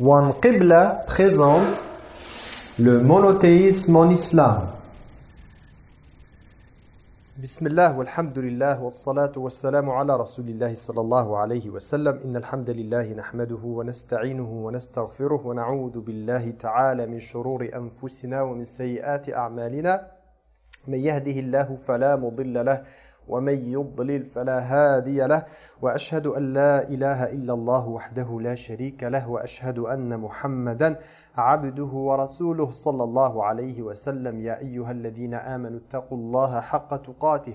One Qibla présente le monothéisme en islam. Bismillah walhamdulillah wa salatu wa salamu ala rasulillahi sallallahu alayhi wa sallam. Innal hamdalillahi nahmaduhu wa nasta'inuhu wa nastaghfiruh wa na'udhu billahi ta'ala min shururi anfusina wa min sayyiati a'malina. Man yahdihillahu fala mudilla ومن يضلل فلا هادي له وأشهد أن لا إله إلا الله وحده لا شريك له وأشهد أن محمدا عبده ورسوله صلى الله عليه وسلم. يا أيها الذين آمنوا اتقوا الله حق تقاته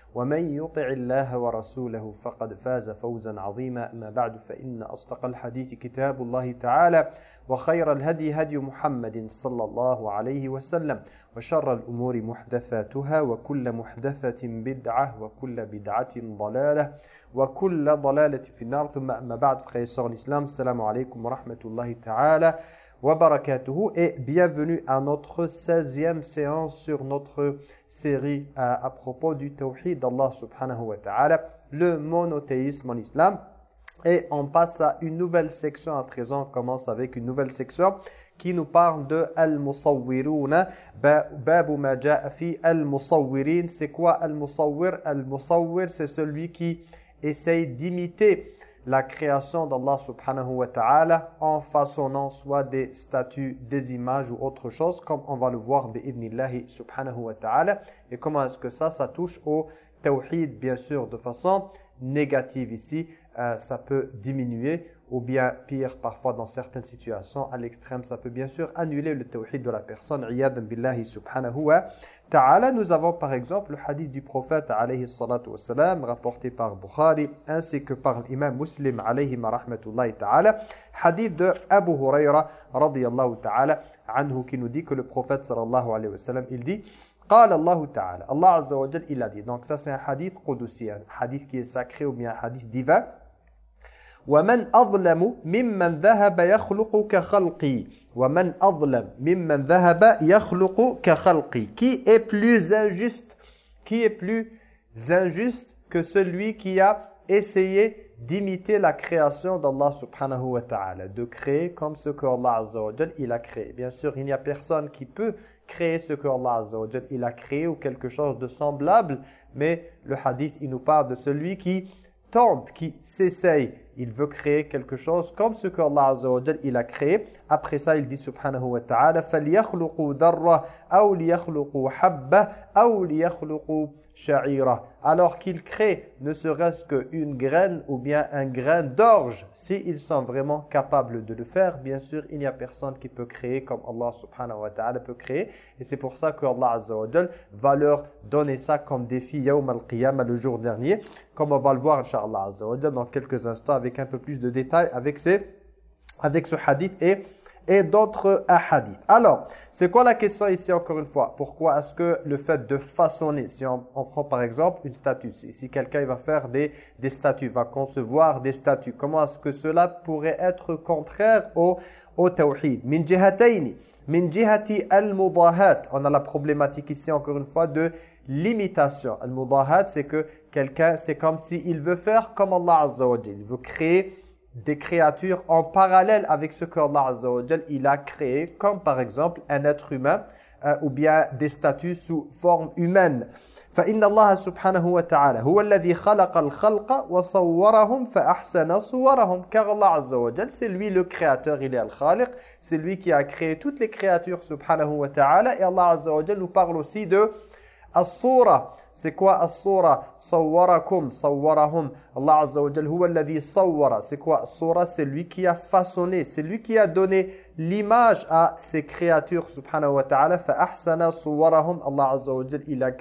ومن يطع الله ورسوله فقد فاز فوزا عظيما. أما بعد فإن أصدق الحديث كتاب الله تعالى وخير الهدي هدي محمد صلى الله عليه وسلم وشر الأمور محدثاتها وكل محدثة بدعة وكل بدعة ضلالة وكل ضلالة في النار. ثم أما بعد et l'islam السلام عليكم ورحمة الله تعالى. Wa et bienvenue à notre 16e séance sur notre série à, à propos du tawhid d'Allah subhanahu wa ta'ala, le monothéisme en islam. Et on passe à une nouvelle section à présent, on commence avec une nouvelle section qui nous parle de Al-Musawwiruna, Babu ma fi Al-Musawwirin. C'est quoi Al-Musawwir? Al-Musawwir, c'est celui qui essaye d'imiter la création d'Allah subhanahu wa ta'ala en façonnant soit des statues, des images ou autre chose, comme on va le voir bi'idnillahi subhanahu wa ta'ala. Et comment est-ce que ça, ça touche au tawhid, bien sûr, de façon négative ici. Euh, ça peut diminuer ou bien pire parfois dans certaines situations à l'extrême ça peut bien sûr annuler le tawhid de la personne iyadan billahi subhanahu wa ta'ala nous avons par exemple le hadith du prophète alayhi salatu wassalam rapporté par Bukhari ainsi que par l'imam muslim alayhi rahmatullahi ta'ala hadith de Abu Huraira radiyallahu ta'ala anhu qui nous dit que le prophète sallallahu alayhi wa sallam il dit قال الله تعالى Allah Azza wa Jal il a dit donc ça c'est un hadith qudusi un hadith qui est sacré ou bien un hadith divin ومن أظلم ممن ذهب يخلق كخلقي ومن أظلم ممن ذهب يخلق كخلقي qui est plus injuste qui est plus injuste que celui qui a essayé d'imiter la création d'Allah subhanahu wa ta'ala de créer comme ce que Allah azza wa il a créé bien sûr il n'y a personne qui peut créer ce que Allah azza wa il a créé ou quelque chose de semblable mais le hadith il nous parle de celui qui tente, qui s'essaye il veut créer quelque chose comme ce que Allah Azza wa il a créé. Après ça, il dit subhanahu wa ta'ala فَلْيَخْلُقُوا ذَرَّةً أَوْ لِيَخْلُقُوا حَبَّةً أَوْ لِيَخْلُقُوا شَعِيرًا Alors qu'il crée ne serait-ce qu'une graine ou bien un grain d'orge, s'ils sont vraiment capables de le faire, bien sûr, il n'y a personne qui peut créer comme Allah subhanahu wa ta'ala peut créer. Et c'est pour ça que Allah Azza wa va leur donner ça comme défi yawm al-qiyamah le jour dernier, comme on va le voir, inshallah Azza wa dans quelques instants avec un peu plus de détails avec, ces, avec ce hadith et, et d'autres hadiths. Alors, c'est quoi la question ici encore une fois? Pourquoi est-ce que le fait de façonner, si on, prend par exemple une statue, si, quelqu'un va faire des, des statues, va concevoir des statues, comment est-ce que cela pourrait être contraire au, au tawhid? Min min al-mudahat. On a la problématique ici encore une fois de l'imitation. Al-mudahat, c'est que quelqu'un, c'est comme s'il veut faire comme Allah Azza wa Il veut créer des créatures en parallèle avec ce que Allah Azza wa il a créé, comme par exemple un être humain euh, ou bien des statues sous forme humaine. فإن الله سبحانه وتعالى هو الذي خلق الخلق وصورهم فأحسن صورهم. كالله عز وجل c'est lui le créateur il est le خالق c'est lui qui a سبحانه وتعالى. Et Allah عز وجل نو parle سي de الصورة. سي كوا الصورة؟ صوركم صورهم. الله عز وجل هو الذي صور. سي كوا الصورة؟ C'est lui qui a façonné. C'est lui qui a donné l'image à سبحانه وتعالى. فأحسن صورهم. الله عز وجل il a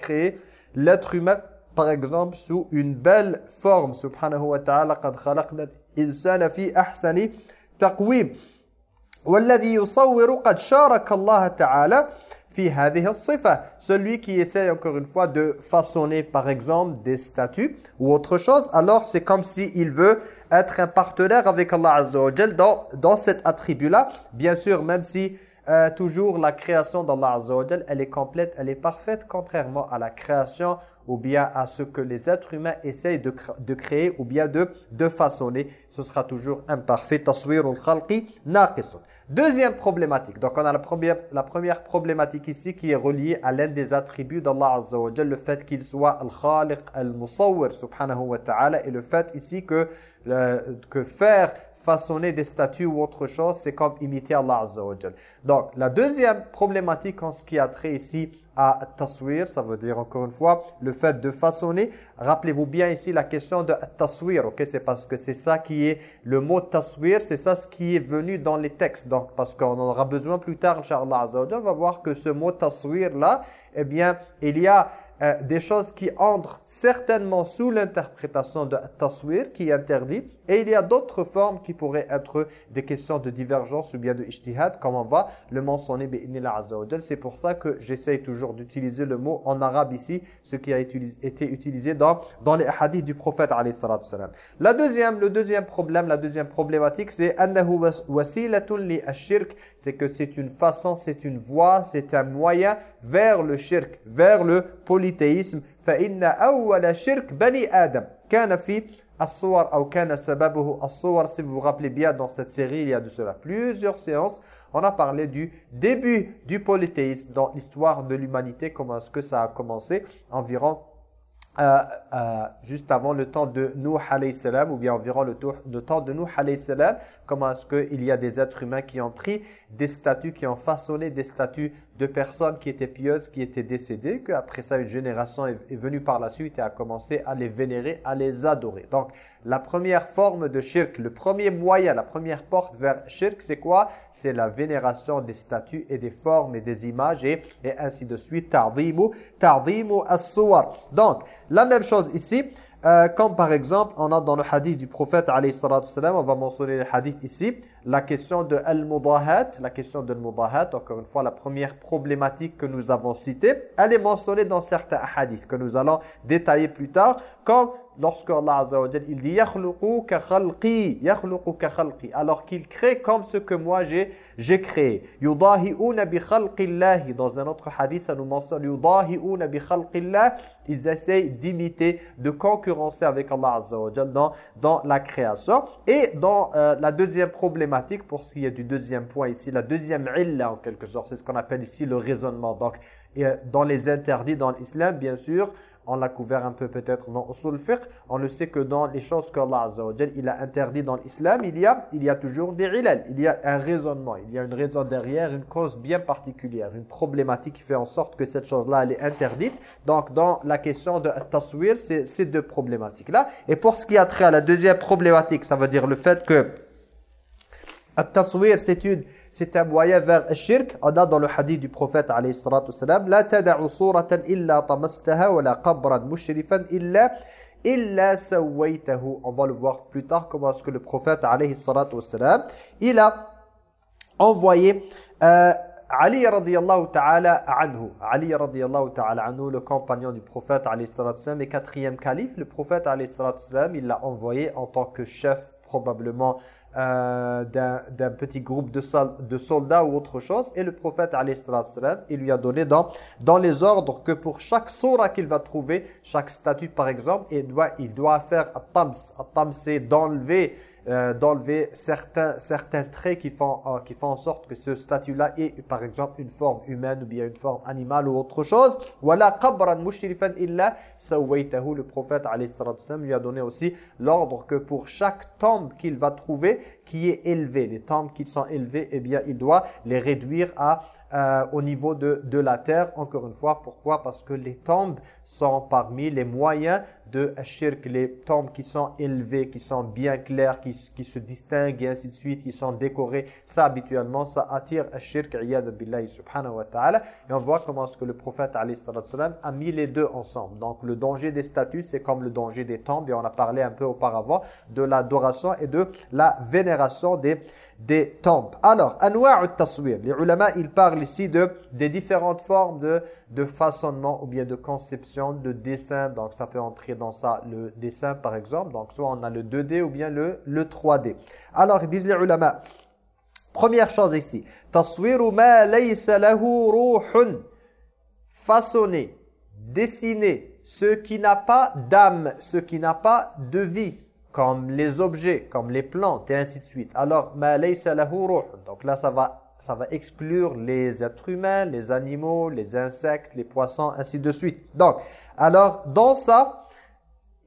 l'être humain, par exemple, sous une belle forme, subhanahu wa ta'ala. Qad khalaqna insana fi ahsani taqwim. والذي يصور قد شارك الله تعالى celui qui essaie encore une fois de façonner par exemple des statues ou autre chose alors c'est comme si il veut être un partenaire avec Allah Azza wa dans, dans cet attribut là bien sûr même si euh, toujours la création d'Allah Azza wa elle est complète elle est parfaite contrairement à la création ou bien à ce que les êtres humains essayent de, créer ou bien de, façonner, ce sera toujours imparfait. Deuxième problématique. Donc on a la première, la première problématique ici qui est reliée à l'un des attributs d'Allah Azza le fait qu'il soit al-khaliq, al-musawwir subhanahu wa ta'ala et le fait ici que, que faire façonner des statues ou autre chose, c'est comme imiter Allah Azza wa Donc la deuxième problématique en ce qui a trait ici à taswir, ça veut dire encore une fois le fait de façonner. Rappelez-vous bien ici la question de taswir, ok C'est parce que c'est ça qui est le mot taswir, c'est ça ce qui est venu dans les textes. Donc parce qu'on en aura besoin plus tard, Inch'Allah Azza on va voir que ce mot taswir là, eh bien, il y a euh, des choses qui entrent certainement sous l'interprétation de taswir qui est interdit et il y a d'autres formes qui pourraient être des questions de divergence ou bien de ijtihad comme on va le mentionner c'est pour ça que j'essaye toujours d'utiliser le mot en arabe ici ce qui a été utilisé dans, dans les hadiths du prophète la deuxième le deuxième problème la deuxième problématique c'est c'est que c'est une façon c'est une voie c'est un moyen vers le shirk vers le polythéisme فإن أول شرك بني آدم كان في الصور أو كان سببه الصور si vous vous rappelez bien dans cette série il y a de cela plusieurs séances on a parlé du début du polythéisme dans l'histoire de l'humanité comment est-ce que ça a commencé environ euh, euh, juste avant le temps de Nuh alayhi salam ou bien environ le, le temps de Nuh alayhi salam comment est-ce qu'il y a des êtres humains qui ont pris des statues qui ont façonné des statues de personnes qui étaient pieuses, qui étaient décédées, qu'après ça, une génération est, venue par la suite et a commencé à les vénérer, à les adorer. Donc, la première forme de shirk, le premier moyen, la première porte vers shirk, c'est quoi? C'est la vénération des statues et des formes et des images et, ainsi de suite. Tardimu, tardimu as-suwar. Donc, la même chose ici. Euh, comme par exemple, on a dans le hadith du prophète on va mentionner le hadith ici, la question de al-mudahat, la question de al-mudahat, encore une fois la première problématique que nous avons citée, elle est mentionnée dans certains hadiths que nous allons détailler plus tard, comme lorsque Allah Azza il dit alors qu'il crée comme ce que moi j'ai créé. Dans un autre hadith ça nous mentionne ils essayent d'imiter de concurrencer avec Allah Azza dans dans la création. Et dans euh, la deuxième problématique pour ce qui est du deuxième point ici la deuxième illa en quelque sorte c'est ce qu'on appelle ici le raisonnement. Donc dans les interdits dans l'islam bien sûr on l'a couvert un peu peut-être dans Usul on le sait que dans les choses qu'Allah Azza il a interdit dans l'islam, il y a il y a toujours des ilal, il y a un raisonnement, il y a une raison derrière, une cause bien particulière, une problématique qui fait en sorte que cette chose-là elle est interdite. Donc dans la question de taswir, c'est ces deux problématiques là. Et pour ce qui a trait à la deuxième problématique, ça veut dire le fait que التصوير ستود ستابوايا فيغ الشرك. أنا أدا دلو حديث بروفات عليه الصلاة والسلام لا تدع صورة إلا طمستها ولا قبرا مشرفا إلا إلا سويته. On va le voir plus tard comment est-ce que عليه الصلاة والسلام il a envoyé euh, رضي الله تعالى عنه علي رضي الله تعالى عنه le compagnon du prophète عليه الصلاة والسلام. Et quatrième calife le prophète عليه الصلاة والسلام il l'a envoyé en tant que probablement euh, d'un petit groupe de, soldats ou autre chose. Et le prophète, il lui a donné dans, dans les ordres que pour chaque surah qu'il va trouver, chaque statut par exemple, il doit, il doit faire « tams ».« Tams » c'est d'enlever euh, d'enlever certains, certains traits qui font, euh, qui font en sorte que ce statut-là est par exemple une forme humaine ou bien une forme animale ou autre chose. Voilà qabran mushrifan illa sawaytahu. Le prophète lui a donné aussi l'ordre que pour chaque tombe qu'il va trouver qui est élevé, les tombes qui sont élevées, eh bien il doit les réduire à euh, au niveau de, de la terre. Encore une fois, pourquoi? Parce que les tombes sont parmi les moyens de shirk, les tombes qui sont élevées, qui sont bien claires, qui, qui se distinguent et ainsi de suite, qui sont décorées, ça habituellement, ça attire shirk, billahi subhanahu wa ta'ala. Et on voit comment est-ce que le prophète a mis les deux ensemble. Donc le danger des statues, c'est comme le danger des tombes, et on a parlé un peu auparavant de l'adoration et de la vénération des, des tombes. Alors, anwa' taswir les ulama, ils parlent ici de des différentes formes de, de façonnement ou bien de conception, de dessin. Donc ça peut entrer dans ça le dessin par exemple. Donc soit on a le 2D ou bien le, le 3D. Alors disent les ulama, première chose ici, taswiru ma laysa lahu façonner, dessiner ce qui n'a pas d'âme, ce qui n'a pas de vie comme les objets, comme les plantes et ainsi de suite. Alors, ma laysa. Donc là, ça va ça va exclure les êtres humains, les animaux, les insectes, les poissons, ainsi de suite. Donc, alors, dans ça,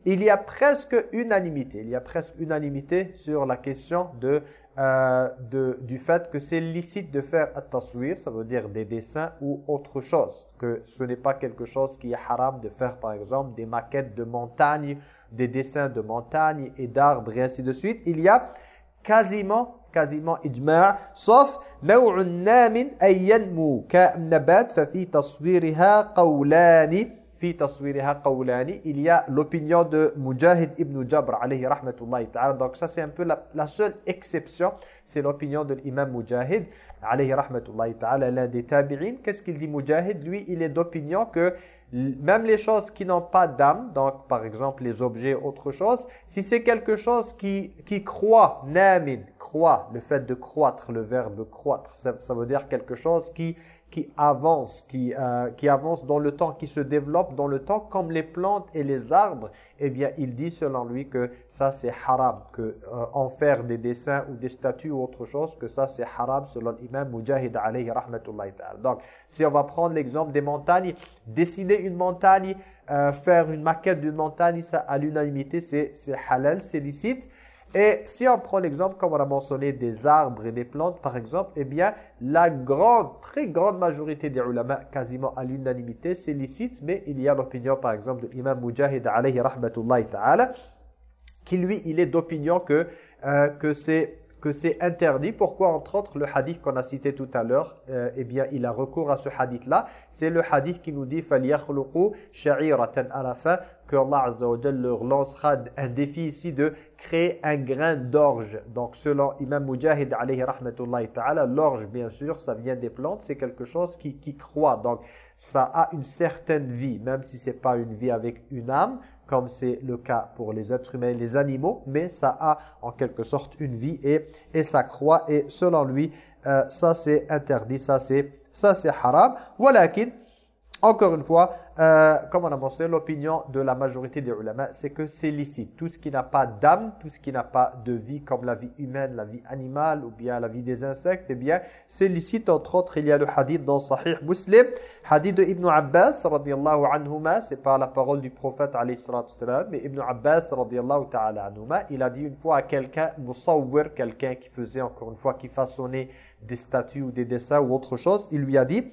il y a presque unanimité. Il y a presque unanimité sur la question de, euh, de du fait que c'est licite de faire at-taswir, ça veut dire des dessins ou autre chose. Que ce n'est pas quelque chose qui est haram de faire, par exemple, des maquettes de montagnes, des dessins de montagnes et d'arbres et ainsi de suite. Il y a quasiment quasiment ijma' sauf نوع نام أن ينمو كالنبات ففي تصويرها قولان في تصويرها قولان il y a l'opinion de Mujahid ibn Jabr alayhi rahmatullahi ta'ala. Donc ça c'est un peu la, seule exception c'est l'opinion de l'imam Mujahid alayhi rahmatullahi ta'ala l'un des tabi'in. Qu'est-ce qu'il dit Mujahid? Lui il est d'opinion que même les choses qui n'ont pas d'âme, donc par exemple les objets, autre chose, si c'est quelque chose qui, qui croît, namin, croît, le fait de croître, le verbe croître, ça veut dire quelque chose qui, qui avance, qui, euh, qui avance dans le temps, qui se développe dans le temps, comme les plantes et les arbres, eh bien, il dit selon lui que ça c'est haram, que euh, en faire des dessins ou des statues ou autre chose, que ça c'est haram selon l'imam Mujahid alayhi rahmatullahi ta'ala. Donc, si on va prendre l'exemple des montagnes, dessiner une montagne, euh, faire une maquette d'une montagne, ça à l'unanimité c'est halal, c'est licite. Et si on prend l'exemple, comme on a mentionné, des arbres et des plantes, par exemple, eh bien, la grande, très grande majorité des ulama, quasiment à l'unanimité, c'est licite, mais il y a l'opinion, par exemple, de l'imam Mujahid, alayhi rahmatullahi ta'ala, qui lui, il est d'opinion euh, que, c'est interdit. Pourquoi entre autres le hadith qu'on a cité tout à l'heure, euh, eh bien il a recours à ce hadith-là. C'est le hadith qui nous dit « Falyakhluqu sha'iratan » à que Allah Azza wa leur lancera un défi ici de créer un grain d'orge. Donc, selon Imam Mujahid, alayhi rahmatullahi ta'ala, l'orge, bien sûr, ça vient des plantes, c'est quelque chose qui, qui croît. Donc, ça a une certaine vie, même si c'est pas une vie avec une âme, comme c'est le cas pour les êtres humains et les animaux, mais ça a en quelque sorte une vie et, et ça croît. Et selon lui, euh, ça c'est interdit, ça c'est haram. Walakin, encore une fois, euh, comme on a mentionné, l'opinion de la majorité des ulama, c'est que c'est licite. Tout ce qui n'a pas d'âme, tout ce qui n'a pas de vie, comme la vie humaine, la vie animale ou bien la vie des insectes, eh bien, c'est licite. Entre autres, il y a le hadith dans Sahih Muslim, hadith de Ibn Abbas, radiallahu anhuma, c'est pas la parole du prophète, alayhi mais Ibn Abbas, radiallahu ta'ala anhuma, il a dit une fois à quelqu'un, quelqu'un qui faisait, encore une fois, qui façonnait des statues ou des dessins ou autre chose, il lui a dit,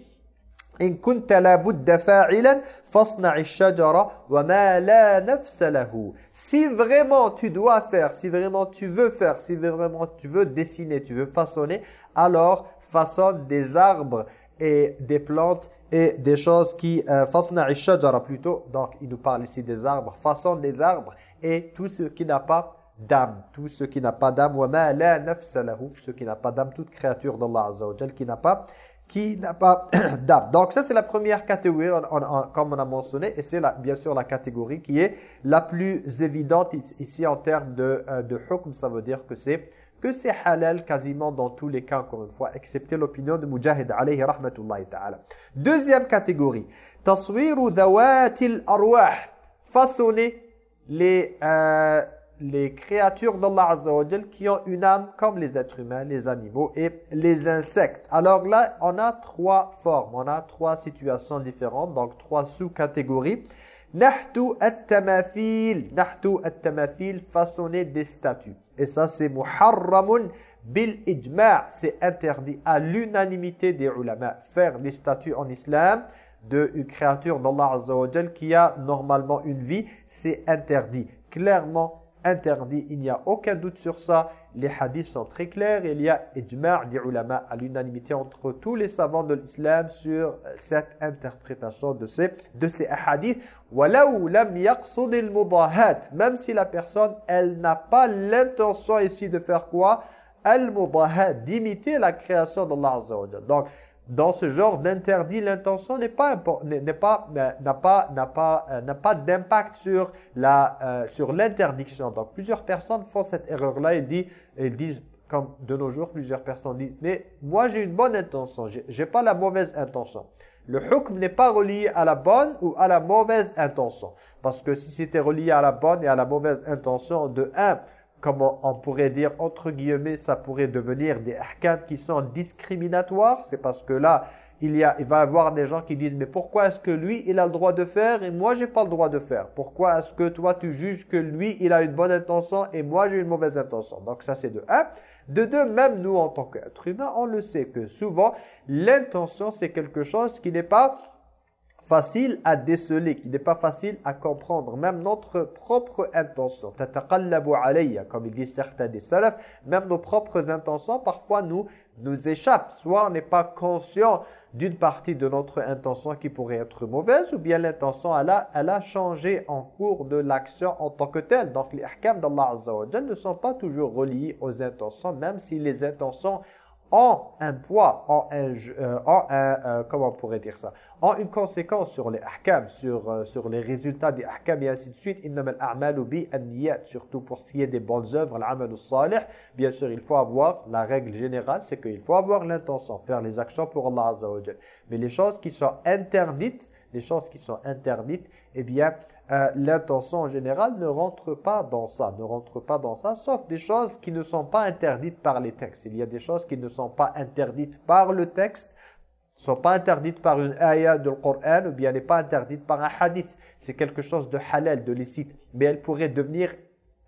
si vraiment tu dois faire, si vraiment tu veux faire, si vraiment tu veux dessiner, tu veux façonner, alors façonne des arbres et des plantes et des choses qui euh, plutôt. Donc il nous parle ici des arbres, façonne des arbres et tout ce qui n'a pas d'âme, tout ce qui n'a pas d'âme, ce qui n'a pas d'âme, toute créature d'Allah Azza wa qui n'a pas qui n'a pas d'âme. Donc ça c'est la première catégorie comme on a mentionné et c'est bien sûr la catégorie qui est la plus évidente ici en termes de, euh, de hukm, ça veut dire que c'est que c'est halal quasiment dans tous les cas encore une fois excepté l'opinion de Mujahid alayhi rahmatullahi ta'ala. Deuxième catégorie, taswiru dhawatil arwah, façonner les euh, les créatures d'Allah Azza qui ont une âme comme les êtres humains, les animaux et les insectes. Alors là, on a trois formes, on a trois situations différentes, donc trois sous-catégories. Nahtu at-tamathil, nahtu at-tamathil, façonner des statues. Et ça c'est muharramun bil ijma' c'est interdit à l'unanimité des ulama. Faire des statues en islam, d'une créature d'Allah Azza qui a normalement une vie, c'est interdit. Clairement interdit, il n'y a aucun doute sur ça. Les hadiths sont très clairs, il y a ijma' des ulama à l'unanimité entre tous les savants de l'islam sur cette interprétation de ces, de ces hadiths. Même si la personne, elle n'a pas l'intention ici de faire quoi? Al-mudahat, d'imiter la création d'Allah Azza wa Donc, dans ce genre d'interdit, l'intention n'est pas pas n'a pas n'a pas euh, n'a pas d'impact sur la euh, sur l'interdiction. Donc plusieurs personnes font cette erreur là et disent ils disent comme de nos jours plusieurs personnes disent mais moi j'ai une bonne intention, j'ai pas la mauvaise intention. Le hukm n'est pas relié à la bonne ou à la mauvaise intention parce que si c'était relié à la bonne et à la mauvaise intention de un comment on pourrait dire, entre guillemets, ça pourrait devenir des ahkam qui sont discriminatoires? C'est parce que là, il, y a, il va y avoir des gens qui disent, mais pourquoi est-ce que lui, il a le droit de faire et moi, j'ai pas le droit de faire? Pourquoi est-ce que toi, tu juges que lui, il a une bonne intention et moi, j'ai une mauvaise intention? Donc ça, c'est de un. De deux, même nous, en tant qu'être humain, on le sait que souvent, l'intention, c'est quelque chose qui n'est pas facile à déceler, qui n'est pas facile à comprendre. Même notre propre intention, comme il dit certains des salafs, même nos propres intentions, parfois nous, nous échappent. Soit on n'est pas conscient d'une partie de notre intention qui pourrait être mauvaise, ou bien l'intention, elle a, elle a changé en cours de l'action en tant que telle. Donc les ahkam d'Allah Azza ne sont pas toujours reliés aux intentions, même si les intentions ont un poids, ont un, euh, un euh, comment on pourrait dire ça, ont une conséquence sur les ahkam, sur, euh, sur les résultats des ahkam et ainsi de suite. Innamal a'malu bi surtout pour ce qui est des bonnes œuvres, l'amalu salih. Bien sûr, il faut avoir, la règle générale, c'est qu'il faut avoir l'intention, faire les actions pour Allah Azza wa Mais les choses qui sont interdites, les choses qui sont interdites, eh bien, euh, l'intention en général ne rentre pas dans ça, ne rentre pas dans ça, sauf des choses qui ne sont pas interdites par les textes. Il y a des choses qui ne sont pas interdites par le texte, ne sont pas interdites par une ayah du Coran ou bien n'est pas interdite par un hadith. C'est quelque chose de halal, de licite. Mais elle pourrait devenir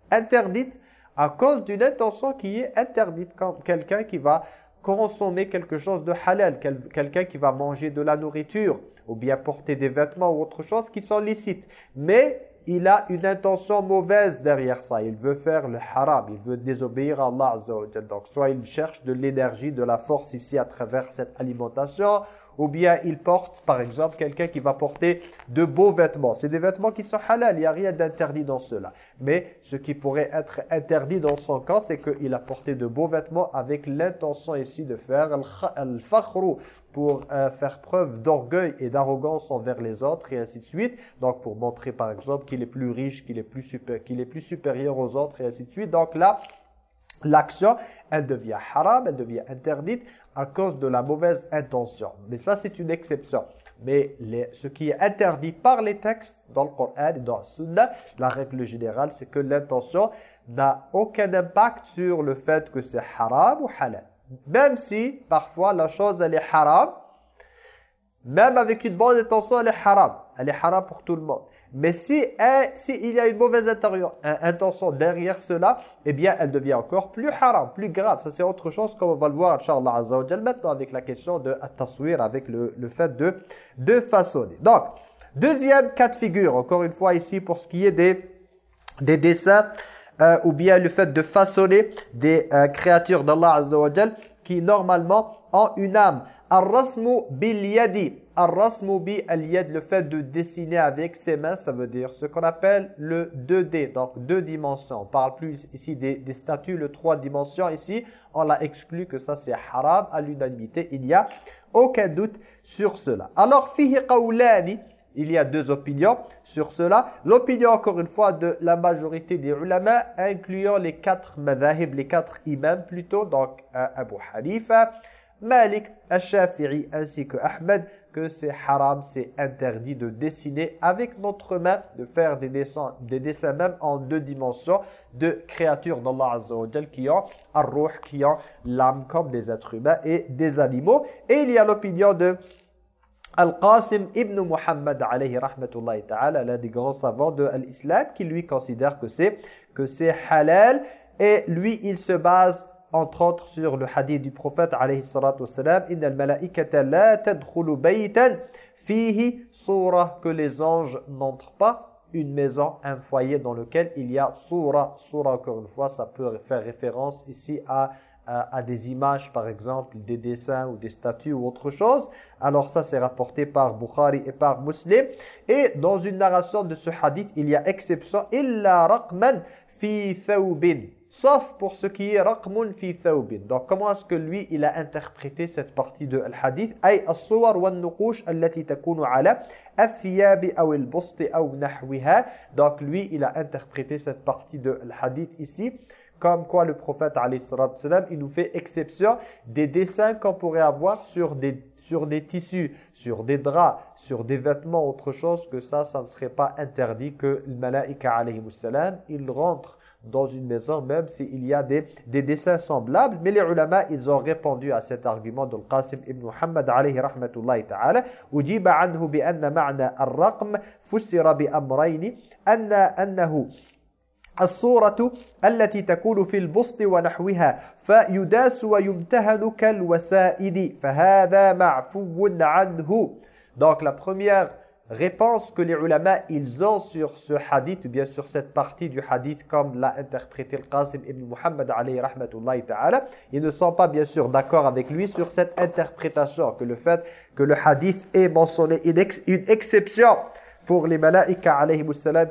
interdite à cause d'une intention qui est interdite, comme quelqu'un qui va consommer quelque chose de halal, quelqu'un qui va manger de la nourriture, ou bien porter des vêtements ou autre chose qui sont licites. Mais il a une intention mauvaise derrière ça. Il veut faire le haram, il veut désobéir à Allah Azza Donc soit il cherche de l'énergie, de la force ici à travers cette alimentation, ou bien il porte, par exemple, quelqu'un qui va porter de beaux vêtements. C'est des vêtements qui sont halal, il n'y a rien d'interdit dans cela. Mais ce qui pourrait être interdit dans son cas, c'est qu'il a porté de beaux vêtements avec l'intention ici de faire al-fakhru, pour euh, faire preuve d'orgueil et d'arrogance envers les autres et ainsi de suite. Donc pour montrer par exemple qu'il est plus riche, qu'il est, qu'il est plus supérieur aux autres et ainsi de suite. Donc là, l'action, elle devient haram, elle devient interdite à cause de la mauvaise intention. Mais ça, c'est une exception. Mais ce qui est interdit par les textes dans le Coran et dans le Sunna, la règle générale, c'est que l'intention n'a aucun impact sur le fait que c'est haram ou halal. Même si, parfois, la chose, elle est haram, même avec une bonne intention, elle est haram. Elle est haram pour tout le monde. Mais si, si il y a une mauvaise intention derrière cela, eh bien, elle devient encore plus haram, plus grave. Ça, c'est autre chose, comme on va le voir, Inch'Allah Azza wa maintenant avec la question de taswir, avec le, le fait de, de façonner. Donc, deuxième cas de figure, encore une fois ici, pour ce qui est des, des dessins, euh, ou bien le fait de façonner des euh, créatures d'Allah Azza wa qui normalement ont une âme. Ar-rasmu le fait de dessiner avec ses mains, ça veut dire ce qu'on appelle le 2D, donc deux dimensions. On parle plus ici des, des statues, le 3 dimensions ici. On l'a exclu que ça c'est haram à l'unanimité. Il n'y a aucun doute sur cela. Alors, fihi il y a deux opinions sur cela. L'opinion, encore une fois, de la majorité des ulama, incluant les quatre madhahib, les quatre imams plutôt, donc euh, Abu Hanifa, Malik, Al-Shafi'i ainsi que Ahmed, que c'est haram, c'est interdit de dessiner avec notre main, de faire des dessins, des dessins même en deux dimensions de créatures d'Allah Azza wa qui ont ar qui ont l'âme comme des êtres humains et des animaux. Et il y a l'opinion de Al-Qasim ibn Muhammad alayhi rahmatullahi ta'ala, l'un des grands savants de l'islam qui lui considère que c'est que c'est halal et lui il se base entre autres sur le hadith du prophète alayhi salatu wassalam inna al-malaikata la tadkhulu fihi surah que les anges n'entrent pas une maison, un foyer dans lequel il y a surah. Surah, encore une fois, ça peut faire référence ici à, à, des images, par exemple, des dessins ou des statues ou autre chose. Alors ça, c'est rapporté par Bukhari et par Muslim. Et dans une narration de ce hadith, il y a exception. « Illa raqman fi thawbin » sauf pour ce qui est raqmun fi thawbin. Donc comment est-ce que lui, il a interprété cette partie de l'hadith Ay as-suwar wa nuqush allati takunu ala athiyab aw al-bust aw nahwiha. Donc lui, il a interprété cette partie de l'hadith ici comme quoi le prophète salam, il nous fait exception des dessins qu'on pourrait avoir sur des, tissus, sur des draps, sur des vêtements, autre chose que ça, ça ne serait pas interdit que le malaïka salam, il rentre dans une maison, même s'il y a des, des dessins semblables. Mais les ulama, ils ont répondu à cet argument de Qasim ibn Muhammad alayhi rahmatullahi ta'ala. أجيب عنه بأن معنى الرقم فسر بأمرين أن أنه الصورة التي تكون في البسط ونحوها فيداس ويمتهن كالوسائد فهذا معفو عنه Donc la première réponse que les ulama ils ont sur ce hadith ou bien sur cette partie du hadith comme l'a interprété le Qasim ibn Muhammad alayhi rahmatullahi ta'ala ils ne sont pas bien sûr d'accord avec lui sur cette interprétation que le fait que le hadith est mentionné une, exception pour les malaïka alayhi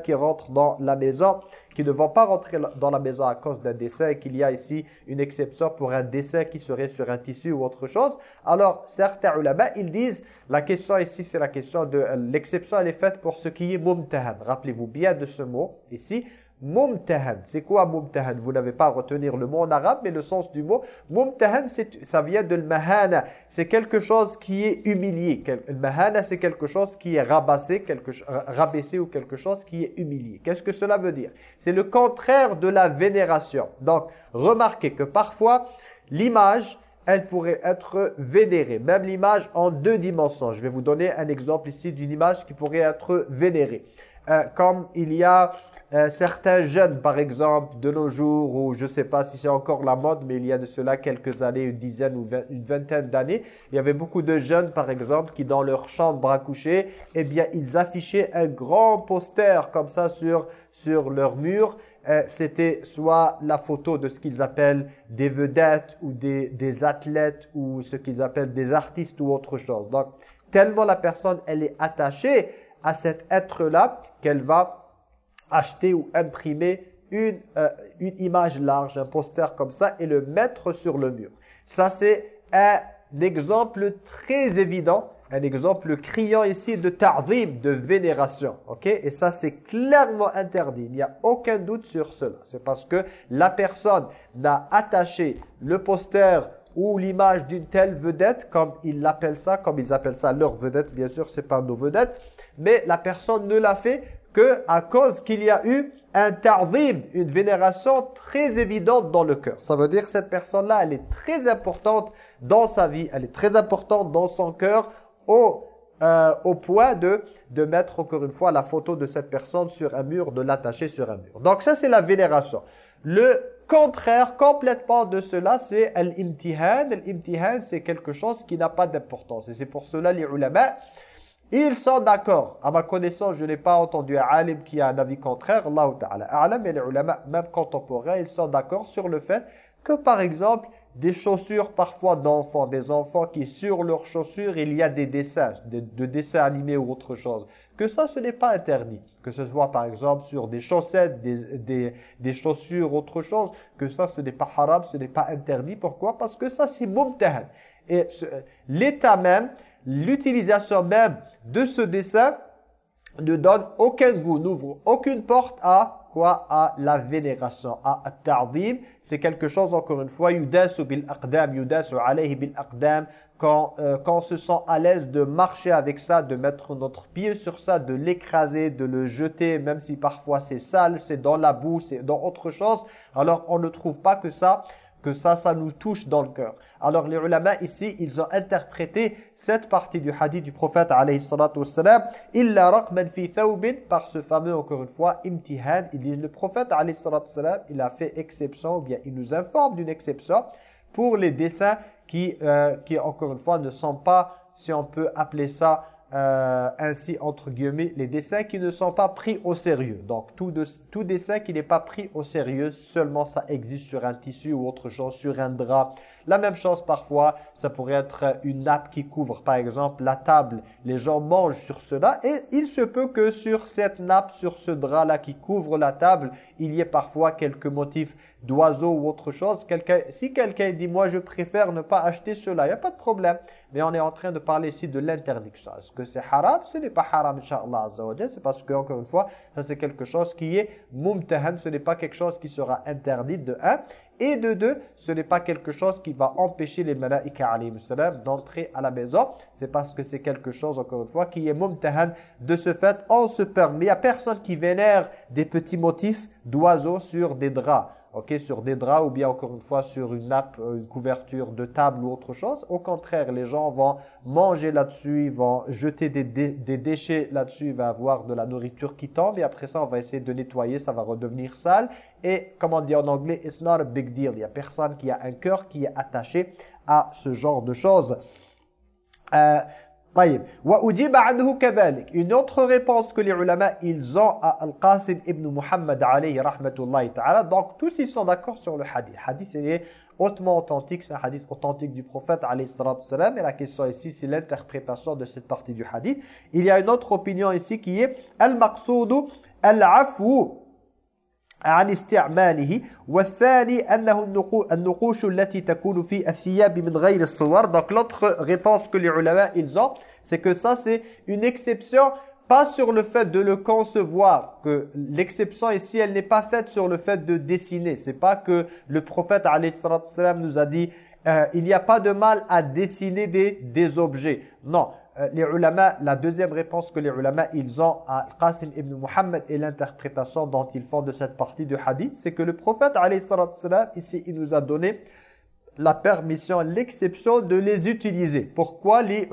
qui rentrent dans la maison qui ne vont pas rentrer dans la maison à cause d'un et qu'il y a ici une exception pour un dessin qui serait sur un tissu ou autre chose. Alors, certains ulama, ils disent, la question ici, c'est la question de l'exception, elle est faite pour ce qui est mumtahan. Rappelez-vous bien de ce mot ici. Mumtahan. C'est quoi mumtahan Vous n'avez pas à retenir le mot en arabe, mais le sens du mot. Mumtahan, ça vient de mahana. C'est quelque chose qui est humilié. Le c'est quelque chose qui est rabaissé, quelque, rabaissé ou quelque chose qui est humilié. Qu'est-ce que cela veut dire? C'est le contraire de la vénération. Donc, remarquez que parfois, l'image elle pourrait être vénérée. Même l'image en deux dimensions. Je vais vous donner un exemple ici d'une image qui pourrait être vénérée. Euh, comme il y a euh, certains jeunes, par exemple, de nos jours, ou je ne sais pas si c'est encore la mode, mais il y a de cela quelques années, une dizaine ou une vingtaine d'années, il y avait beaucoup de jeunes, par exemple, qui dans leur chambre à coucher, eh bien, ils affichaient un grand poster comme ça sur, sur leur mur. Euh, C'était soit la photo de ce qu'ils appellent des vedettes ou des, des athlètes ou ce qu'ils appellent des artistes ou autre chose. Donc, tellement la personne, elle est attachée à cet être-là qu'elle va acheter ou imprimer une, euh, une image large, un poster comme ça et le mettre sur le mur. Ça, c'est un exemple très évident, un exemple criant ici de ta'zim, de vénération. ok? Et ça, c'est clairement interdit. Il n'y a aucun doute sur cela. C'est parce que la personne n'a attaché le poster ou l'image d'une telle vedette, comme ils l'appellent ça, comme ils appellent ça leur vedette, bien sûr, c'est pas nos vedettes, mais la personne ne l'a fait que à cause qu'il y a eu un ta'zim, une vénération très évidente dans le cœur. Ça veut dire que cette personne-là, elle est très importante dans sa vie, elle est très importante dans son cœur au, euh, au point de, de mettre encore une fois la photo de cette personne sur un mur, de l'attacher sur un mur. Donc ça, c'est la vénération. Le contraire complètement de cela, c'est l'imtihan. L'imtihan, c'est quelque chose qui n'a pas d'importance. Et c'est pour cela, les ulama, ils sont d'accord. À ma connaissance, je n'ai pas entendu un alim qui a un avis contraire. Allah Ta'ala mais les ulama, même contemporains, ils sont d'accord sur le fait que, par exemple, des chaussures parfois d'enfants, des enfants qui sur leurs chaussures, il y a des dessins, de, dessins animés ou autre chose. Que ça, ce n'est pas interdit. Que ce soit par exemple sur des chaussettes, des, des, des chaussures, autre chose. Que ça, ce n'est pas haram, ce n'est pas interdit. Pourquoi? Parce que ça, c'est mumtahan. Et l'état même, l'utilisation même de ce dessin ne donne aucun goût, n'ouvre aucune porte à quoi? À la vénération, à tardim. C'est quelque chose, encore une fois, yudasu bil aqdam, yudasu alayhi bil aqdam. Quand, euh, quand on se sent à l'aise de marcher avec ça, de mettre notre pied sur ça, de l'écraser, de le jeter, même si parfois c'est sale, c'est dans la boue, c'est dans autre chose, alors on ne trouve pas que ça que ça, ça nous touche dans le cœur. Alors les ulama ici, ils ont interprété cette partie du hadith du prophète alayhi salatu wassalam, illa raqman fi thawbin, par ce fameux, encore une fois, imtihan. Il dit, le prophète alayhi salatu wassalam, il a fait exception, ou bien il nous informe d'une exception pour les dessins qui, euh, qui, encore une fois, ne sont pas, si on peut appeler ça, euh, ainsi entre guillemets les dessins qui ne sont pas pris au sérieux. Donc tout, tout dessin qui n'est pas pris au sérieux, seulement ça existe sur un tissu ou autre chose, sur un drap. La même chose parfois, ça pourrait être une nappe qui couvre par exemple la table. Les gens mangent sur cela et il se peut que sur cette nappe, sur ce drap-là qui couvre la table, il y ait parfois quelques motifs d'oiseaux ou autre chose. Si quelqu'un dit « moi je préfère ne pas acheter cela », il n'y a pas de problème. Mais on est en train de parler ici de l'interdiction. Est-ce que c'est haram? Ce n'est pas haram, Inch'Allah C'est parce que, encore une fois, ça c'est quelque chose qui est mumtahan. Ce n'est pas quelque chose qui sera interdit de un. Et de deux, ce n'est pas quelque chose qui va empêcher les malaïka d'entrer à la maison. C'est parce que c'est quelque chose, encore une fois, qui est mumtahan. De ce fait, on se permet. Il n'y a personne qui vénère des petits motifs d'oiseaux sur des draps ok, sur des draps ou bien encore une fois sur une nappe, euh, une couverture de table ou autre chose. Au contraire, les gens vont manger là-dessus, ils vont jeter des, déchets là-dessus, il va avoir de la nourriture qui tombe et après ça, on va essayer de nettoyer, ça va redevenir sale. Et comme on dit en anglais, it's not a big deal. Il n'y a personne qui a un cœur qui est attaché à ce genre de choses. Euh, une autre réponse que les ulama ils ont à Al-Qasim ibn Muhammad alayhi rahmatullahi ta'ala. Donc tous ils sont d'accord sur le hadith. Hadith est hautement authentique. C'est un hadith authentique du prophète alayhi salam et la question ici c'est l'interprétation de cette partie du hadith. Il y a une autre opinion ici qui est al-maqsoud al-afu عن استعماله والثاني أنه النقوش التي تكون في الثياب من غير الصور donc l'autre réponse que les ulama ils ont c'est que ça c'est une exception pas sur le fait de le concevoir que l'exception ici elle n'est pas faite sur le fait de dessiner c'est pas que le prophète alayhi nous a dit euh, il n'y a pas de mal à dessiner des, des objets non euh, les la deuxième réponse que les ulama ils ont à Qasim ibn Muhammad et l'interprétation dont ils font de cette partie du hadith, c'est que le prophète ici il nous a donné la permission, l'exception de les utiliser. Pourquoi les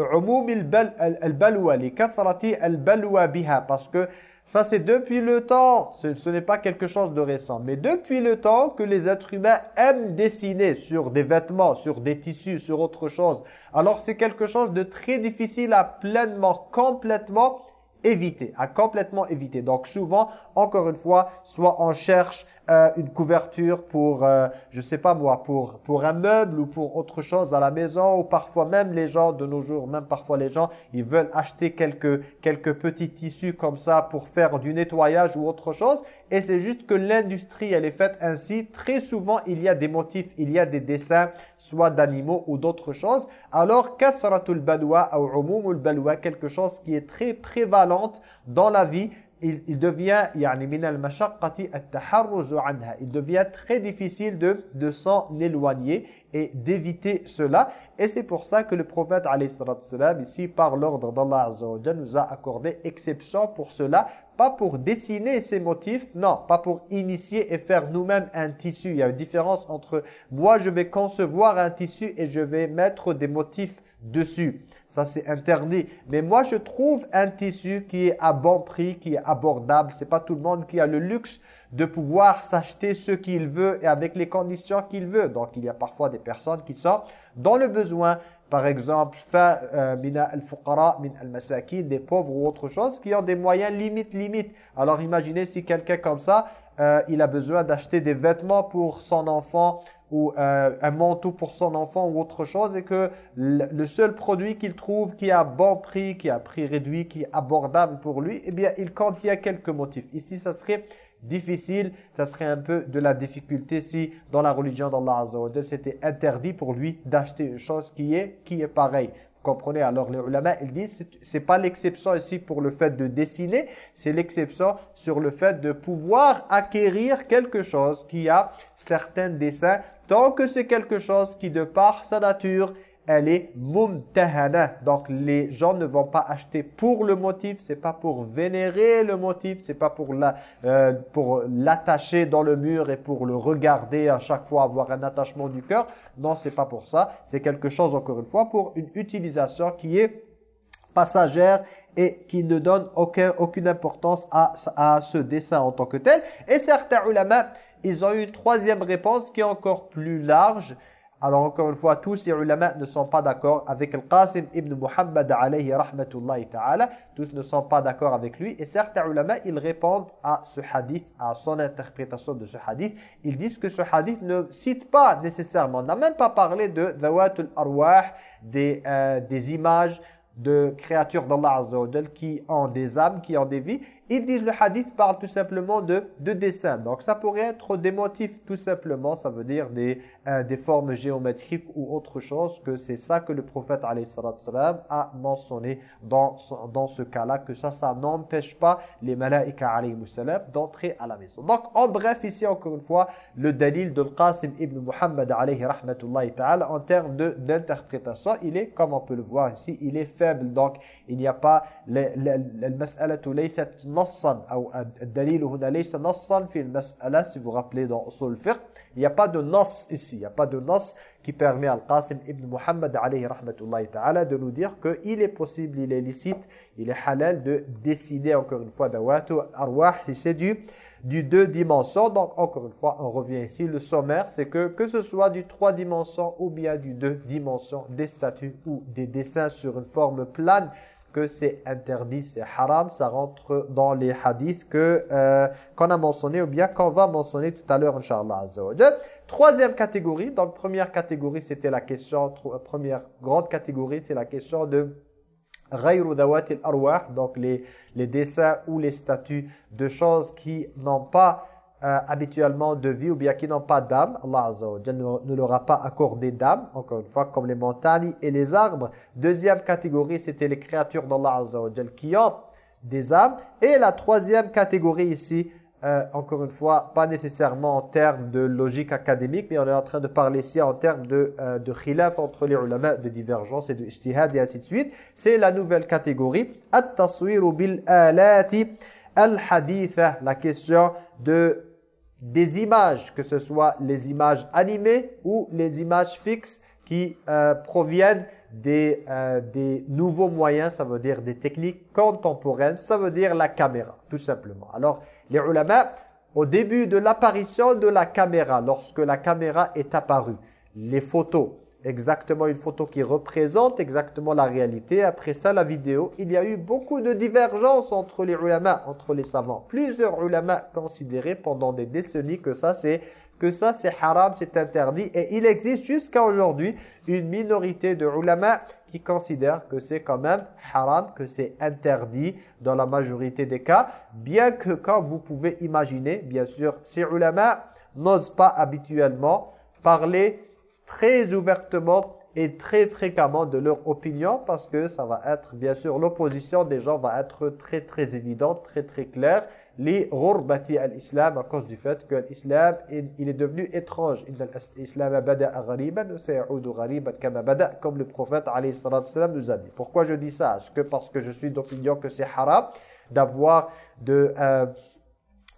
al-balwa, les kathrati al-balwa biha? Parce que ça, c'est depuis le temps, ce, n'est pas quelque chose de récent, mais depuis le temps que les êtres humains aiment dessiner sur des vêtements, sur des tissus, sur autre chose. Alors, c'est quelque chose de très difficile à pleinement, complètement éviter, à complètement éviter. Donc, souvent, encore une fois, soit on cherche euh, une couverture pour, euh, je sais pas moi, pour, pour un meuble ou pour autre chose à la maison ou parfois même les gens de nos jours, même parfois les gens, ils veulent acheter quelques, quelques petits tissus comme ça pour faire du nettoyage ou autre chose et c'est juste que l'industrie elle est faite ainsi. Très souvent il y a des motifs, il y a des dessins soit d'animaux ou d'autres choses. Alors kathratul badwa ou umumul balwa, quelque chose qui est très prévalente dans la vie il, devient il devient très difficile de, de s'en éloigner et d'éviter cela. Et c'est pour ça que le prophète ici par l'ordre d'Allah nous a accordé exception pour cela. Pas pour dessiner ces motifs non pas pour initier et faire nous-mêmes un tissu. Il y a une différence entre moi je vais concevoir un tissu et je vais mettre des motifs dessus ça, c'est interdit. Mais moi, je trouve un tissu qui est à bon prix, qui est abordable. C'est pas tout le monde qui a le luxe de pouvoir s'acheter ce qu'il veut et avec les conditions qu'il veut. Donc, il y a parfois des personnes qui sont dans le besoin. Par exemple, euh, des pauvres ou autre chose, qui ont des moyens limite, limite. Alors, imaginez si quelqu'un comme ça, euh, il a besoin d'acheter des vêtements pour son enfant, ou euh, un manteau pour son enfant ou autre chose et que le seul produit qu'il trouve qui a bon prix, qui a prix réduit, qui est abordable pour lui, eh bien il contient quelques motifs. Ici, ça serait difficile, ça serait un peu de la difficulté si dans la religion d'Allah Azza c'était interdit pour lui d'acheter une chose qui est qui est pareille. Vous comprenez? Alors les ulama, ils disent c'est pas l'exception ici pour le fait de dessiner, c'est l'exception sur le fait de pouvoir acquérir quelque chose qui a certains dessins tant que c'est quelque chose qui de par sa nature elle est mumtahana. Donc les gens ne vont pas acheter pour le motif, c'est pas pour vénérer le motif, c'est pas pour la euh, l'attacher dans le mur et pour le regarder à chaque fois avoir un attachement du cœur. Non, c'est pas pour ça, c'est quelque chose encore une fois pour une utilisation qui est passagère et qui ne donne aucun, aucune importance à, à ce dessin en tant que tel. Et certains ulama, ils ont eu une troisième réponse qui est encore plus large. Alors encore une fois, tous ces ulama ne sont pas d'accord avec le Qasim ibn Muhammad alayhi rahmatullahi ta'ala. Tous ne sont pas d'accord avec lui. Et certains ulama, ils répondent à ce hadith, à son interprétation de ce hadith. Ils disent que ce hadith ne cite pas nécessairement, n'a même pas parlé de dhawatul arwah, des, euh, des images, de créatures d'Allah Azza qui ont des âmes, qui ont des vies. Ils disent le hadith parle tout simplement de, de dessins. Donc ça pourrait être des motifs tout simplement, ça veut dire des, euh, des formes géométriques ou autre chose, que c'est ça que le prophète a mentionné dans, dans ce cas-là, que ça, ça n'empêche pas les malaïka d'entrer à la maison. Donc en bref, ici encore une fois, le dalil de Qasim ibn Muhammad alayhi ta'ala en termes d'interprétation, il est, comme on peut le voir ici, il est faible. Donc il n'y a pas, le, le, le, نصا أو الدليل هنا ليس نصا في المسألة si vous rappelez dans Usul Fiqh il n'y a pas de nas ici il n'y a pas de nas qui permet à Al-Qasim ibn Muhammad alayhi rahmatullahi ta'ala de nous dire qu'il est possible il est licite il est halal de décider encore une fois dawatu arwah si c'est du du deux dimensions donc encore une fois on revient ici le sommaire c'est que que ce soit du trois dimensions ou bien du deux dimensions des statues ou des dessins sur une forme plane que c'est interdit, c'est haram, ça rentre dans les hadiths que euh, qu'on a mentionné ou bien qu'on va mentionner tout à l'heure, Inch'Allah Troisième catégorie, donc première catégorie, c'était la question, euh, première grande catégorie, c'est la question de donc les, les dessins ou les statues de choses qui n'ont pas euh, habituellement de vie ou bien qui n'ont pas d'âme, Allah Azza wa ne, ne, leur a pas accordé d'âme, encore une fois, comme les montagnes et les arbres. Deuxième catégorie, c'était les créatures d'Allah Azza wa qui ont des âmes. Et la troisième catégorie ici, euh, encore une fois, pas nécessairement en termes de logique académique, mais on est en train de parler ici en termes de, euh, de khilaf entre les ulama, de divergence et de ijtihad et ainsi de suite. C'est la nouvelle catégorie. La question de des images, que ce soit les images animées ou les images fixes qui euh, proviennent des, euh, des nouveaux moyens, ça veut dire des techniques contemporaines, ça veut dire la caméra, tout simplement. Alors, les ulama, au début de l'apparition de la caméra, lorsque la caméra est apparue, les photos, exactement une photo qui représente exactement la réalité. Après ça, la vidéo, il y a eu beaucoup de divergences entre les ulama, entre les savants. Plusieurs ulama considéraient pendant des décennies que ça c'est que ça c'est haram, c'est interdit. Et il existe jusqu'à aujourd'hui une minorité de ulama qui considèrent que c'est quand même haram, que c'est interdit dans la majorité des cas. Bien que, comme vous pouvez imaginer, bien sûr, ces ulama n'osent pas habituellement parler très ouvertement et très fréquemment de leur opinion parce que ça va être, bien sûr, l'opposition des gens va être très très évidente, très très claire. Les ghurbati al-islam à cause du fait que l'islam il est devenu étrange. comme le prophète nous a dit. Pourquoi je dis ça? Est-ce que parce que je suis d'opinion que c'est haram d'avoir de... Euh,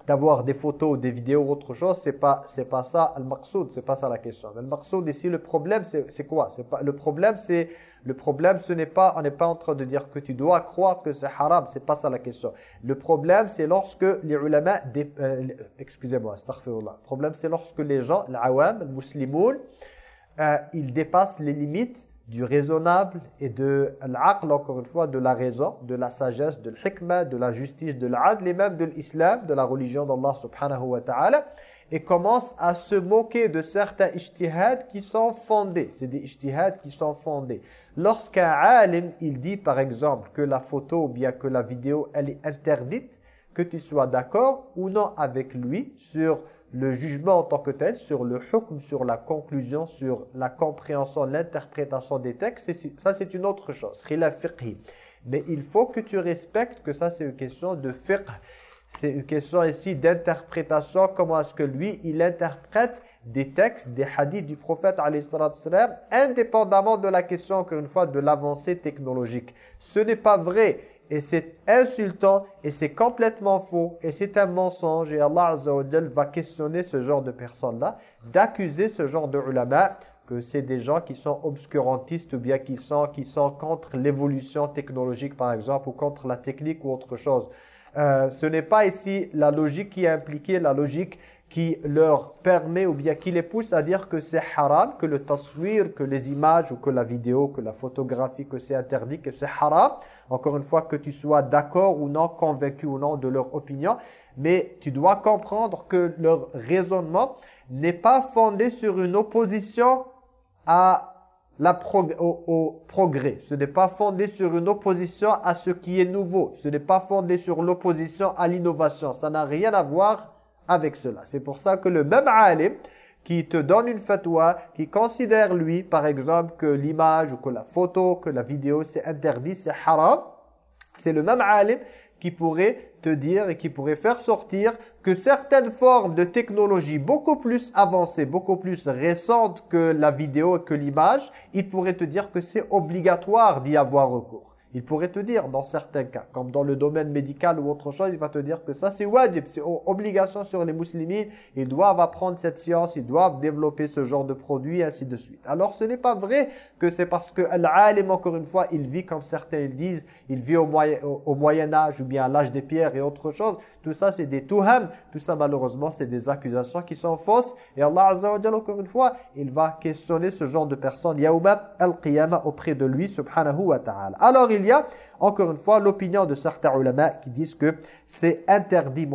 d'avoir des photos, des vidéos ou autre chose, c'est pas c'est pas ça le maqsoud, c'est pas ça la question. Le maqsoud ici le problème c'est quoi? C'est pas le problème c'est le problème ce n'est pas on n'est pas en train de dire que tu dois croire que c'est haram, c'est pas ça la question. Le problème c'est lorsque les ulama euh, excusez-moi, astaghfirullah. Le problème c'est lorsque les gens, l'awam, les musulmans euh, ils dépassent les limites du raisonnable et de l'aql, encore une fois, de la raison, de la sagesse, de l'hikmah, de la justice, de l'adl et même de l'islam, de la religion d'Allah subhanahu wa ta'ala et commence à se moquer de certains ijtihad qui sont fondés. C'est des ijtihad qui sont fondés. Lorsqu'un alim, il dit par exemple que la photo ou bien que la vidéo, elle est interdite, que tu sois d'accord ou non avec lui sur le jugement en tant que tel, sur le hukm, sur la conclusion, sur la compréhension, l'interprétation des textes, ça c'est une autre chose, Mais il faut que tu respectes que ça c'est une question de fiqh. C'est une question ici d'interprétation, comment est-ce que lui, il interprète des textes, des hadiths du prophète indépendamment de la question, encore une fois, de l'avancée technologique. Ce n'est pas vrai et c'est insultant et c'est complètement faux et c'est un mensonge et Allah Azza va questionner ce genre de personnes-là, d'accuser ce genre de ulama que c'est des gens qui sont obscurantistes ou bien qui sont, qui sont contre l'évolution technologique par exemple ou contre la technique ou autre chose. Euh, ce n'est pas ici la logique qui est impliquée, la logique qui leur permet ou bien qui les pousse à dire que c'est haram, que le taswir, que les images ou que la vidéo, que la photographie, que c'est interdit, que c'est haram. Encore une fois, que tu sois d'accord ou non, convaincu ou non de leur opinion. Mais tu dois comprendre que leur raisonnement n'est pas fondé sur une opposition à la au, progrès. Ce n'est pas fondé sur une opposition à ce qui est nouveau. Ce n'est pas fondé sur l'opposition à l'innovation. Ça n'a rien à voir avec cela. C'est pour ça que le même alim qui te donne une fatwa, qui considère lui, par exemple, que l'image ou que la photo, que la vidéo, c'est interdit, c'est haram, c'est le même alim qui pourrait te dire et qui pourrait faire sortir que certaines formes de technologie beaucoup plus avancées, beaucoup plus récentes que la vidéo et que l'image, il pourrait te dire que c'est obligatoire d'y avoir recours. Il pourrait te dire dans certains cas, comme dans le domaine médical ou autre chose, il va te dire que ça c'est wajib, c'est obligation sur les musulmans. Ils doivent apprendre cette science, ils doivent développer ce genre de produit, ainsi de suite. Alors ce n'est pas vrai que c'est parce que l'alim, encore une fois, il vit comme certains ils disent, il vit au, moyen, au, Moyen Âge ou bien à l'âge des pierres et autre chose. Tout ça c'est des tuham, tout ça malheureusement c'est des accusations qui sont fausses. Et Allah Azza wa encore une fois, il va questionner ce genre de personnes, yaouma al-qiyamah auprès de lui, subhanahu wa ta'ala. Alors il il y a encore une fois l'opinion de certains ulama qui disent que c'est interdit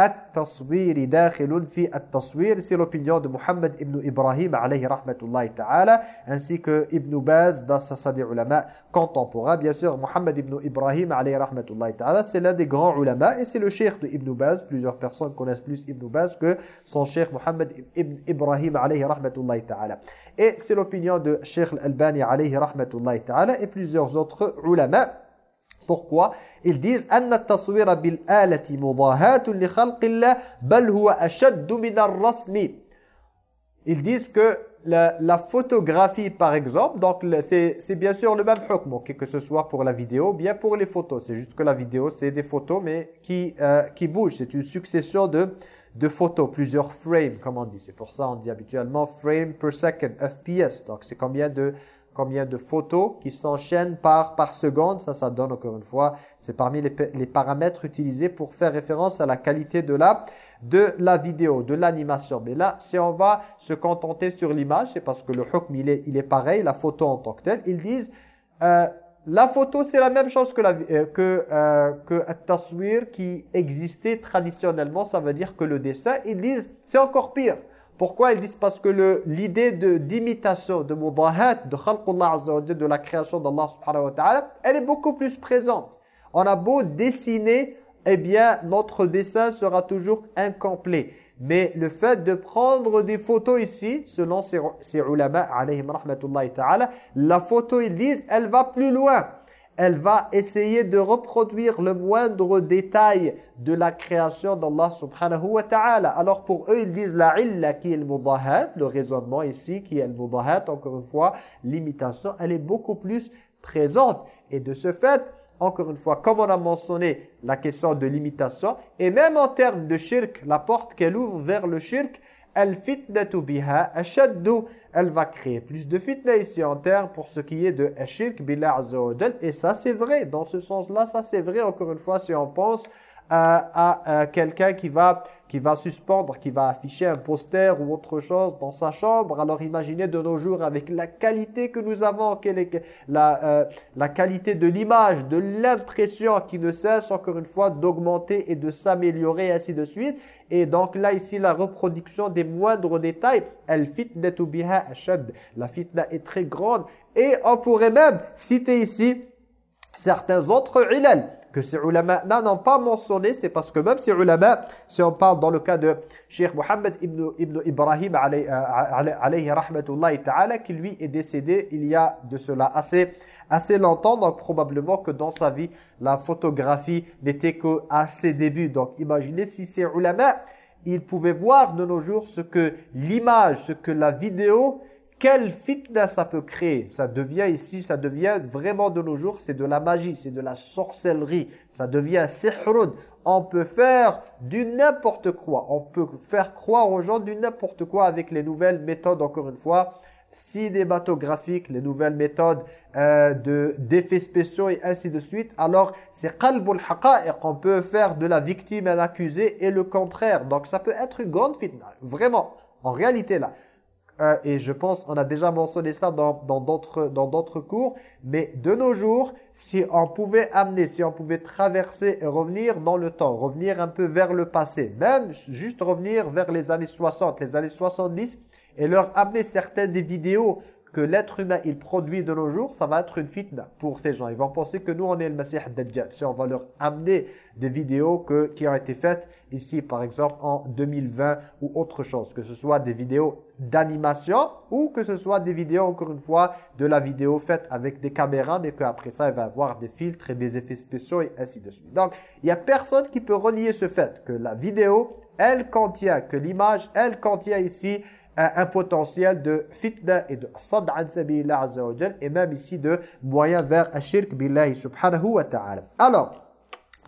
التصوير داخل في التصوير. سي لوبينيون دو محمد ابن إبراهيم عليه رحمه الله تعالى ainsi que ابن باز داس صدي علماء كونتمبورا بيان سور محمد ابن إبراهيم عليه رحمه الله تعالى سي لأن دي غران علماء اي سي لو شيخ دو ابن باز بلوزيور بيرسون كونيس بلوس ابن باز كو سون شيخ محمد ابن إبراهيم عليه رحمه الله تعالى اي سي لوبينيون دو شيخ الالباني عليه رحمه الله تعالى اي بلوزيور اوتر علماء Pourquoi? Ils disent bil bal huwa min. Ils disent que la, photographie par exemple, donc c'est bien sûr le même hukm, que ce soit pour la vidéo bien pour les photos. C'est juste que la vidéo c'est des photos mais qui, euh, qui bougent, c'est une succession de, de photos, plusieurs frames comme on dit. C'est pour ça on dit habituellement frame per second, FPS, donc c'est combien de combien de photos qui s'enchaînent par, par seconde. Ça, ça donne encore une fois, c'est parmi les, les, paramètres utilisés pour faire référence à la qualité de la, de la vidéo, de l'animation. Mais là, si on va se contenter sur l'image, c'est parce que le hukm, il est, il est pareil, la photo en tant que telle. Ils disent... Euh, la photo, c'est la même chose que la euh, que euh, que taswir qui existait traditionnellement, ça veut dire que le dessin, ils disent c'est encore pire. Pourquoi ils disent Parce que l'idée d'imitation, de, de mudahat, de khalqullah azza de la création d'Allah subhanahu wa ta'ala, elle est beaucoup plus présente. On a beau dessiner, eh bien, notre dessin sera toujours incomplet. Mais le fait de prendre des photos ici, selon ces, ces ulama, alayhim rahmatullahi ta'ala, la photo, ils disent, elle va plus loin elle va essayer de reproduire le moindre détail de la création d'Allah subhanahu wa ta'ala. Alors pour eux, ils disent la illa qui est le mudahat, le raisonnement ici qui est le mudahat, encore une fois, l'imitation, elle est beaucoup plus présente. Et de ce fait, encore une fois, comme on a mentionné la question de l'imitation, et même en termes de shirk, la porte qu'elle ouvre vers le shirk, Al-fitnatu biha ashaddu. Elle va créer plus de fitna ici en terre pour ce qui est de ashirk billah azza Et ça c'est vrai. Dans ce sens-là, ça c'est vrai encore une fois si on pense à, quelqu'un qui va, qui va suspendre, qui va afficher un poster ou autre chose dans sa chambre. Alors imaginez de nos jours avec la qualité que nous avons, quelle est la, euh, la qualité de l'image, de l'impression qui ne cesse encore une fois d'augmenter et de s'améliorer ainsi de suite. Et donc là ici la reproduction des moindres détails, elle fitnatu biha ashad. La fitna est très grande et on pourrait même citer ici certains autres ilal que ces ulama n'ont pas mentionné, c'est parce que même ces ulama, si on parle dans le cas de Cheikh Mohammed ibn, ibn Ibrahim alayhi, alayhi rahmatullahi ta'ala, qui lui est décédé il y a de cela assez, assez longtemps, donc probablement que dans sa vie, la photographie n'était qu'à ses débuts. Donc imaginez si ces ulama ils pouvaient voir de nos jours ce que l'image, ce que la vidéo, quelle fitna ça peut créer? Ça devient ici, ça devient vraiment de nos jours, c'est de la magie, c'est de la sorcellerie. Ça devient sihrun. On peut faire du n'importe quoi. On peut faire croire aux gens du n'importe quoi avec les nouvelles méthodes, encore une fois, cinématographiques, les nouvelles méthodes euh, d'effets spéciaux et ainsi de suite. Alors, c'est qalbul haqa'iq. On peut faire de la victime un accusé et le contraire. Donc, ça peut être une grande fitna. Vraiment, en réalité là. Euh, et je pense, on a déjà mentionné ça dans d'autres dans d'autres cours, mais de nos jours, si on pouvait amener, si on pouvait traverser et revenir dans le temps, revenir un peu vers le passé, même juste revenir vers les années 60, les années 70, et leur amener certaines des vidéos que l'être humain il produit de nos jours, ça va être une fitna pour ces gens. Ils vont penser que nous on est le Messie Dajjal. Si on va leur amener des vidéos que, qui ont été faites ici par exemple en 2020 ou autre chose, que ce soit des vidéos d'animation ou que ce soit des vidéos encore une fois de la vidéo faite avec des caméras mais qu'après ça il va avoir des filtres et des effets spéciaux et ainsi de suite. Donc il n'y a personne qui peut renier ce fait que la vidéo elle contient, que l'image elle contient ici un, potentiel de fitna et de sad an sabilillah azza et même ici de moyen vers ashirk billahi subhanahu wa ta'ala. Alors,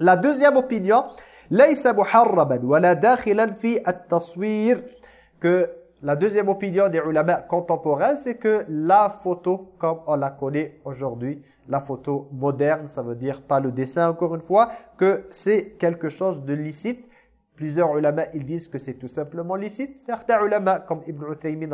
la deuxième opinion, laysa muharraban wala dakhilan fi at-taswir que la deuxième opinion des ulama contemporains, c'est que la photo, comme on la connaît aujourd'hui, la photo moderne, ça veut dire pas le dessin encore une fois, que c'est quelque chose de licite Plusieurs ulama, ils disent que c'est tout simplement licite. Certains ulama, comme Ibn Uthaymin,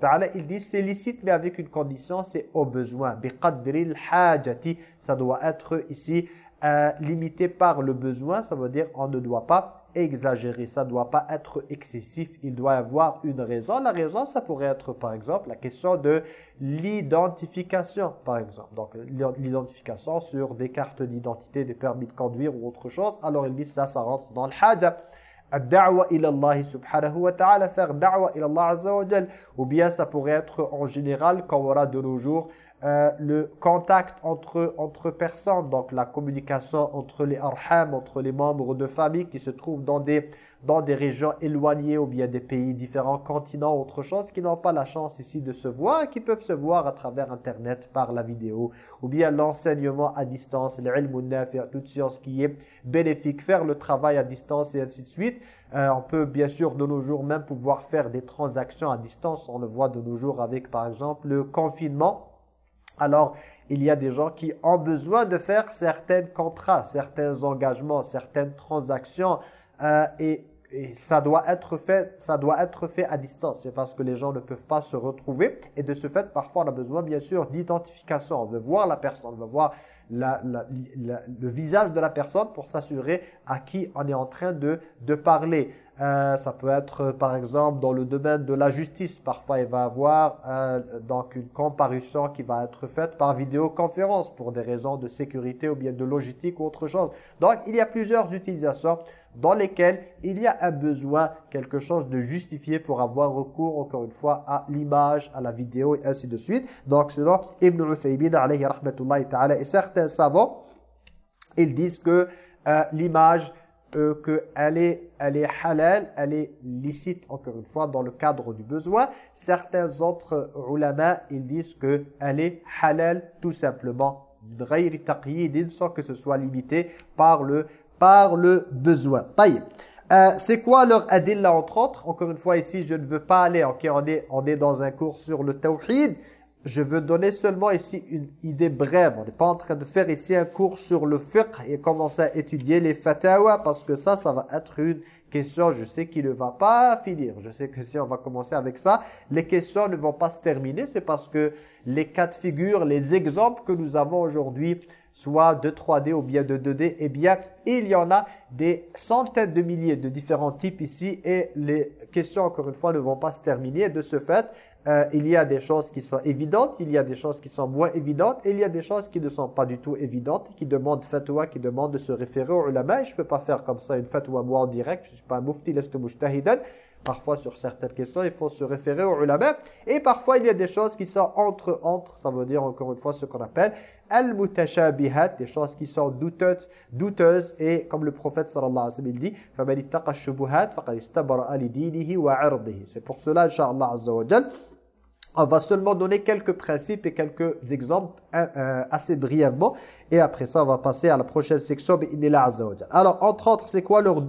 ta'ala, ils disent c'est licite, mais avec une condition, c'est au besoin. Biqadril hajati, ça doit être ici euh, limité par le besoin. Ça veut dire on ne doit pas exagérer, ça ne doit pas être excessif, il doit y avoir une raison. La raison, ça pourrait être par exemple la question de l'identification, par exemple. Donc l'identification sur des cartes d'identité, des permis de conduire ou autre chose. Alors il dit ça, ça rentre dans le hajj. Ou bien ça pourrait être en général, quand on aura de nos jours, euh, le contact entre, entre personnes, donc la communication entre les arham, entre les membres de famille qui se trouvent dans des, dans des régions éloignées ou bien des pays différents, continents, autre chose, qui n'ont pas la chance ici de se voir, qui peuvent se voir à travers Internet, par la vidéo, ou bien l'enseignement à distance, le toute science qui est bénéfique, faire le travail à distance et ainsi de suite. Euh, on peut bien sûr de nos jours même pouvoir faire des transactions à distance, on le voit de nos jours avec par exemple le confinement, alors, il y a des gens qui ont besoin de faire certains contrats, certains engagements, certaines transactions euh, et, ça doit être fait à distance. C'est parce que les gens ne peuvent pas se retrouver et de ce fait, parfois on a besoin bien sûr d'identification. On veut voir la personne, on veut voir le visage de la personne pour s'assurer à qui on est en train de parler. Euh, ça peut être par exemple dans le domaine de la justice. Parfois il va y avoir euh, donc une comparution qui va être faite par vidéoconférence pour des raisons de sécurité ou bien de logistique ou autre chose. Donc il y a plusieurs utilisations dans lesquelles il y a un besoin, quelque chose de justifié pour avoir recours encore une fois à l'image, à la vidéo et ainsi de suite. Donc selon Ibn Uthaymin alayhi rahmatullahi ta'ala et certains savants, ils disent que euh, l'image euh, qu'elle est, elle est halal, elle est licite, encore une fois, dans le cadre du besoin. Certains autres ulama, ils disent qu'elle est halal tout simplement, sans que ce soit limité par le, par le besoin. Euh, c'est quoi leur adilla entre autres? Encore une fois ici, je ne veux pas aller, ok, on est, on est dans un cours sur le tawhid, je veux donner seulement ici une idée brève. On n'est pas en train de faire ici un cours sur le fiqh et commencer à étudier les fatawa parce que ça, ça va être une question, je sais qu'il ne va pas finir. Je sais que si on va commencer avec ça, les questions ne vont pas se terminer. C'est parce que les cas de figure, les exemples que nous avons aujourd'hui, soit de 3D ou bien de 2D, eh bien, il y en a des centaines de milliers de différents types ici et les questions, encore une fois, ne vont pas se terminer. De ce fait, euh, il y a des choses qui sont évidentes, il y a des choses qui sont moins évidentes, et il y a des choses qui ne sont pas du tout évidentes, qui demandent fatwa, qui demandent de se référer au ulama. je ne peux pas faire comme ça une fatwa moi en direct, je ne suis pas un mufti, leste mujtahidan. Parfois, sur certaines questions, il faut se référer aux ulama. Et parfois, il y a des choses qui sont entre, entre, ça veut dire encore une fois ce qu'on appelle al-mutashabihat, des choses qui sont douteuses, douteuses. Et comme le prophète sallallahu alayhi wa sallam, il dit, فَمَنِ اتَّقَى الشُّبُهَاتِ فَقَدْ اسْتَبْرَأَ لِدِينِهِ وَعِرْضِهِ C'est pour cela, inshallah azza wa jalla, on va seulement donner quelques principes et quelques exemples hein, euh, assez brièvement. Et après ça, on va passer à la prochaine section. Alors, entre autres, c'est quoi leur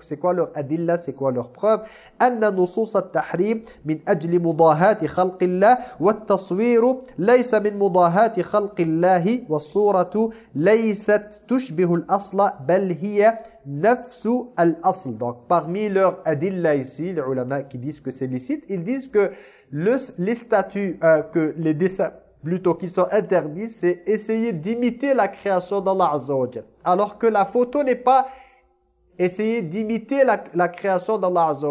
c'est quoi leur adilla, c'est quoi leur preuve أن نصوص التحريم من أجل مضاهاة خلق الله والتصوير ليس من مضاهاة خلق الله والصورة ليست تشبه الأصل بل هي Nafsu al-asl. Donc parmi leurs adilla ici, les ulama qui disent que c'est licite, ils disent que le, les statuts, euh, que les dessins plutôt qui sont interdits, c'est essayer d'imiter la création d'Allah Azza wa Alors que la photo n'est pas essayer d'imiter la, création d'Allah Azza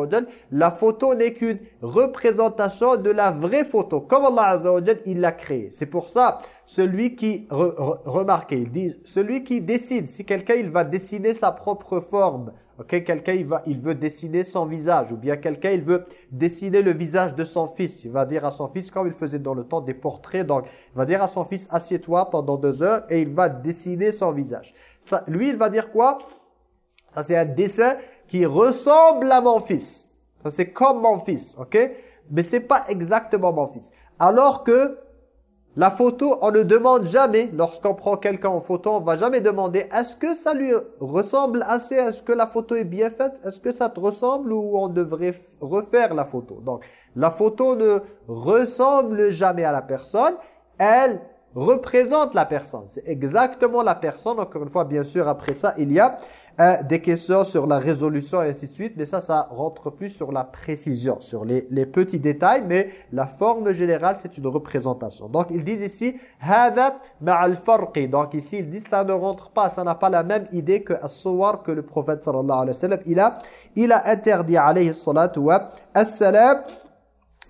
La photo n'est qu'une représentation de la vraie photo, comme Allah Azza il l'a créée. C'est pour ça celui qui, remarquez, il dit, celui qui décide, si quelqu'un il va dessiner sa propre forme, ok, quelqu'un il, va, il veut dessiner son visage, ou bien quelqu'un il veut dessiner le visage de son fils, il va dire à son fils, comme il faisait dans le temps des portraits, donc il va dire à son fils, assieds-toi pendant deux heures, et il va dessiner son visage. Ça, lui, il va dire quoi? Ça c'est un dessin qui ressemble à mon fils. Ça c'est comme mon fils, ok? Mais c'est pas exactement mon fils. Alors que la photo, on ne demande jamais, lorsqu'on prend quelqu'un en photo, on va jamais demander est-ce que ça lui ressemble assez, est-ce que la photo est bien faite, est-ce que ça te ressemble ou on devrait refaire la photo? Donc, la photo ne ressemble jamais à la personne, elle représente la personne. C'est exactement la personne. Encore une fois, bien sûr, après ça, il y a euh, des questions sur la résolution et ainsi de suite. Mais ça, ça rentre plus sur la précision, sur les, petits détails. Mais la forme générale, c'est une représentation. Donc, ils disent ici, Donc ici, ils disent, ça ne rentre pas, ça n'a pas la même idée que que le prophète sallallahu alayhi wa il a, il a interdit alayhi salatu wa as-salam.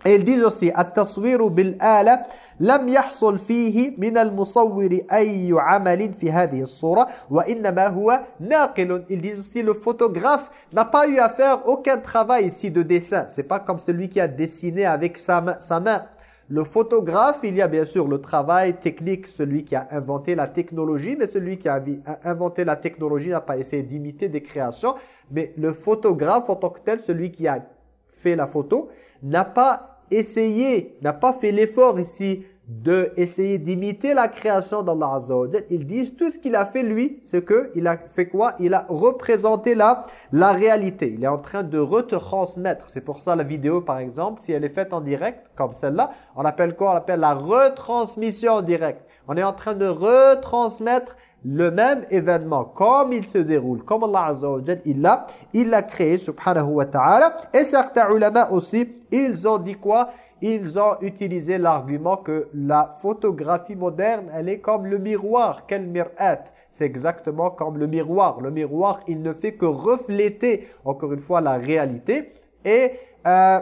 Et ils disent aussi, at-taswiru bil-ala لم يحصل فيه من المصور أي عمل في هذه الصورة وإنما هو ناقل ils disent aussi le photographe n'a pas eu à faire aucun travail ici de dessin c'est pas comme celui qui a dessiné avec sa main, sa main le photographe, il y a bien sûr le travail technique, celui qui a inventé la technologie, mais celui qui a inventé la technologie n'a pas essayé d'imiter des créations. Mais le photographe en tant que tel, celui qui a fait la photo, n'a pas essayé, n'a pas fait l'effort ici de essayer d'imiter la création d'Allah Azza Ils disent tout ce qu'il a fait lui, c'est que il a fait quoi? Il a représenté la, la réalité. Il est en train de retransmettre. C'est pour ça la vidéo par exemple, si elle est faite en direct, comme celle-là, on appelle quoi? On appelle la retransmission en direct. On est en train de retransmettre le même événement, comme il se déroule, comme Allah Azza wa il l'a il l'a créé, subhanahu wa ta'ala. Et certains ulama aussi, ils ont dit quoi? Ils ont utilisé l'argument que la photographie moderne, elle est comme le miroir. Quel mirat? C'est exactement comme le miroir. Le miroir, il ne fait que refléter, encore une fois, la réalité. Et euh,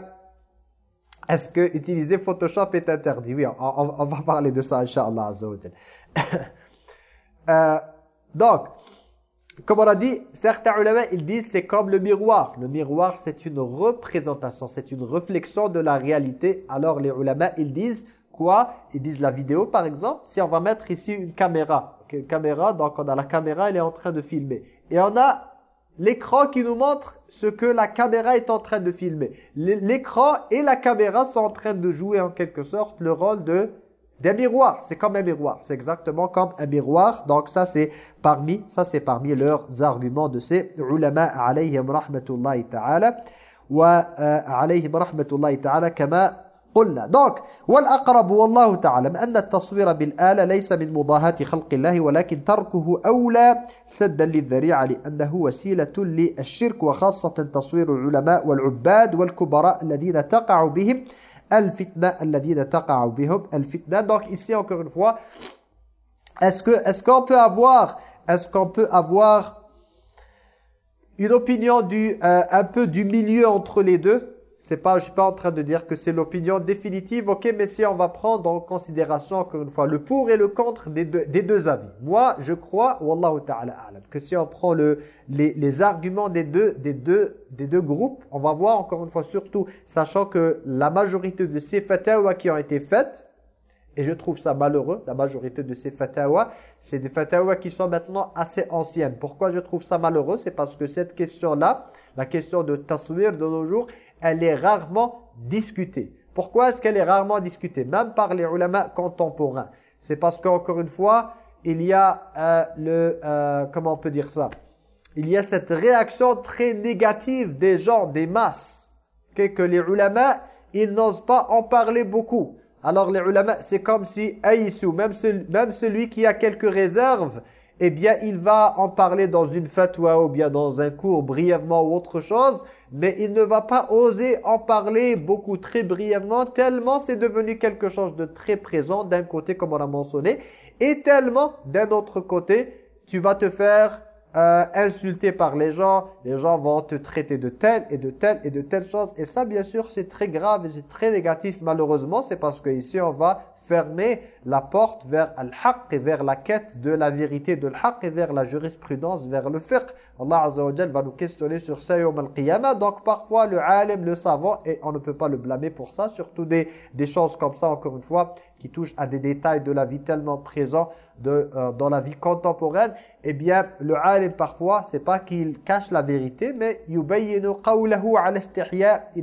est-ce que utiliser Photoshop est interdit? Oui, on, va parler de ça, Inch'Allah. euh, donc, comme on a dit, certains ulama, ils disent c'est comme le miroir. Le miroir, c'est une représentation, c'est une réflexion de la réalité. Alors les ulama, ils disent quoi? Ils disent la vidéo, par exemple. Si on va mettre ici une caméra, une caméra, donc on a la caméra, elle est en train de filmer. Et on a l'écran qui nous montre ce que la caméra est en train de filmer. L'écran et la caméra sont en train de jouer en quelque sorte le rôle de des miroirs, c'est comme un miroir, c'est exactement comme un miroir. Donc ça c'est parmi ça c'est parmi leurs arguments de ces ulama alayhim rahmatullahi ta'ala wa alayhim rahmatullahi ta'ala kama قلنا donc والأقرب والله تعالى أن التصوير بالآلة ليس من مضاهاة خلق الله ولكن تركه أولى سدا للذريعة لأنه وسيلة للشرك وخاصة تصوير العلماء والعباد والكبراء الذين تقع بهم al-fitna alladhina taqa'u bihum al-fitna. Donc ici encore une fois, est-ce que est-ce qu'on peut avoir est-ce qu'on peut avoir une opinion du euh, un peu du milieu entre les deux? C'est pas, je suis pas en train de dire que c'est l'opinion définitive, ok, mais si on va prendre en considération, encore une fois, le pour et le contre des deux, des deux avis. Moi, je crois, wallahu ta'ala que si on prend le, les, les arguments des deux, des, deux, des deux groupes, on va voir, encore une fois, surtout, sachant que la majorité de ces fatwas qui ont été faites, et je trouve ça malheureux, la majorité de ces fatwas, c'est des fatwas qui sont maintenant assez anciennes. Pourquoi je trouve ça malheureux? C'est parce que cette question-là, la question de taswir de nos jours, elle est rarement discutée. Pourquoi est-ce qu'elle est rarement discutée? Même par les ulama contemporains. C'est parce qu'encore une fois, il y a euh, le... Euh, comment on peut dire ça? Il y a cette réaction très négative des gens, des masses. que les ulama, ils n'osent pas en parler beaucoup. Alors les ulama, c'est comme si Aïssou, même celui qui a quelques réserves, eh bien, il va en parler dans une fatwa ou bien dans un cours brièvement ou autre chose, mais il ne va pas oser en parler beaucoup très brièvement, tellement c'est devenu quelque chose de très présent d'un côté, comme on a mentionné, et tellement d'un autre côté, tu vas te faire euh, insulté par les gens, les gens vont te traiter de telle et de telle et de telle chose. Et ça, bien sûr, c'est très grave et c'est très négatif. Malheureusement, c'est parce que ici on va fermer la porte vers al-haqq et vers la quête de la vérité de l'haqq et vers la jurisprudence, vers le fiqh. Allah Azza wa va nous questionner sur ça yawm al-qiyamah. Donc parfois le alim, le savant, et on ne peut pas le blâmer pour ça, surtout des, des choses comme ça, encore une fois, qui touchent à des détails de la vie tellement présents euh, dans la vie contemporaine, eh bien le alim parfois, c'est pas qu'il cache la vérité, mais il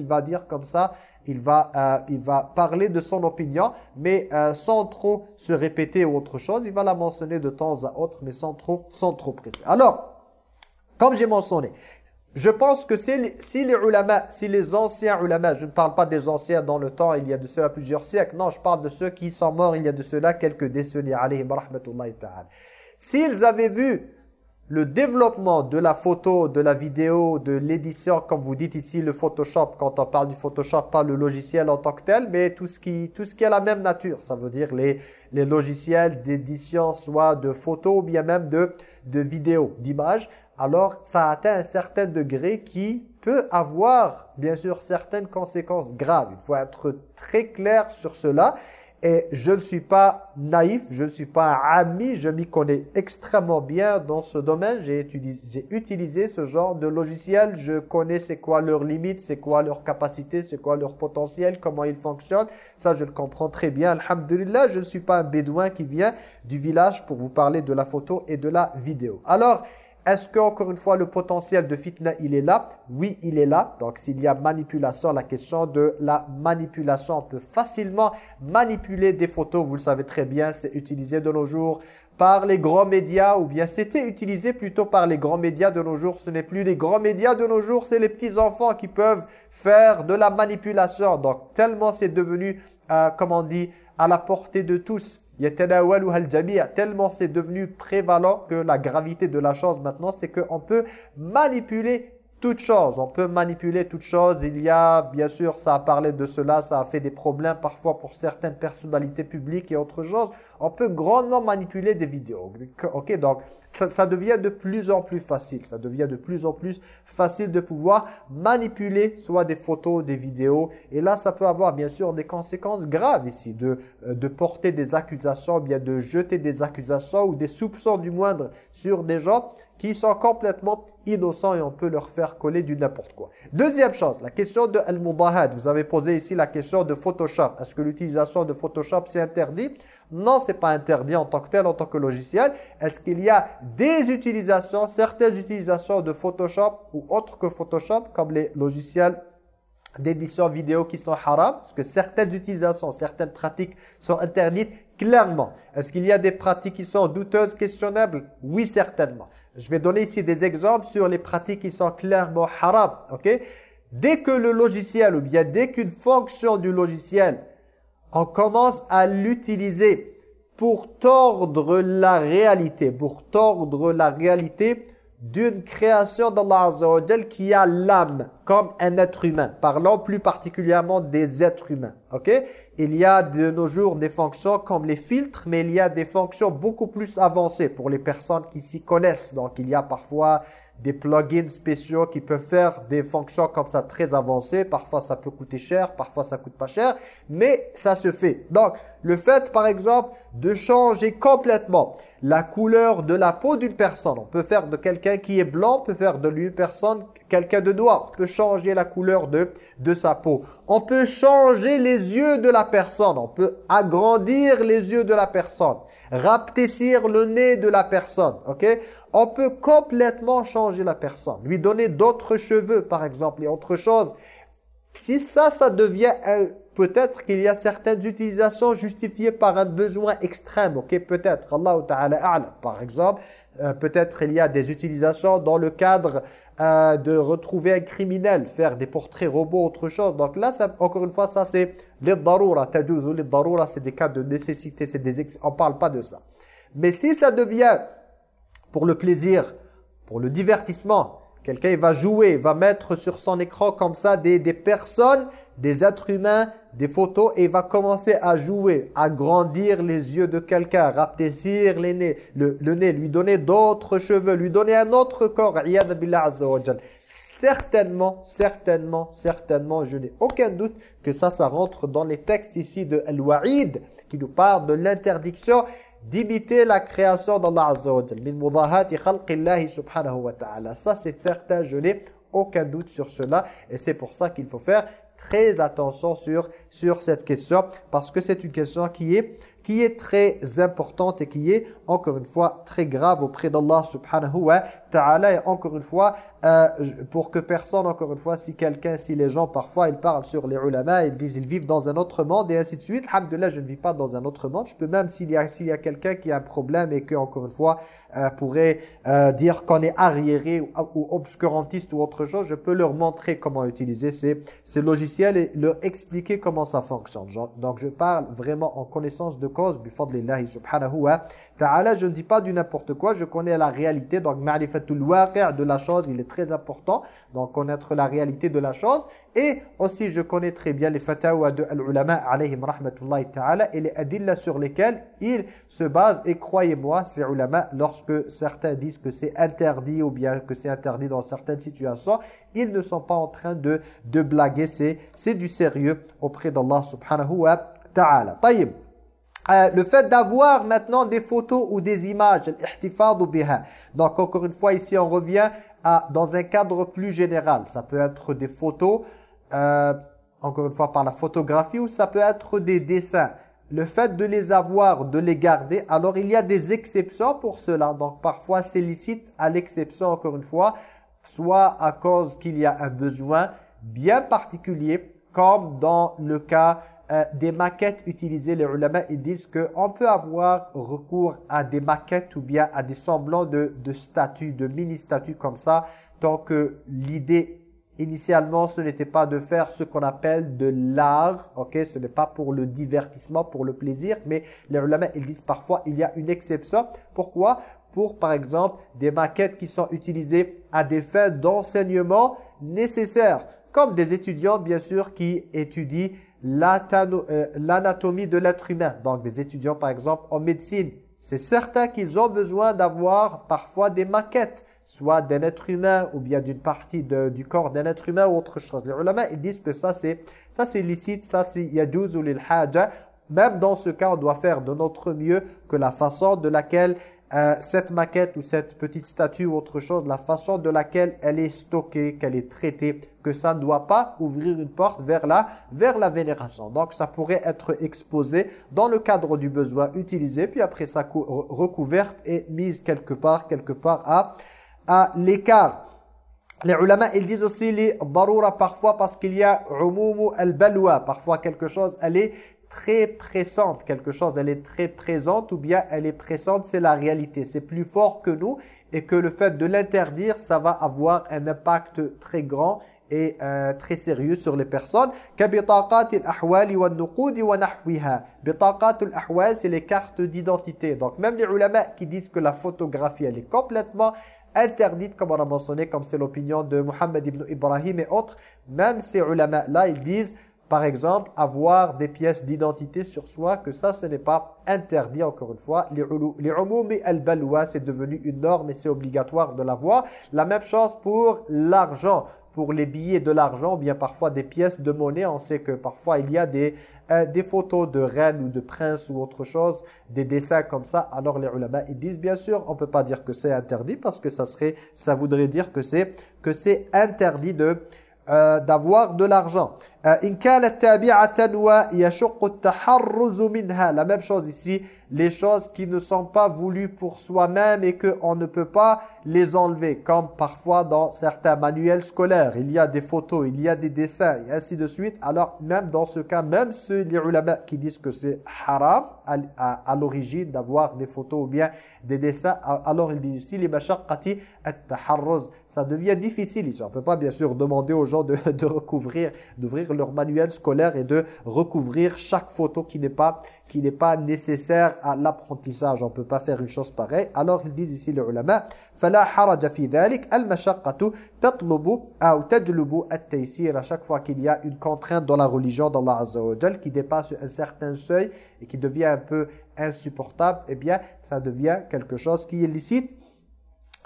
va dire comme ça il va, euh, il va parler de son opinion, mais euh, sans trop se répéter ou autre chose. Il va la mentionner de temps à autre, mais sans trop, sans trop presser. Alors, comme j'ai mentionné, je pense que si les ulama, si les anciens ulama, je ne parle pas des anciens dans le temps, il y a de cela plusieurs siècles, non, je parle de ceux qui sont morts il y a de cela quelques décennies, alayhim rahmatullahi ta'ala. S'ils avaient vu le développement de la photo, de la vidéo, de l'édition, comme vous dites ici, le Photoshop, quand on parle du Photoshop, pas le logiciel en tant que tel, mais tout ce qui, tout ce qui a la même nature. Ça veut dire les, les logiciels d'édition, soit de photos ou bien même de, de vidéos, d'images. Alors, ça atteint un certain degré qui peut avoir, bien sûr, certaines conséquences graves. Il faut être très clair sur cela. Et je ne suis pas naïf, je ne suis pas un ami, je m'y connais extrêmement bien dans ce domaine. J'ai utilisé, ce genre de logiciel, je connais c'est quoi leurs limites, c'est quoi leur capacité, c'est quoi leur potentiel, comment ils fonctionnent. Ça, je le comprends très bien. Alhamdulillah, je ne suis pas un bédouin qui vient du village pour vous parler de la photo et de la vidéo. Alors, est-ce que encore une fois le potentiel de fitna il est là? Oui, il est là. Donc s'il y a manipulation, la question de la manipulation, on peut facilement manipuler des photos, vous le savez très bien, c'est utilisé de nos jours par les grands médias ou bien c'était utilisé plutôt par les grands médias de nos jours. Ce n'est plus les grands médias de nos jours, c'est les petits enfants qui peuvent faire de la manipulation. Donc tellement c'est devenu, euh, comme on dit, à la portée de tous tellement c'est devenu prévalent que la gravité de la chose maintenant c'est qu'on peut manipuler toute chose, on peut manipuler toute chose, il y a bien sûr ça a parlé de cela, ça a fait des problèmes parfois pour certaines personnalités publiques et autres choses, on peut grandement manipuler des vidéos, ok donc ça, devient de plus en plus facile. Ça devient de plus en plus facile de pouvoir manipuler soit des photos, des vidéos. Et là, ça peut avoir bien sûr des conséquences graves ici. De, euh, de porter des accusations, bien de jeter des accusations ou des soupçons du moindre sur des gens qui sont complètement innocents et on peut leur faire coller du n'importe quoi. Deuxième chose, la question de Al-Mudahad. Vous avez posé ici la question de Photoshop. Est-ce que l'utilisation de Photoshop c'est interdit? Non, c'est pas interdit en tant que tel, en tant que logiciel. Est-ce qu'il y a des utilisations, certaines utilisations de Photoshop ou autres que Photoshop, comme les logiciels d'édition vidéo qui sont haram? Est-ce que certaines utilisations, certaines pratiques sont interdites? Clairement. Est-ce qu'il y a des pratiques qui sont douteuses, questionnables? Oui, certainement. Je vais donner ici des exemples sur les pratiques qui sont clairement haram. ok? Dès que le logiciel, ou bien dès qu'une fonction du logiciel, on commence à l'utiliser pour tordre la réalité, pour tordre la réalité d'une création d'Allah Azza wa qui a l'âme comme un être humain. Parlons plus particulièrement des êtres humains. ok? Il y a de nos jours des fonctions comme les filtres, mais il y a des fonctions beaucoup plus avancées pour les personnes qui s'y connaissent. Donc il y a parfois des plugins spéciaux qui peuvent faire des fonctions comme ça très avancées. Parfois, ça peut coûter cher, parfois, ça coûte pas cher, mais ça se fait. Donc, le fait, par exemple, de changer complètement la couleur de la peau d'une personne. On peut faire de quelqu'un qui est blanc, on peut faire de lui une personne, quelqu'un de noir. On peut changer la couleur de, de sa peau. On peut changer les yeux de la personne. On peut agrandir les yeux de la personne. Rapetissir le nez de la personne. ok? On peut complètement changer la personne. Lui donner d'autres cheveux, par exemple, et autre chose. Si ça, ça devient un Peut-être qu'il y a certaines utilisations justifiées par un besoin extrême, ok Peut-être, Allah Ta'ala Par exemple, euh, peut-être il y a des utilisations dans le cadre euh, de retrouver un criminel, faire des portraits robots, autre chose. Donc là, encore une fois, ça c'est les darura, ou les darura, c'est des cas de nécessité, c'est des on parle pas de ça. Mais si ça devient pour le plaisir, pour le divertissement, quelqu'un va jouer, va mettre sur son écran comme ça des personnes des êtres humains, des photos et va commencer à jouer, à grandir les yeux de quelqu'un, rapetissir les nez, le, nez, lui donner d'autres cheveux, lui donner un autre corps. Certainement, certainement, certainement, je n'ai aucun doute que ça, ça rentre dans les textes ici de Al-Wa'id qui nous parle de l'interdiction d'imiter la création d'Allah Azza wa subhanahu wa ta'ala. Ça, c'est certain, je n'ai aucun doute sur cela et c'est pour ça qu'il faut faire très attention sur, sur cette question parce que c'est une question qui est qui est très importante et qui est, encore une fois, très grave auprès d'Allah subhanahu wa ta'ala. Et encore une fois, euh, pour que personne, encore une fois, si quelqu'un, si les gens, parfois, ils parlent sur les ulama, ils disent, ils vivent dans un autre monde et ainsi de suite. Alhamdulillah, je ne vis pas dans un autre monde. Je peux même, s'il y a, s'il y a quelqu'un qui a un problème et que, encore une fois, euh, pourrait euh, dire qu'on est arriéré ou, obscurantiste ou autre chose, je peux leur montrer comment utiliser ces, ces logiciels et leur expliquer comment ça fonctionne. Donc, je parle vraiment en connaissance de cause, subhanahu wa ta'ala. Je ne dis pas du n'importe quoi, je connais la réalité. Donc, ma'rifatul waqi' de la chose, il est très important. Donc, connaître la réalité de la chose. Et aussi, je connais très bien les fatawa de l'ulama alayhim rahmatullahi ta'ala et les adillas sur lesquels ils se basent. Et croyez-moi, ces ulama, lorsque certains disent que c'est interdit ou bien que c'est interdit dans certaines situations, ils ne sont pas en train de, de blaguer. C'est du sérieux auprès d'Allah subhanahu wa ta'ala. Taïb. Euh, le fait d'avoir maintenant des photos ou des images, donc encore une fois ici on revient à, dans un cadre plus général. Ça peut être des photos, euh, encore une fois par la photographie, ou ça peut être des dessins. Le fait de les avoir, de les garder, alors il y a des exceptions pour cela. Donc parfois c'est licite à l'exception encore une fois, soit à cause qu'il y a un besoin bien particulier, comme dans le cas euh, des maquettes utilisées, les ulama, ils disent qu'on peut avoir recours à des maquettes ou bien à des semblants de, de statues, de mini-statues comme ça, tant que l'idée initialement ce n'était pas de faire ce qu'on appelle de l'art, ok, ce n'est pas pour le divertissement, pour le plaisir, mais les ulama, ils disent parfois il y a une exception. Pourquoi? Pour par exemple des maquettes qui sont utilisées à des fins d'enseignement nécessaires, comme des étudiants bien sûr qui étudient l'anatomie de l'être humain. Donc des étudiants par exemple en médecine, c'est certain qu'ils ont besoin d'avoir parfois des maquettes, soit d'un être humain ou bien d'une partie du corps d'un être humain ou autre chose. Les ulama, ils disent que ça c'est ça c'est licite, ça c'est yajuzu lil haja. Même dans ce cas, on doit faire de notre mieux que la façon de laquelle euh, cette maquette ou cette petite statue ou autre chose, la façon de laquelle elle est stockée, qu'elle est traitée, que ça ne doit pas ouvrir une porte vers la, vers la vénération. Donc ça pourrait être exposé dans le cadre du besoin utilisé, puis après ça recouverte et mise quelque part, quelque part à, à l'écart. Les ulama, ils disent aussi les darura parfois parce qu'il y a umumu al-balwa, parfois quelque chose, elle est très pressante, quelque chose, elle est très présente ou bien elle est pressante, c'est la réalité. C'est plus fort que nous et que le fait de l'interdire, ça va avoir un impact très grand et euh, très sérieux sur les personnes. c'est les cartes d'identité. Donc même les ulama qui disent que la photographie, elle est complètement interdite, comme on a mentionné, comme c'est l'opinion de Muhammad ibn Ibrahim et autres, même ces ulama-là, ils disent par exemple, avoir des pièces d'identité sur soi, que ça, ce n'est pas interdit, encore une fois. Les umumi al-balwa, c'est devenu une norme et c'est obligatoire de l'avoir. La même chose pour l'argent pour les billets de l'argent ou bien parfois des pièces de monnaie. On sait que parfois il y a des, euh, des photos de reines ou de princes ou autre chose, des dessins comme ça. Alors les ulama ils disent bien sûr, on peut pas dire que c'est interdit parce que ça serait ça voudrait dire que c'est que c'est interdit de euh, d'avoir de l'argent. Euh, la même chose ici, les choses qui ne sont pas voulues pour soi-même et qu'on ne peut pas les enlever. Comme parfois dans certains manuels scolaires, il y a des photos, il y a des dessins et ainsi de suite. Alors même dans ce cas, même ceux les ulama qui disent que c'est haram à, l'origine d'avoir des photos ou bien des dessins, alors ils disent ici les at-taharruz. Ça devient difficile ici. On ne peut pas bien sûr demander aux gens de, de recouvrir, d'ouvrir leur manuel scolaire et de recouvrir chaque photo qui n'est pas qui n'est pas nécessaire à l'apprentissage. On ne peut pas faire une chose pareille. Alors ils disent ici les ulama فلا حرج في ذلك المشقة تطلب أو تجلب التيسير à chaque fois qu'il y a une contrainte dans la religion d'Allah Azza wa qui dépasse un certain seuil et qui devient un peu insupportable, eh bien ça devient quelque chose qui est licite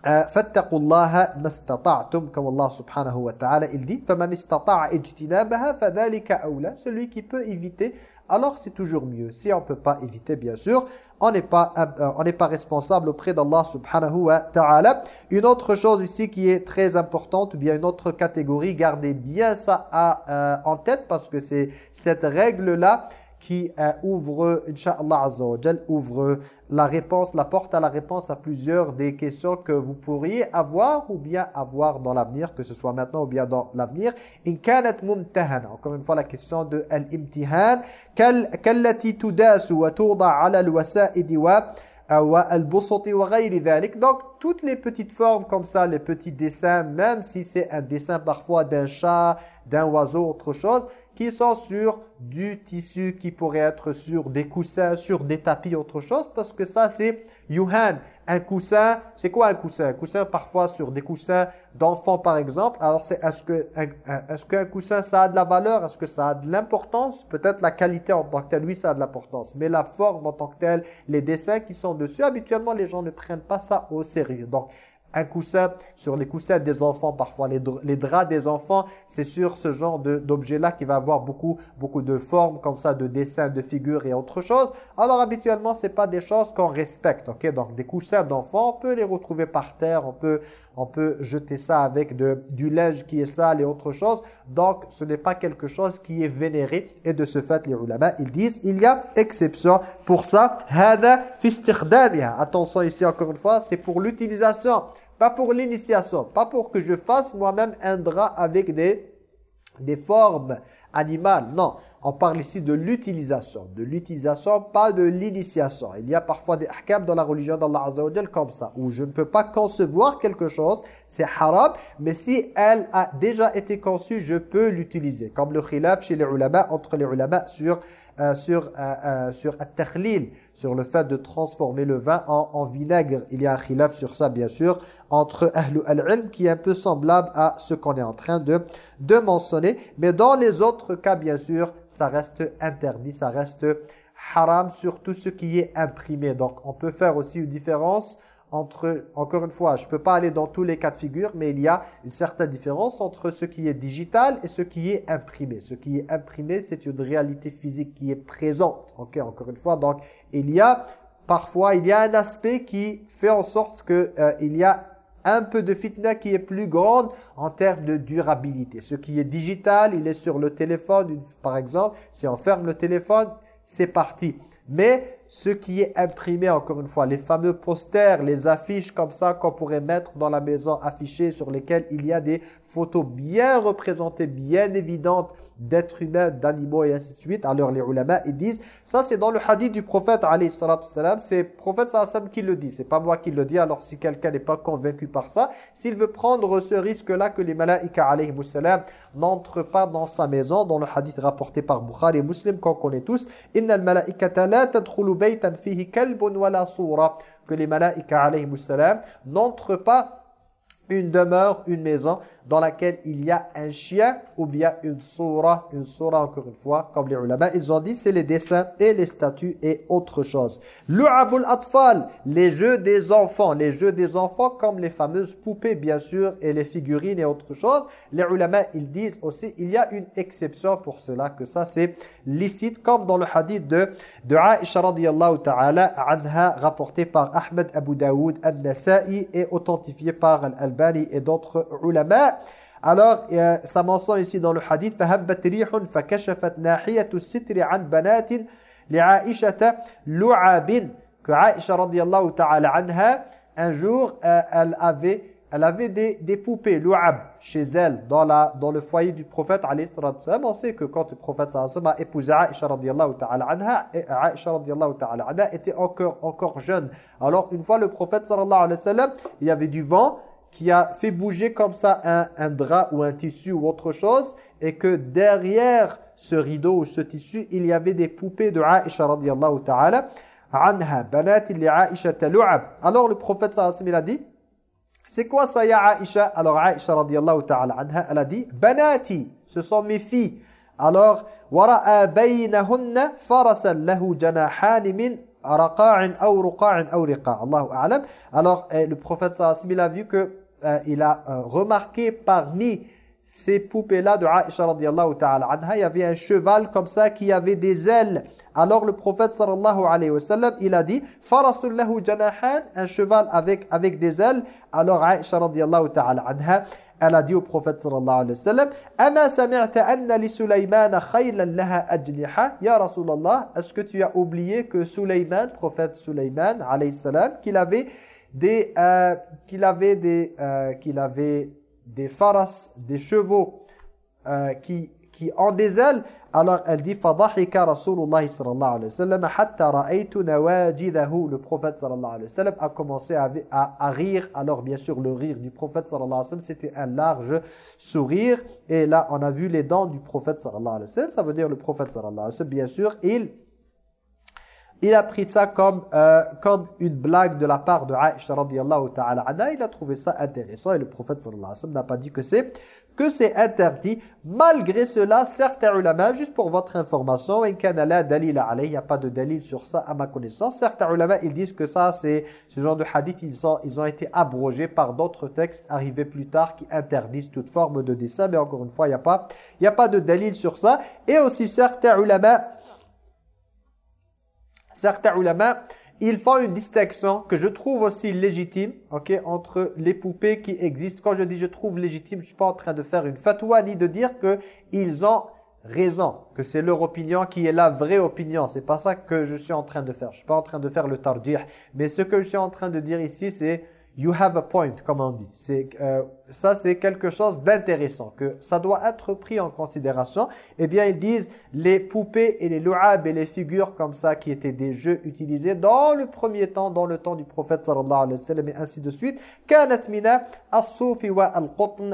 فاتقوا الله ما استطعتم كما الله سبحانه وتعالى il dit فمن استطاع اجتنابها فذلك أولى celui qui peut éviter alors c'est toujours mieux si on peut pas éviter bien sûr on n'est pas euh, on n'est pas responsable auprès d'Allah subhanahu wa ta'ala une autre chose ici qui est très importante ou bien une autre catégorie gardez bien ça à, euh, en tête parce que c'est cette règle là qui euh, ouvre, Inch'Allah Azza ouvre la réponse, la porte à la réponse à plusieurs des questions que vous pourriez avoir ou bien avoir dans l'avenir, que ce soit maintenant ou bien dans l'avenir. In kanat mumtahana. Encore une fois, la question de al-imtihan. Kallati tudasu wa ala al-wasa'idi wa donc toutes les petites formes comme ça, les petits dessins, même si c'est un dessin parfois d'un chat, d'un oiseau, autre chose, qui sont sur du tissu qui pourrait être sur des coussins, sur des tapis, autre chose, parce que ça c'est yuhan. Un coussin, c'est quoi un coussin? Un coussin parfois sur des coussins d'enfants par exemple. Alors c'est est-ce que est-ce qu'un coussin ça a de la valeur? Est-ce que ça a de l'importance? Peut-être la qualité en tant que telle, oui ça a de l'importance, mais la forme en tant que telle, les dessins qui sont dessus, habituellement les gens ne prennent pas ça au sérieux. Donc un coussin, sur les coussins des enfants parfois, les, draps des enfants, c'est sur ce genre d'objet-là qui va avoir beaucoup, beaucoup de formes comme ça, de dessins, de figures et autre chose. Alors habituellement, c'est pas des choses qu'on respecte, ok? Donc des coussins d'enfants, on peut les retrouver par terre, on peut, on peut jeter ça avec de, du linge qui est sale et autre chose. Donc ce n'est pas quelque chose qui est vénéré et de ce fait, les ulama, ils disent, il y a exception pour ça. Attention ici encore une fois, c'est pour l'utilisation pas pour l'initiation, pas pour que je fasse moi-même un drap avec des, des formes animales. Non, on parle ici de l'utilisation. De l'utilisation, pas de l'initiation. Il y a parfois des ahkam dans la religion d'Allah Azza wa comme ça, où je ne peux pas concevoir quelque chose, c'est haram, mais si elle a déjà été conçue, je peux l'utiliser. Comme le khilaf chez les ulama, entre les ulama sur euh, sur, euh, euh, sur sur le fait de transformer le vin en, vinaigre. Il y a un khilaf sur ça, bien sûr, entre Ahlu al-Ilm, qui est un peu semblable à ce qu'on est en train de, de mentionner. Mais dans les autres cas, bien sûr, ça reste interdit, ça reste haram sur tout ce qui est imprimé. Donc, on peut faire aussi une différence entre, encore une fois, je ne peux pas aller dans tous les cas de figure, mais il y a une certaine différence entre ce qui est digital et ce qui est imprimé. Ce qui est imprimé, c'est une réalité physique qui est présente. Ok, encore une fois, donc il y a parfois, il y a un aspect qui fait en sorte qu'il euh, y a un peu de fitna qui est plus grande en termes de durabilité. Ce qui est digital, il est sur le téléphone, par exemple. Si on ferme le téléphone, c'est parti. Mais ce qui est imprimé, encore une fois, les fameux posters, les affiches comme ça qu'on pourrait mettre dans la maison affichées sur lesquelles il y a des photos bien représentées, bien évidentes d'êtres humains, d'animaux et ainsi de suite. Alors les ulama, ils disent, ça c'est dans le hadith du prophète c'est le prophète sallam qui le dit, c'est pas moi qui le dis. Alors si quelqu'un n'est pas convaincu par ça, s'il veut prendre ce risque-là que les malaïka alayhi n'entrent pas dans sa maison, dans le hadith rapporté par Bukhari et Muslim qu'on connaît tous, « Innal malaikata la tadkhulu fihi kalbun wala que les malaïka n'entrent pas une demeure, une maison dans laquelle il y a un chien ou bien une soura, une soura encore une fois, comme les ulama, ils ont dit c'est les dessins et les statues et autre chose. Lu'abul atfal, les jeux des enfants, les jeux des enfants comme les fameuses poupées bien sûr et les figurines et autre chose. Les ulama, ils disent aussi il y a une exception pour cela que ça c'est licite comme dans le hadith de de Aisha radiyallahu ta'ala anha rapporté par Ahmed Abu Daoud An-Nasa'i et authentifié par Al-Albani et d'autres ulama. Alors, ça mentionne ici dans le hadith فَهَبَّتْ رِيحٌ فَكَشَفَتْ نَاحِيَةُ السِّتْرِ عَنْ بَنَاتٍ لِعَائِشَةَ لُعَابٍ que Aïcha radiyallahu ta'ala anha un jour euh, elle avait elle avait des, des poupées lu'ab chez elle dans la dans le foyer du prophète alayhi on sait que quand le prophète sallallahu a épousé Aïcha radiyallahu ta'ala anha Aïcha radiyallahu ta'ala anha était encore encore jeune alors une fois le prophète sallallahu alayhi wa sallam il y avait du vent qui a fait bouger comme ça un, drap ou un tissu ou autre chose et que derrière ce rideau ou ce tissu, il y avait des poupées de Aïcha radiyallahu ta'ala anha banati. Alors le prophète a dit c'est quoi ça ya Aïcha? Alors radiyallahu ta'ala elle a dit banati ce sont mes filles. Alors. Alors le prophète a vu que euh, il a euh, remarqué parmi ces poupées-là de Aisha radiallahu ta'ala anha, il y avait un cheval comme ça qui avait des ailes. Alors le prophète sallallahu alayhi wa sallam, il a dit « Farasul lahu janahan » un cheval avec, avec des ailes. Alors Aisha radiallahu ta'ala anha, elle a dit au prophète sallallahu alayhi wa sallam « Ama sami'ta anna li Sulaymana khaylan laha ajniha » Ya Rasulallah, est-ce que tu as oublié que Sulayman, prophète Sulayman qu'il avait des euh, qu'il avait des euh, qu'il avait des faras, des chevaux euh, qui qui ont des ailes. Alors elle dit fadhahika rasulullah sallallahu alayhi wa sallam hatta ra'aytu nawajidahu. Le prophète sallallahu alayhi wa sallam a commencé à, à, rire. Alors bien sûr le rire du prophète sallallahu alayhi wa sallam c'était un large sourire. Et là on a vu les dents du prophète sallallahu alayhi wa sallam. Ça veut dire le prophète sallallahu alayhi wa sallam bien sûr il il a pris ça comme, euh, comme une blague de la part de Aïcha radiyallahu ta'ala. Il a trouvé ça intéressant et le prophète sallallahu alayhi wa sallam n'a pas dit que c'est que c'est interdit. Malgré cela, certains ulama, juste pour votre information, il n'y a pas de dalil sur ça à ma connaissance. Certains ulama, ils disent que ça, c'est ce genre de hadith, ils ont, ils ont été abrogés par d'autres textes arrivés plus tard qui interdisent toute forme de dessin. Mais encore une fois, il n'y a, pas, il a pas de dalil sur ça. Et aussi certains ulama certains ulama, ils font une distinction que je trouve aussi légitime ok, entre les poupées qui existent. Quand je dis je trouve légitime, je suis pas en train de faire une fatwa ni de dire qu'ils ont raison, que c'est leur opinion qui est la vraie opinion. C'est pas ça que je suis en train de faire. Je suis pas en train de faire le tarjih. Mais ce que je suis en train de dire ici, c'est you have a point, comme on dit. Euh, ça, c'est quelque chose d'intéressant, que ça doit être pris en considération. Eh bien, ils disent les poupées et les lu'ab et les figures comme ça qui étaient des jeux utilisés dans le premier temps, dans le temps du prophète sallallahu alayhi wa sallam et ainsi de suite.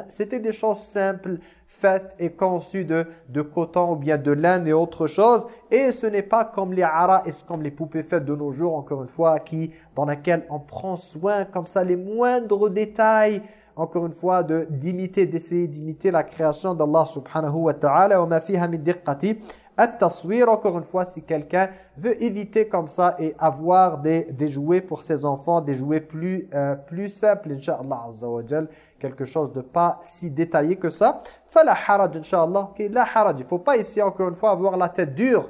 C'était des choses simples, faites et conçues de, de coton ou bien de laine et autre chose. Et ce n'est pas comme les haras et comme les poupées faites de nos jours, encore une fois, qui dans laquelle on prend soin comme ça les moindres détails encore une fois, de d'imiter, d'essayer d'imiter la création d'Allah subhanahu wa ta'ala. ma fiha min diqqati at-taswir, encore une fois, si quelqu'un veut éviter comme ça et avoir des, des jouets pour ses enfants, des jouets plus, euh, plus simples, Inch'Allah Azza quelque chose de pas si détaillé que ça. Fala haraj, Inch'Allah, okay, la haraj. Il faut pas ici, encore une fois, avoir la tête dure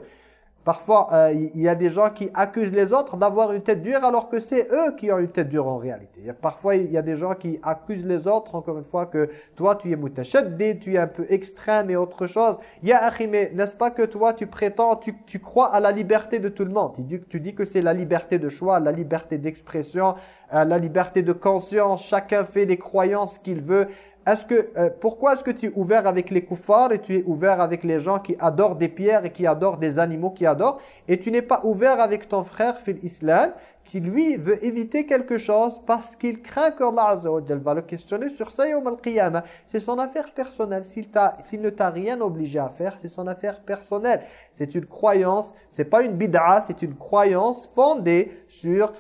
Parfois, euh, il y a des gens qui accusent les autres d'avoir une tête dure alors que c'est eux qui ont une tête dure en réalité. Parfois, il y a des gens qui accusent les autres, encore une fois, que toi, tu es mutashaddi, tu es un peu extrême et autre chose. Ya mais n'est-ce pas que toi, tu prétends, tu, tu, crois à la liberté de tout le monde? Tu dis, tu dis que c'est la liberté de choix, la liberté d'expression, euh, la liberté de conscience. Chacun fait les croyances qu'il veut est-ce que euh, pourquoi est-ce que tu es ouvert avec les koufars et tu es ouvert avec les gens qui adorent des pierres et qui adorent des animaux qui adorent et tu n'es pas ouvert avec ton frère fil islam qui lui veut éviter quelque chose parce qu'il craint qu'Allah Azza va le questionner sur ça yawm al-qiyamah? C'est son affaire personnelle. S'il ne t'a rien obligé à faire, c'est son affaire personnelle. C'est une croyance, c'est pas une bid'a, c'est une croyance fondée sur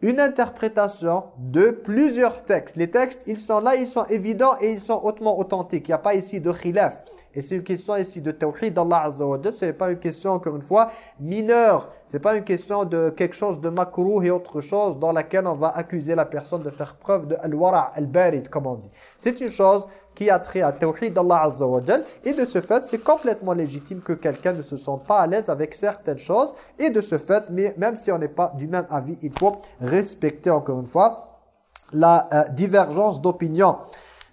une interprétation de plusieurs textes. Les textes, ils sont là, ils sont évidents et ils sont hautement authentiques. Il n'y a pas ici de khilaf. Et c'est une question ici de tawhid d'Allah Azza wa Ce n'est pas une question, encore une fois, mineure. Ce n'est pas une question de quelque chose de makruh et autre chose dans laquelle on va accuser la personne de faire preuve de al-wara' al-barid, comme on dit. C'est une chose qui a trait à tawhid d'Allah Azza wa Et de ce fait, c'est complètement légitime que quelqu'un ne se sente pas à l'aise avec certaines choses. Et de ce fait, mais même si on n'est pas du même avis, il faut respecter encore une fois la euh, divergence d'opinion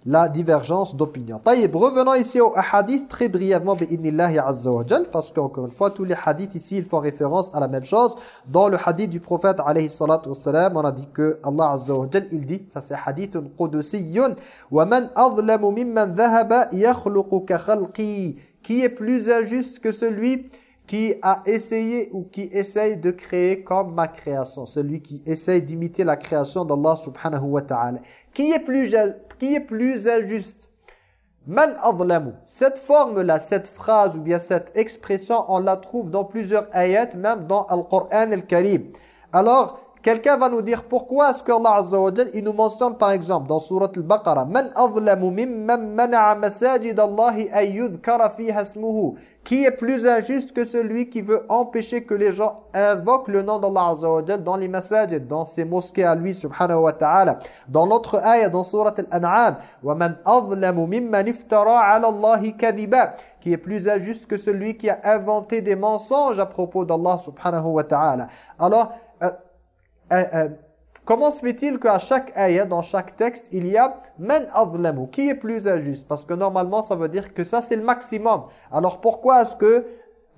la divergence d'opinion. Taïb, revenons ici au hadith très brièvement parce qu'encore une fois tous les hadiths ici ils font référence à la même chose. Dans le hadith du prophète alayhi salatu on a dit que Allah azza wa il dit ça c'est hadith qudusiyyun wa man azlamu mimman dhahaba yakhluqu ka khalqi qui est plus injuste que celui qui a essayé ou qui essaye de créer comme ma création, celui qui essaye d'imiter la création d'Allah subhanahu wa ta'ala. Qui est plus qui est plus injuste Man adlamu. Cette forme-là, cette phrase ou bien cette expression, on la trouve dans plusieurs ayats, même dans le Coran al-Karim. Alors, Quelqu'un va nous dire pourquoi est-ce que Allah Azza wa il nous mentionne par exemple dans surat al-Baqarah Man azlamu mimman mana'a masajid Allahi ay yudhkara fiha Qui est plus injuste que celui qui veut empêcher que les gens invoquent le nom d'Allah Azza wa dans les masajid, dans ses mosquées à lui subhanahu wa ta'ala. Dans l'autre ayah dans surat al-An'am man azlamu mimman iftara 'ala Allahi kadhiba qui est plus injuste que celui qui a inventé des mensonges à propos d'Allah subhanahu wa ta'ala. Alors euh, euh, comment se fait-il qu'à chaque ayah, dans chaque texte, il y a « man azlamu » Qui est plus injuste? Parce que normalement, ça veut dire que ça, c'est le maximum. Alors pourquoi est-ce que...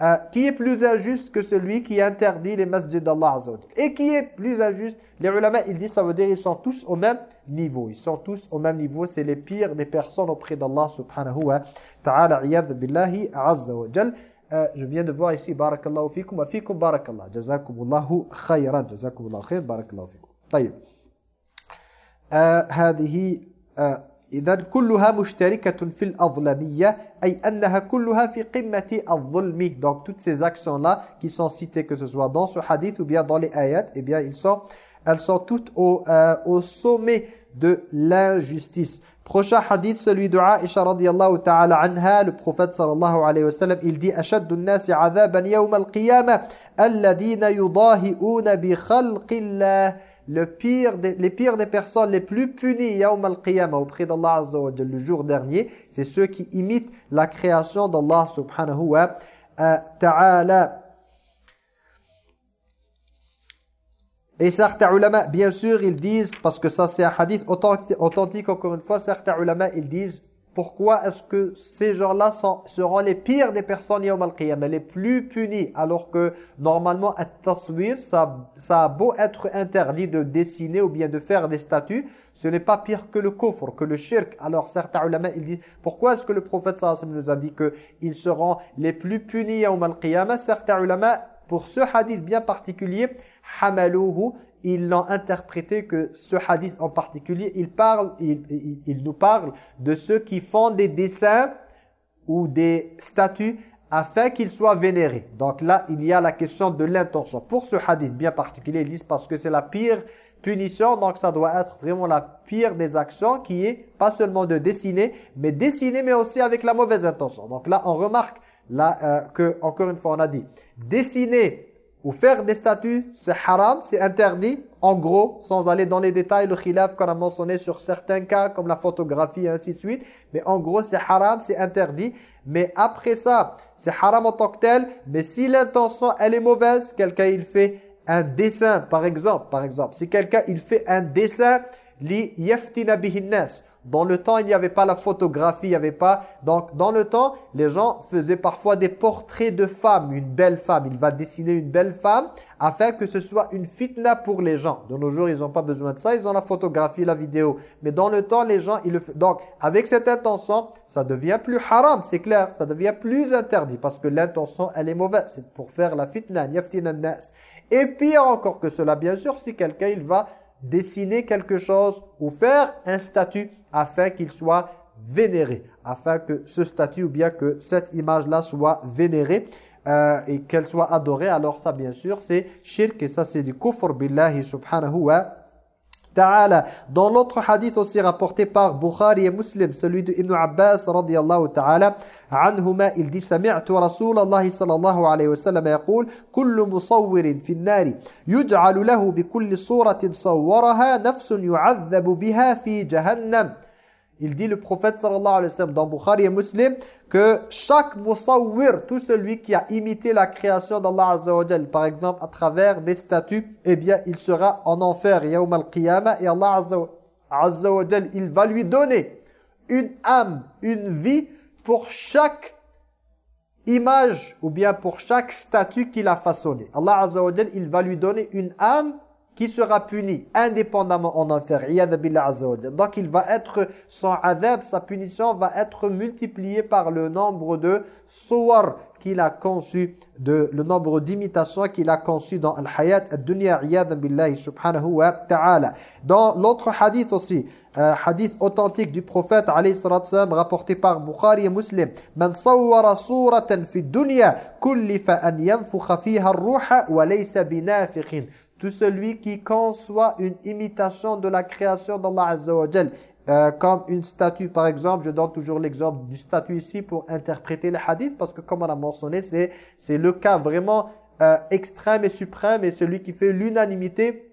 Euh, qui est plus injuste que celui qui interdit les masjids d'Allah Azza Et qui est plus injuste? Les ulama, ils disent, ça veut dire ils sont tous au même niveau. Ils sont tous au même niveau. C'est les pires des personnes auprès d'Allah subhanahu wa ta'ala. billahi azza wa jal. Euh, je viens de voir ici barakallahu fikum wa barakallah jazakumullahu khayran jazakumullahu khayr barakallahu fikum طيب آه هذه آه إذا كلها مشتركة في الأظلمية أي أنها كلها في قمة الظلم donc toutes ces actions là qui sont citées que ce soit dans ce hadith ou bien dans les ayats eh bien ils sont elles sont toutes au, euh, au sommet de l'injustice Prochain hadith, celui de Aisha radiyallahu ta'ala anha, le prophète sallallahu alayhi wa sallam, il dit أشد الناس عذابا يوم القيامة الذين يضاهئون بخلق الله le pire des, les pires des personnes les plus punies auprès d'Allah azza wa le jour dernier, c'est ceux qui imitent la création d'Allah subhanahu wa ta'ala. Et certains ulama, bien sûr, ils disent, parce que ça c'est un hadith authentique, encore une fois, certains ulama, ils disent, pourquoi est-ce que ces gens-là seront les pires des personnes yawm al les plus punis, alors que normalement, at-taswir, ça, ça a beau être interdit de dessiner ou bien de faire des statues, ce n'est pas pire que le kufr, que le shirk. Alors certains ulama, ils disent, pourquoi est-ce que le prophète sallallahu nous a dit qu'ils seront les plus punis yawm al Certains ulama, pour ce hadith bien particulier, hamaluhu, ils l'ont interprété que ce hadith en particulier, il, parle, il, il, nous parle de ceux qui font des dessins ou des statues afin qu'ils soient vénérés. Donc là, il y a la question de l'intention. Pour ce hadith bien particulier, ils disent parce que c'est la pire punition, donc ça doit être vraiment la pire des actions qui est pas seulement de dessiner, mais dessiner mais aussi avec la mauvaise intention. Donc là, on remarque là euh, que, encore une fois, on a dit, dessiner ou faire des statues, c'est haram, c'est interdit. En gros, sans aller dans les détails, le khilaf qu'on a mentionné sur certains cas, comme la photographie et ainsi de suite. Mais en gros, c'est haram, c'est interdit. Mais après ça, c'est haram en tant que tel. Mais si l'intention, elle est mauvaise, quelqu'un, il fait un dessin, par exemple. Par exemple, si quelqu'un, il fait un dessin, li yaftina bihinnas dans le temps, il n'y avait pas la photographie, il n'y avait pas... Donc, dans le temps, les gens faisaient parfois des portraits de femmes, une belle femme. Il va dessiner une belle femme afin que ce soit une fitna pour les gens. De nos jours, ils n'ont pas besoin de ça, ils ont la photographie, la vidéo. Mais dans le temps, les gens, ils le. Donc, avec cette intention, ça devient plus haram, c'est clair. Ça devient plus interdit parce que l'intention, elle est mauvaise. C'est pour faire la fitna, Et pire encore que cela, bien sûr, si quelqu'un, il va dessiner quelque chose ou faire un statut afin qu'il soit vénéré, afin que ce statut ou bien que cette image-là soit vénérée. euh, et qu'elle soit adorée, alors ça bien sûr c'est shirk et ça c'est du kufr billahi subhanahu wa ta'ala. Dans l'autre hadith aussi rapporté par Bukhari et Muslim, celui de Ibn Abbas radiyallahu ta'ala, عنهما il dit سمعت رسول الله صلى الله عليه وسلم يقول كل مصور في النار يجعل له بكل صورة صورها نفس يعذب بها في جهنم Il dit le prophète sallallahu alayhi wa sallam dans Bukhari et Muslim que chaque musawwir, tout celui qui a imité la création d'Allah azza par exemple à travers des statues, eh bien il sera en enfer yawm al-qiyamah et Allah azza il va lui donner une âme, une vie pour chaque image ou bien pour chaque statue qu'il a façonné. Allah azza il va lui donner une âme qui sera puni indépendamment en enfer. Donc il va être, son adab, sa punition va être multipliée par le nombre de suwar qu'il a conçu, de, le nombre d'imitations qu'il a conçu dans al-hayat ad-dunya billahi subhanahu wa ta'ala. Dans l'autre hadith aussi, euh, hadith authentique du prophète alayhi rapporté par Bukhari et Muslim man sawwara suratan fi dunya kullifa an yanfukha fiha ar-ruha wa laysa tout celui qui conçoit une imitation de la création d'Allah Azza wa euh, comme une statue par exemple, je donne toujours l'exemple du statue ici pour interpréter le hadith parce que comme on a mentionné, c'est le cas vraiment euh, extrême et suprême et celui qui fait l'unanimité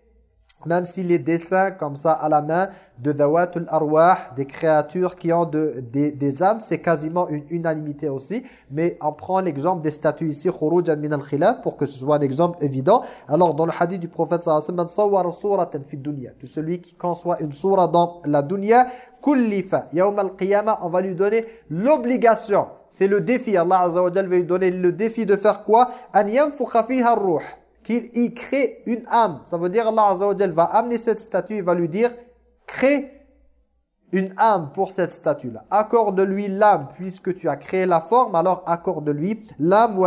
même si les dessins comme ça à la main de Dawatul Arwah, des créatures qui ont de, des, âmes, c'est quasiment une unanimité aussi. Mais on prend l'exemple des statues ici, Khurujan min al-Khilaf, pour que ce soit un exemple évident. Alors dans le hadith du prophète sallallahu alayhi tout celui qui conçoit une surah dans la dunya, kullifa, yawm al-qiyamah, on va lui donner l'obligation. C'est le défi, Allah azza wa va lui donner le défi de faire quoi? An yanfukha fiha ruh qu'il y crée une âme. Ça veut dire Allah Azza wa va amener cette statue, il va lui dire crée une âme pour cette statue-là. Accorde-lui l'âme puisque tu as créé la forme, alors accorde-lui l'âme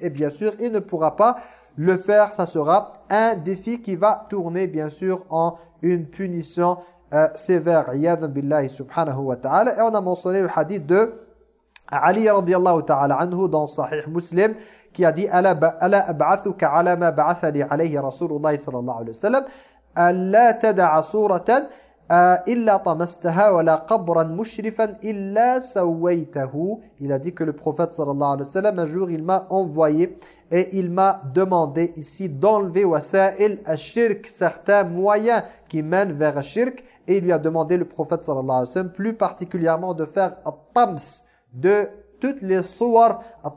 et bien sûr, il ne pourra pas le faire, ça sera un défi qui va tourner bien sûr en une punition euh, sévère. Et on a mentionné le hadith de Ali radiallahu ta'ala anhu dans Sahih Muslim qui a dit ala ab'athuka ala ma ba'athani alayhi Rasulullah sallallahu alayhi wa sallam la tad'a suratan illa tamastaha wa la qabran mushrifan illa sawaytahu il a dit que le prophète sallallahu alayhi wa sallam un jour il m'a envoyé et il m'a demandé ici d'enlever wasa'il ashirk certains moyens qui mènent vers shirk et il lui a demandé le prophète sallallahu alayhi wa sallam plus particulièrement de faire at-tams de toutes les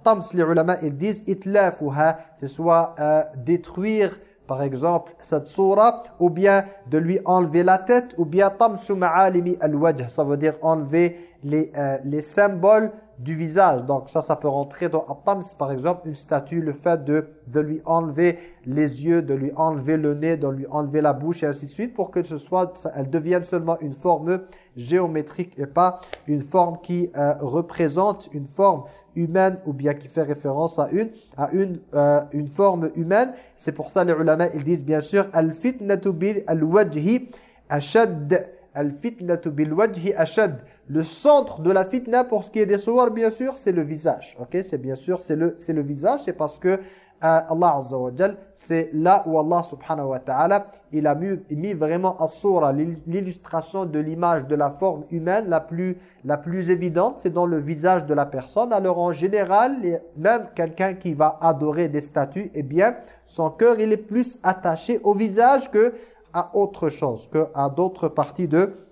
tams les ulama ils disent itlafuha, c'est soit euh, détruire par exemple cette surah ou bien de lui enlever la tête ou bien tamsu ma'alimi al-wajh, ça veut dire enlever les, euh, les symboles du visage. Donc ça, ça peut rentrer dans Attams, par exemple, une statue, le fait de, de lui enlever les yeux, de lui enlever le nez, de lui enlever la bouche et ainsi de suite, pour que ce soit, elle devienne seulement une forme géométrique et pas une forme qui euh, représente une forme humaine ou bien qui fait référence à une à une euh, une forme humaine. C'est pour ça les ulama ils disent bien sûr ashad al-fitnatu bil wajhi ashad le centre de la fitna pour ce qui est des soirs, bien sûr, c'est le visage. Ok, c'est bien sûr, c'est le, c'est le visage, c'est parce que euh, Allah Azza c'est là où Allah subhanahu wa ta'ala, il a mis, vraiment à sourd l'illustration de l'image de la forme humaine la plus, la plus évidente, c'est dans le visage de la personne. Alors en général, même quelqu'un qui va adorer des statues, eh bien, son cœur, il est plus attaché au visage que à autre chose, que à d'autres parties de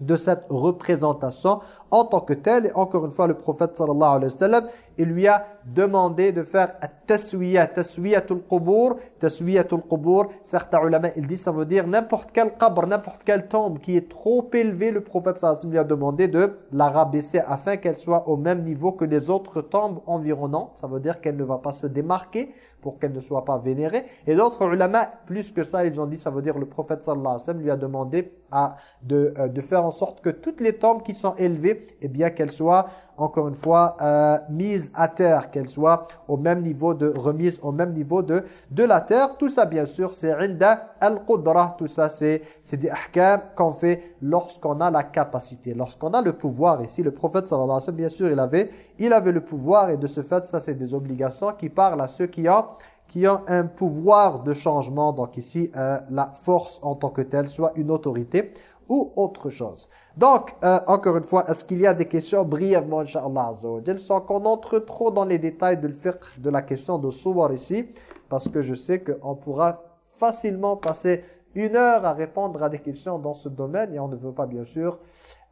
de cette représentation en tant que telle. Et encore une fois, le prophète sallallahu alayhi wa sallam, il lui a demandé de faire taswiya, taswiyatul qubur, taswiyatul qubur. Certains ulama, ils disent ça veut dire n'importe quel qabr, n'importe quelle tombe qui est trop élevée, le prophète sallallahu alayhi wa sallam lui a demandé de la rabaisser afin qu'elle soit au même niveau que les autres tombes environnantes. Ça veut dire qu'elle ne va pas se démarquer pour qu'elle ne soit pas vénérée. Et d'autres ulama, plus que ça, ils ont dit, ça veut dire le prophète sallallahu alayhi wa sallam lui a demandé à, de, euh, de faire en sorte que toutes les tombes qui sont élevées eh bien qu'elle soit, encore une fois, euh, mise à terre, qu'elle soit au même niveau de remise, au même niveau de, de la terre. Tout ça, bien sûr, c'est inda al-qudra. Tout ça, c'est des ahkam qu'on fait lorsqu'on a la capacité, lorsqu'on a le pouvoir. Ici, le prophète, sallallahu alayhi wa sallam, bien sûr, il avait, il avait le pouvoir et de ce fait, ça, c'est des obligations qui parlent à ceux qui ont qui ont un pouvoir de changement, donc ici euh, la force en tant que telle, soit une autorité ou autre chose. Donc, euh, encore une fois, est-ce qu'il y a des questions? Brièvement, Inch'Allah sans qu'on entre trop dans les détails de, la question de Souwar ici, parce que je sais qu'on pourra facilement passer une heure à répondre à des questions dans ce domaine et on ne veut pas bien sûr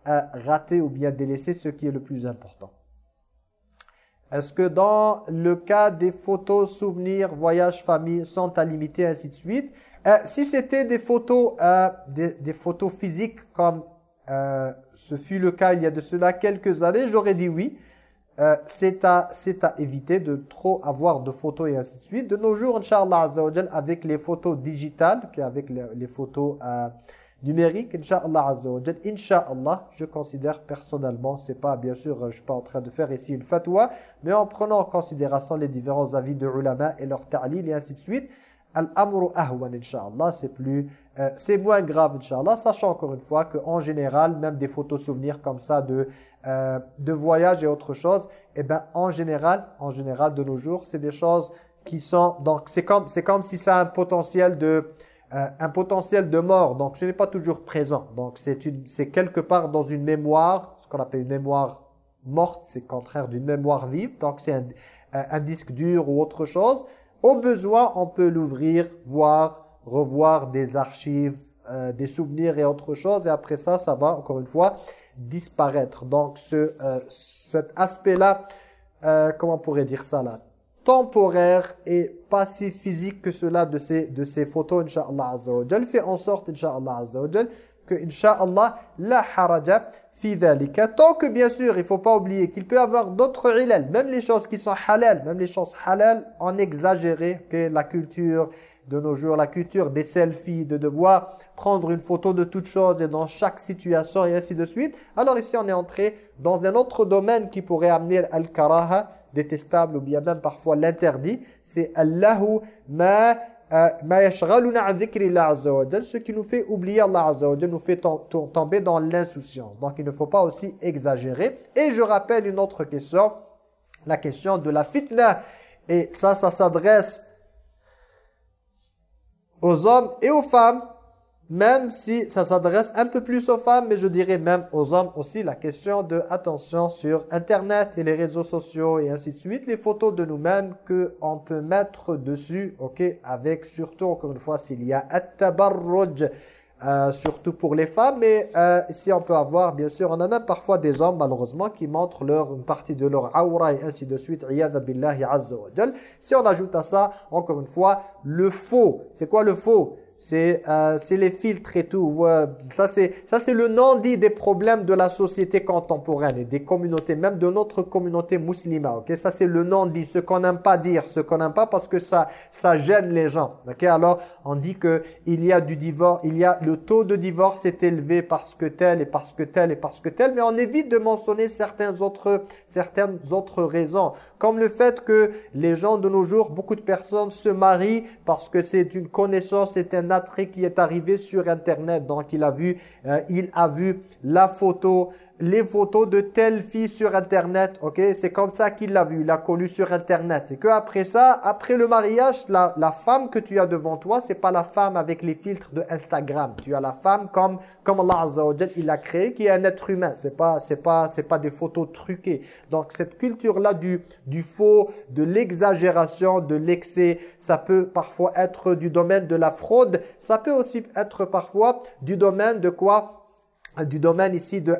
euh, rater ou bien délaisser ce qui est le plus important. Est-ce que dans le cas des photos, souvenirs, voyages, famille sont à limiter, ainsi de suite euh, Si c'était des photos, euh, des, photos physiques comme euh, ce fut le cas il y a de cela quelques années, j'aurais dit oui. c'est à, à éviter de trop avoir de photos et ainsi de suite. De nos jours, Inch'Allah avec les photos digitales, avec les, photos numérique, Inch'Allah Azza wa Inch'Allah, je considère personnellement, c'est pas, bien sûr, je suis pas en train de faire ici une fatwa, mais en prenant en considération les différents avis de ulama et leurs ta'lil et ainsi de suite, Al-amru ahwan, Inch'Allah, c'est plus, euh, c'est moins grave, Inch'Allah, sachant encore une fois qu'en général, même des photos souvenirs comme ça de, euh, de voyage et autre chose, eh ben, en général, en général, de nos jours, c'est des choses qui sont, donc c'est comme, c'est comme si ça a un potentiel de, euh, un potentiel de mort, donc ce n'est pas toujours présent. Donc c'est quelque part dans une mémoire, ce qu'on appelle une mémoire morte, c'est contraire d'une mémoire vive, donc c'est un, euh, un, disque dur ou autre chose. Au besoin, on peut l'ouvrir, voir, revoir des archives, euh, des souvenirs et autre chose, et après ça, ça va encore une fois disparaître. Donc ce, cet aspect-là, comment on pourrait dire ça là? Temporaire et pas si physique que cela de ces, de ces photos, Inch'Allah Azza wa fait en sorte, Inch'Allah Azza wa que, Inch'Allah, la haraja. Tant que, bien sûr, il faut pas oublier qu'il peut y avoir d'autres ilal, même les choses qui sont halal, même les choses halal, en exagéré, que la culture de nos jours, la culture des selfies, de devoir prendre une photo de toute chose et dans chaque situation et ainsi de suite. Alors ici, on est entré dans un autre domaine qui pourrait amener al-karaha, détestable ou bien même parfois l'interdit, c'est Allahu ma ce qui nous fait oublier Allah Azza wa nous fait tomber dans l'insouciance. Donc il ne faut pas aussi exagérer. Et je rappelle une autre question, la question de la fitna. Et ça, ça s'adresse aux hommes et aux femmes même si ça s'adresse un peu plus aux femmes, mais je dirais même aux hommes aussi, la question de attention sur Internet et les réseaux sociaux et ainsi de suite, les photos de nous-mêmes qu'on peut mettre dessus, ok, avec surtout, encore une fois, s'il y a at-tabarruj, euh, surtout pour les femmes, mais euh, ici on peut avoir, bien sûr, on a même parfois des hommes, malheureusement, qui montrent leur, une partie de leur aura et ainsi de suite, billahi azza Si on ajoute à ça, encore une fois, le faux. C'est quoi le faux? C'est euh, les filtres et tout. Ça, c'est le non-dit des problèmes de la société contemporaine et des communautés, même de notre communauté musulmane. ok? Ça, c'est le non-dit, ce qu'on n'aime pas dire, ce qu'on n'aime pas parce que ça, ça gêne les gens. ok? Alors, on dit que il y a du divorce, il y a le taux de divorce est élevé parce que tel et parce que tel et parce que tel, mais on évite de mentionner certaines autres, certaines autres raisons. Comme le fait que les gens de nos jours, beaucoup de personnes se marient parce que c'est une connaissance, c'est un attrait qui est arrivé sur Internet. Donc il a vu, euh, il a vu la photo les photos de telle fille sur Internet, ok? C'est comme ça qu'il l'a vu, il l'a connu sur Internet. Et que après ça, après le mariage, la, la femme que tu as devant toi, c'est pas la femme avec les filtres de Instagram. Tu as la femme comme comme Allah Azza wa il l'a créé, qui est un être humain. C'est pas c'est pas c'est pas des photos truquées. Donc cette culture là du du faux, de l'exagération, de l'excès, ça peut parfois être du domaine de la fraude. Ça peut aussi être parfois du domaine de quoi? Du domaine ici de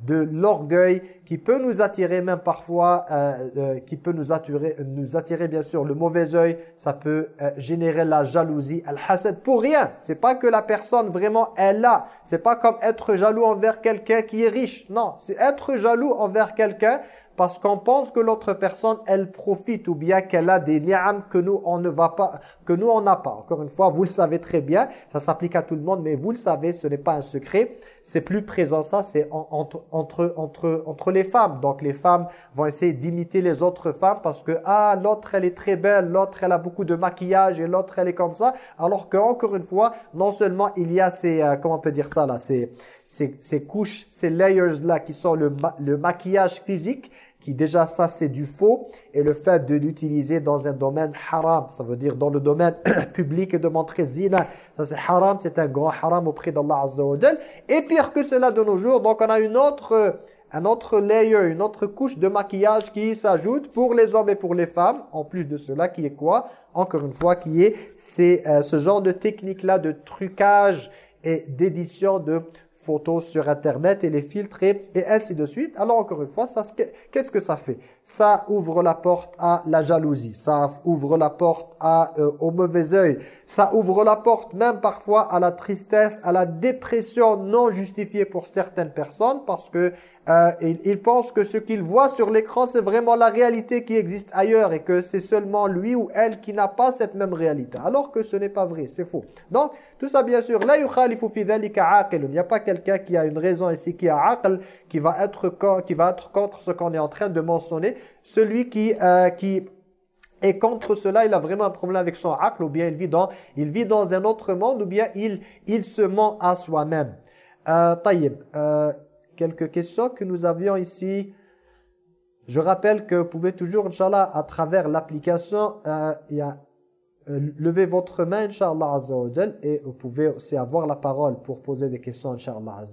de l'orgueil, qui peut nous attirer même parfois, euh, euh, qui peut nous attirer, nous attirer bien sûr le mauvais œil, ça peut euh, générer la jalousie, al-hasad, pour rien. C'est pas que la personne vraiment est là. C'est pas comme être jaloux envers quelqu'un qui est riche. Non, c'est être jaloux envers quelqu'un parce qu'on pense que l'autre personne, elle profite ou bien qu'elle a des ni'am que nous, on ne va pas, que nous, on n'a pas. Encore une fois, vous le savez très bien, ça s'applique à tout le monde, mais vous le savez, ce n'est pas un secret. C'est plus présent ça, c'est entre, entre, entre, entre les femmes. Donc les femmes vont essayer d'imiter les autres femmes parce que, ah, l'autre, elle est très belle, l'autre, elle a beaucoup de maquillage et l'autre, elle est comme ça. Alors que encore une fois, non seulement il y a ces, euh, comment on peut dire ça là, ces, ces, ces couches, ces layers là qui sont le, le maquillage physique, qui déjà ça c'est du faux et le fait de l'utiliser dans un domaine haram, ça veut dire dans le domaine public et de montrer zina, ça c'est haram, c'est un grand haram auprès d'Allah Azza Et pire que cela de nos jours, donc on a une autre un autre layer, une autre couche de maquillage qui s'ajoute pour les hommes et pour les femmes, en plus de cela qui est quoi? Encore une fois, qui est c'est euh, ce genre de technique-là de trucage et d'édition de photos sur Internet et les filtrer et ainsi de suite. Alors encore une fois, qu'est-ce que ça fait? Ça ouvre la porte à la jalousie, ça ouvre la porte à, euh, au mauvais œil, ça ouvre la porte même parfois à la tristesse, à la dépression non justifiée pour certaines personnes parce que euh, il, pense que ce qu'il voit sur l'écran, c'est vraiment la réalité qui existe ailleurs et que c'est seulement lui ou elle qui n'a pas cette même réalité. Alors que ce n'est pas vrai, c'est faux. Donc, tout ça bien sûr, Il n'y a pas quelqu'un qui a une raison ici qui a aql, qui va être, qui va être contre ce qu'on est en train de mentionner. Celui qui, euh, qui est contre cela, il a vraiment un problème avec son aql, ou bien il vit dans, il vit dans un autre monde, ou bien il, il se ment à soi-même. Euh, euh, quelques questions que nous avions ici. Je rappelle que vous pouvez toujours, Inch'Allah, à travers l'application, euh, y a levez votre main, Inch'Allah et vous pouvez aussi avoir la parole pour poser des questions, Inch'Allah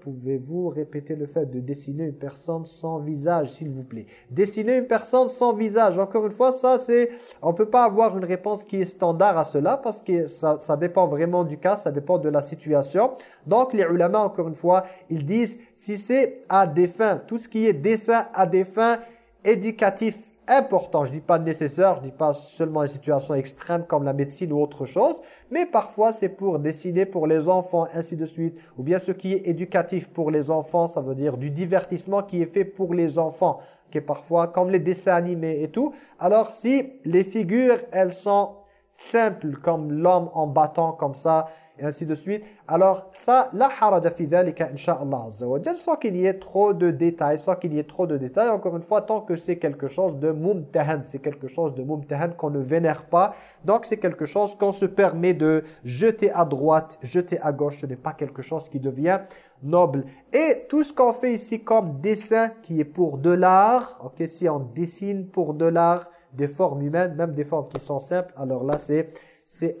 Pouvez-vous répéter le fait de dessiner une personne sans visage, s'il vous plaît? Dessiner une personne sans visage, encore une fois, ça c'est... On peut pas avoir une réponse qui est standard à cela, parce que ça, ça dépend vraiment du cas, ça dépend de la situation. Donc les ulama, encore une fois, ils disent, si c'est à des fins, tout ce qui est dessin à des fins éducatifs, important. Je dis pas nécessaire, je dis pas seulement une situation extrême comme la médecine ou autre chose, mais parfois c'est pour dessiner pour les enfants, ainsi de suite. Ou bien ce qui est éducatif pour les enfants, ça veut dire du divertissement qui est fait pour les enfants, qui est parfois comme les dessins animés et tout. Alors si les figures, elles sont simples, comme l'homme en battant comme ça, et ainsi de suite. Alors ça, la haraja fi dhalika azza wa sans qu'il y ait trop de détails, sans qu'il y ait trop de détails, encore une fois, tant que c'est quelque chose de mumtahan, c'est quelque chose de mumtahan qu'on ne vénère pas, donc c'est quelque chose qu'on se permet de jeter à droite, jeter à gauche, ce n'est pas quelque chose qui devient noble. Et tout ce qu'on fait ici comme dessin qui est pour de l'art, ok, si on dessine pour de l'art, des formes humaines, même des formes qui sont simples, alors là c'est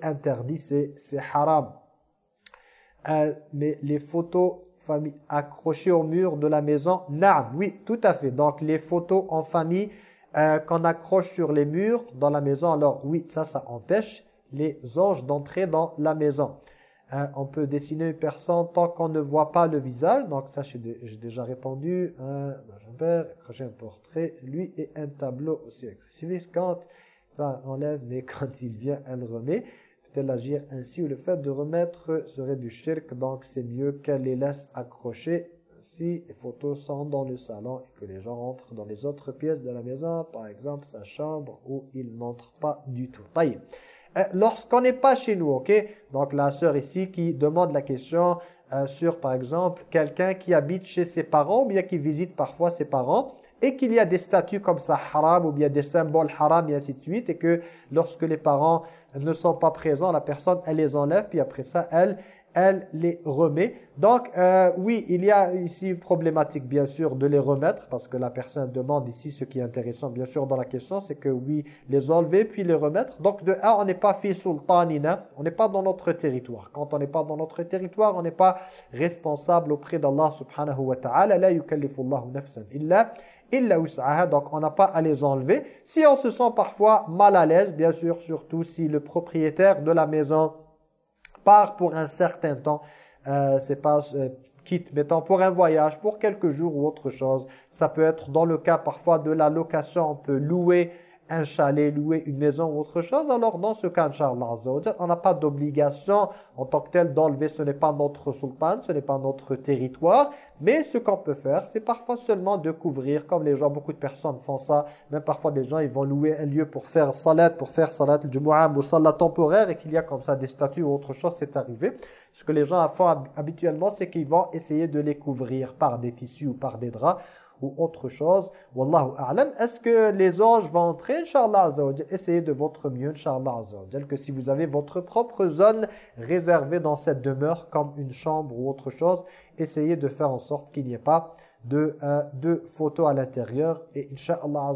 interdit, c'est haram. Mais les photos famille accrochées au mur de la maison, naam, oui, tout à fait. Donc les photos en famille euh, qu'on accroche sur les murs dans la maison, alors oui, ça, ça empêche les anges d'entrer dans la maison. Euh, on peut dessiner une personne tant qu'on ne voit pas le visage. Donc ça, j'ai déjà répondu. Euh, Benjamin, accrocher un portrait, lui et un tableau aussi agressif. Quand il enlève, mais quand il vient, elle remet tel agir ainsi ou le fait de remettre serait du shirk donc c'est mieux qu'elle les laisse accrocher si les photos sont dans le salon et que les gens rentrent dans les autres pièces de la maison par exemple sa chambre où ils n'entrent pas du tout. Euh, lorsqu'on n'est pas chez nous ok? Donc la sœur ici qui demande la question euh, sur par exemple quelqu'un qui habite chez ses parents ou bien qui visite parfois ses parents et qu'il y a des statues comme ça haram ou bien des symboles haram et ainsi de suite et que lorsque les parents ne sont pas présents, la personne elle les enlève puis après ça elle elle les remet. Donc, euh, oui, il y a ici une problématique, bien sûr, de les remettre, parce que la personne demande ici, ce qui est intéressant, bien sûr, dans la question, c'est que oui, les enlever, puis les remettre. Donc, de un, on n'est pas fi sultanina, on n'est pas dans notre territoire. Quand on n'est pas dans notre territoire, on n'est pas responsable auprès d'Allah subhanahu wa ta'ala. La yukallifullahu nafsan illa illa us'aha. Donc, on n'a pas à les enlever. Si on se sent parfois mal à l'aise, bien sûr, surtout si le propriétaire de la maison part pour un certain temps, euh, c'est pas euh, quitte, mettons pour un voyage, pour quelques jours ou autre chose. Ça peut être dans le cas parfois de la location, on peut louer un chalet, louer une maison ou autre chose, alors dans ce cas, Inch'Allah on n'a pas d'obligation en tant que tel d'enlever, ce n'est pas notre sultan, ce n'est pas notre territoire, mais ce qu'on peut faire, c'est parfois seulement de couvrir, comme les gens, beaucoup de personnes font ça, même parfois des gens, ils vont louer un lieu pour faire salat, pour faire salat al-jumu'ah ou salat temporaire, et qu'il y a comme ça des statues ou autre chose, c'est arrivé. Ce que les gens font habituellement, c'est qu'ils vont essayer de les couvrir par des tissus ou par des draps, ou autre chose. Wallahu a'lam. Est-ce que les anges vont entrer, Inch'Allah Essayez de votre mieux, Inch'Allah que si vous avez votre propre zone réservée dans cette demeure, comme une chambre ou autre chose, essayez de faire en sorte qu'il n'y ait pas de, euh, de photos à l'intérieur. Et Inch'Allah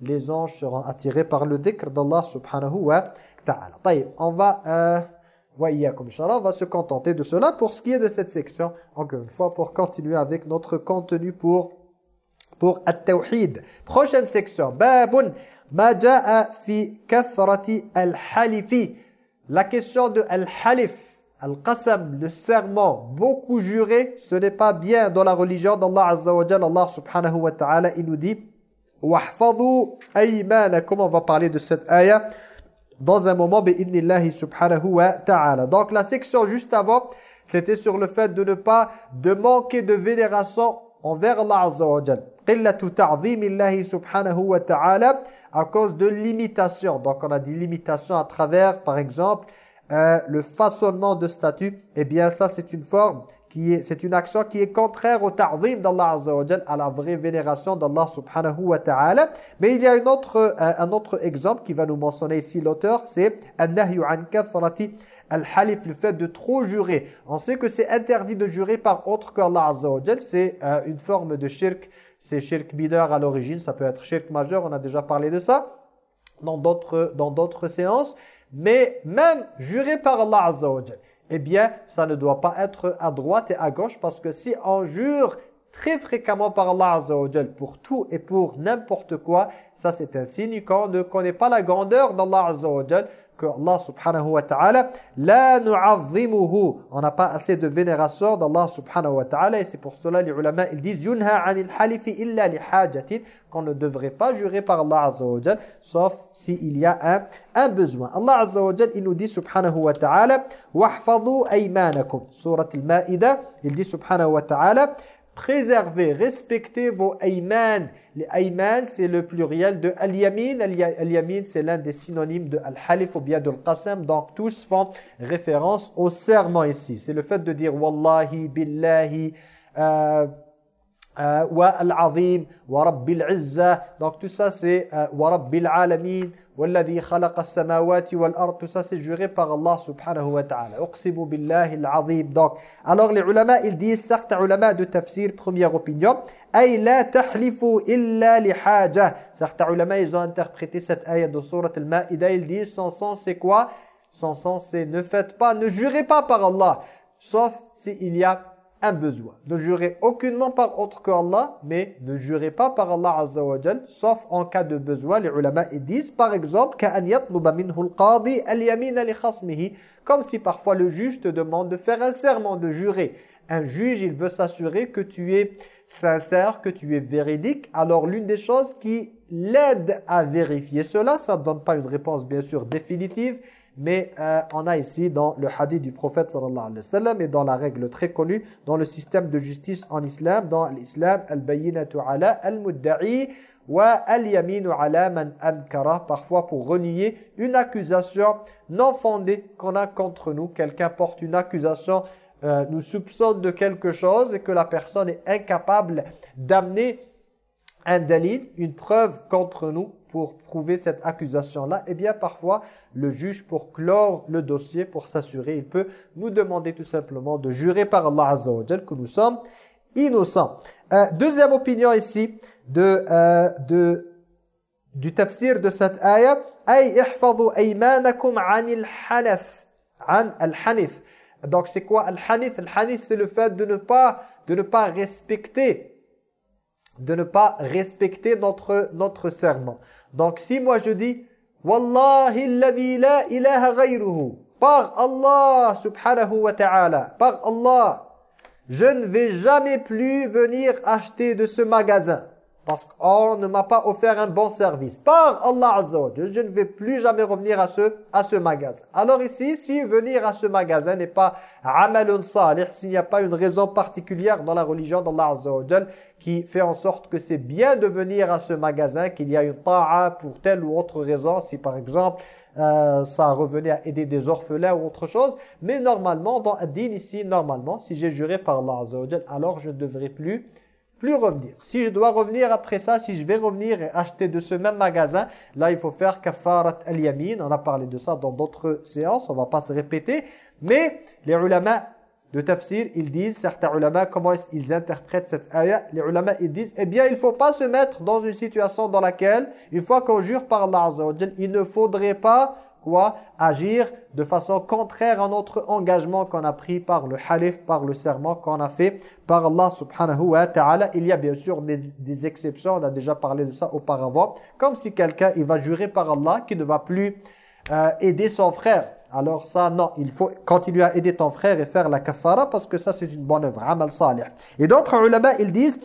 les anges seront attirés par le dhikr d'Allah subhanahu wa ta'ala. On va... Euh, on va se contenter de cela pour ce qui est de cette section. Encore une fois, pour continuer avec notre contenu pour pour At-Tawhid. Prochaine section. Babun Maja'a fi kathrati al-halifi. La question de al-halif, al-qasam, le serment, beaucoup juré, ce n'est pas bien dans la religion d'Allah Azza wa Jal. Allah subhanahu wa ta'ala, il nous dit Wahfadhu aymanakum. On va parler de cette ayah dans un moment, bi'idnillahi subhanahu wa ta'ala. Donc la section juste avant, c'était sur le fait de ne pas, de manquer de vénération envers Allah Azza wa Jal. Jalla subhanahu wa ta'ala à cause de l'imitation. Donc on a dit l'imitation à travers, par exemple, euh, le façonnement de statut. Eh bien ça c'est une forme qui est, c'est une action qui est contraire au ta'zim d'Allah Azza wa à la vraie vénération d'Allah subhanahu wa ta'ala. Mais il y a une autre, euh, un autre exemple qui va nous mentionner ici l'auteur, c'est « An-nahyu an le fait de trop jurer. On sait que c'est interdit de jurer par autre qu'Allah Azza wa C'est euh, une forme de shirk c'est shirk mineur à l'origine, ça peut être shirk majeur, on a déjà parlé de ça dans d'autres dans d'autres séances. Mais même juré par Allah Azza wa eh bien, ça ne doit pas être à droite et à gauche parce que si on jure très fréquemment par Allah Azza wa pour tout et pour n'importe quoi, ça c'est un signe qu'on ne connaît pas la grandeur d'Allah Azza wa que Allah subhanahu wa ta'ala la nu'azzimuhu on n'a pas assez de vénération d'Allah subhanahu wa ta'ala et c'est pour cela les ulama ils disent yunha 'anil halifi illa li hajatin qu'on ne devrait pas jurer par Allah azza wa jalla sauf s'il y a un, un besoin Allah azza wa jalla il nous dit subhanahu wa ta'ala wahfadhu aymanakum surat al-ma'idah il dit subhanahu wa ta'ala préservez, respectez vos ayman. Les ayman, c'est le pluriel de al-yamin. Al-yamin, c'est l'un des synonymes de al-halif ou bien de. Donc, tous font référence au serment ici. C'est le fait de dire wallahi, billahi, euh, آه، والعظيم ورب العزة. دونك تو سا سي ورب العالمين والذي خلق السماوات والأرض. تو سا سي جوغي باغ الله سبحانه وتعالى. أقسم بالله العظيم. دونك ألوغ العلماء الديس سخت علماء دو تفسير بخوميير أوبينيون أي لا تحلفوا إلا لحاجة. سخت علماء إيزون انتربريتي سات آية دو سورة المائدة الديس سون سون سي كوا سون سون سي نو فات با نو جوغي با باغ الله سوف سي إليا besoin. Ne jurez aucunement par autre que Allah, mais ne jurez pas par Allah Azza wa sauf en cas de besoin. Les ulama disent, par exemple, comme si parfois le juge te demande de faire un serment, de jurer. Un juge, il veut s'assurer que tu es sincère, que tu es véridique. Alors l'une des choses qui l'aide à vérifier cela, ça ne donne pas une réponse bien sûr définitive, mais euh, on a ici dans le hadith du prophète sallallahu alayhi wa sallam et dans la règle très connue dans le système de justice en islam, dans l'islam, al-bayyinatu ala al-mudda'i wa al-yaminu ala man ankara, parfois pour renier une accusation non fondée qu'on a contre nous. Quelqu'un porte une accusation, euh, nous soupçonne de quelque chose et que la personne est incapable d'amener un dalil, une preuve contre nous pour prouver cette accusation-là, eh bien parfois le juge pour clore le dossier, pour s'assurer, il peut nous demander tout simplement de jurer par Allah Azza wa que nous sommes innocents. Euh, deuxième opinion ici de, euh, de, du tafsir de cette ayah, ay ihfadhu aymanakum anil hanith, an al-hanith. Donc c'est quoi al-hanith Al-hanith c'est le fait de ne pas de ne pas respecter de ne pas respecter notre notre serment. Donc si moi je dis Wallahi la ilaha ghayruhu par Allah subhanahu wa ta'ala par Allah je ne vais jamais plus venir acheter de ce magasin parce qu'on ne m'a pas offert un bon service. Par Allah Azza wa je ne vais plus jamais revenir à ce, à ce magasin. Alors ici, si venir à ce magasin n'est pas amalun salih, s'il n'y a pas une raison particulière dans la religion d'Allah Azza wa qui fait en sorte que c'est bien de venir à ce magasin, qu'il y a une ta'a pour telle ou autre raison, si par exemple euh, ça revenait à aider des orphelins ou autre chose, mais normalement, dans Ad-Din ici, normalement, si j'ai juré par Allah Azza wa alors je ne devrais plus plus revenir. Si je dois revenir après ça, si je vais revenir et acheter de ce même magasin, là il faut faire kafarat al-yamin. On a parlé de ça dans d'autres séances, on va pas se répéter. Mais les ulama de tafsir, ils disent, certains ulama, comment ils interprètent cette ayah Les ulama, ils disent, eh bien il faut pas se mettre dans une situation dans laquelle, une fois qu'on jure par Allah il ne faudrait pas agir de façon contraire à notre engagement qu'on a pris par le halif, par le serment qu'on a fait par Allah subhanahu wa ta'ala. Il y a bien sûr des, exceptions, on a déjà parlé de ça auparavant, comme si quelqu'un il va jurer par Allah qu'il ne va plus euh, aider son frère. Alors ça, non, il faut continuer à aider ton frère et faire la kafara parce que ça c'est une bonne œuvre, amal salih. Et d'autres ulama, ils disent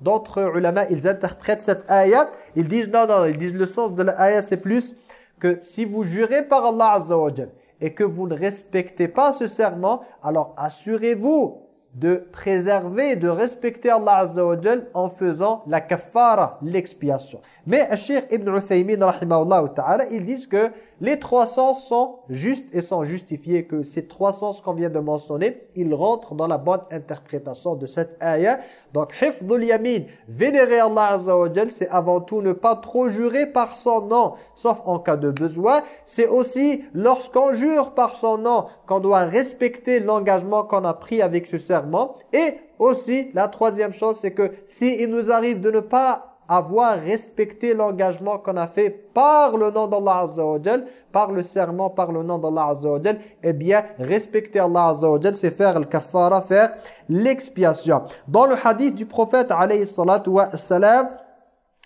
D'autres ulama, ils interprètent cette ayat. Ils disent non, non, ils disent le sens de la c'est plus que si vous jurez par Allah Azza wa et que vous ne respectez pas ce serment, alors assurez-vous de préserver, de respecter Allah Azza wa en faisant la kafara, l'expiation. Mais Cheikh Ibn Uthaymin, ta'ala, ils disent que les trois sens sont justes et sont justifiés, que ces trois sens qu'on vient de mentionner, ils rentrent dans la bonne interprétation de cette ayah. Donc, hifdul yamin, vénérer Allah Azza c'est avant tout ne pas trop jurer par son nom, sauf en cas de besoin. C'est aussi lorsqu'on jure par son nom qu'on doit respecter l'engagement qu'on a pris avec ce serment. Et aussi, la troisième chose, c'est que si il nous arrive de ne pas avoir respecté l'engagement qu'on a fait par le nom d'Allah Azza wa par le serment, par le nom d'Allah Azza wa eh bien, respecter Allah Azza wa c'est faire le kafara, faire l'expiation. Dans le hadith du prophète, alayhi salatu wa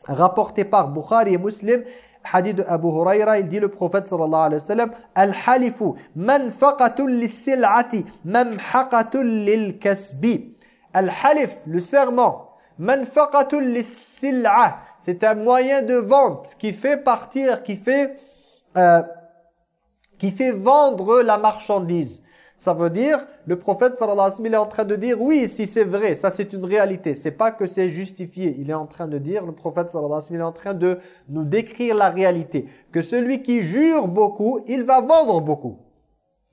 rapporté par Bukhari et Muslim, hadith de Abu Huraira, il dit le prophète sallallahu alayhi wa sallam Al-halifu manfaqatul lis-sil'ati mamhaqatul lil-kasbi. Al-halif, le serment, manfaqatul c'est un moyen de vente qui fait partir, qui fait, euh, qui fait vendre la marchandise. Ça veut dire, le prophète sallallahu alayhi wa sallam, est en train de dire, oui, si c'est vrai, ça c'est une réalité. C'est pas que c'est justifié. Il est en train de dire, le prophète sallallahu alayhi wa sallam, est en train de nous décrire la réalité. Que celui qui jure beaucoup, il va vendre beaucoup.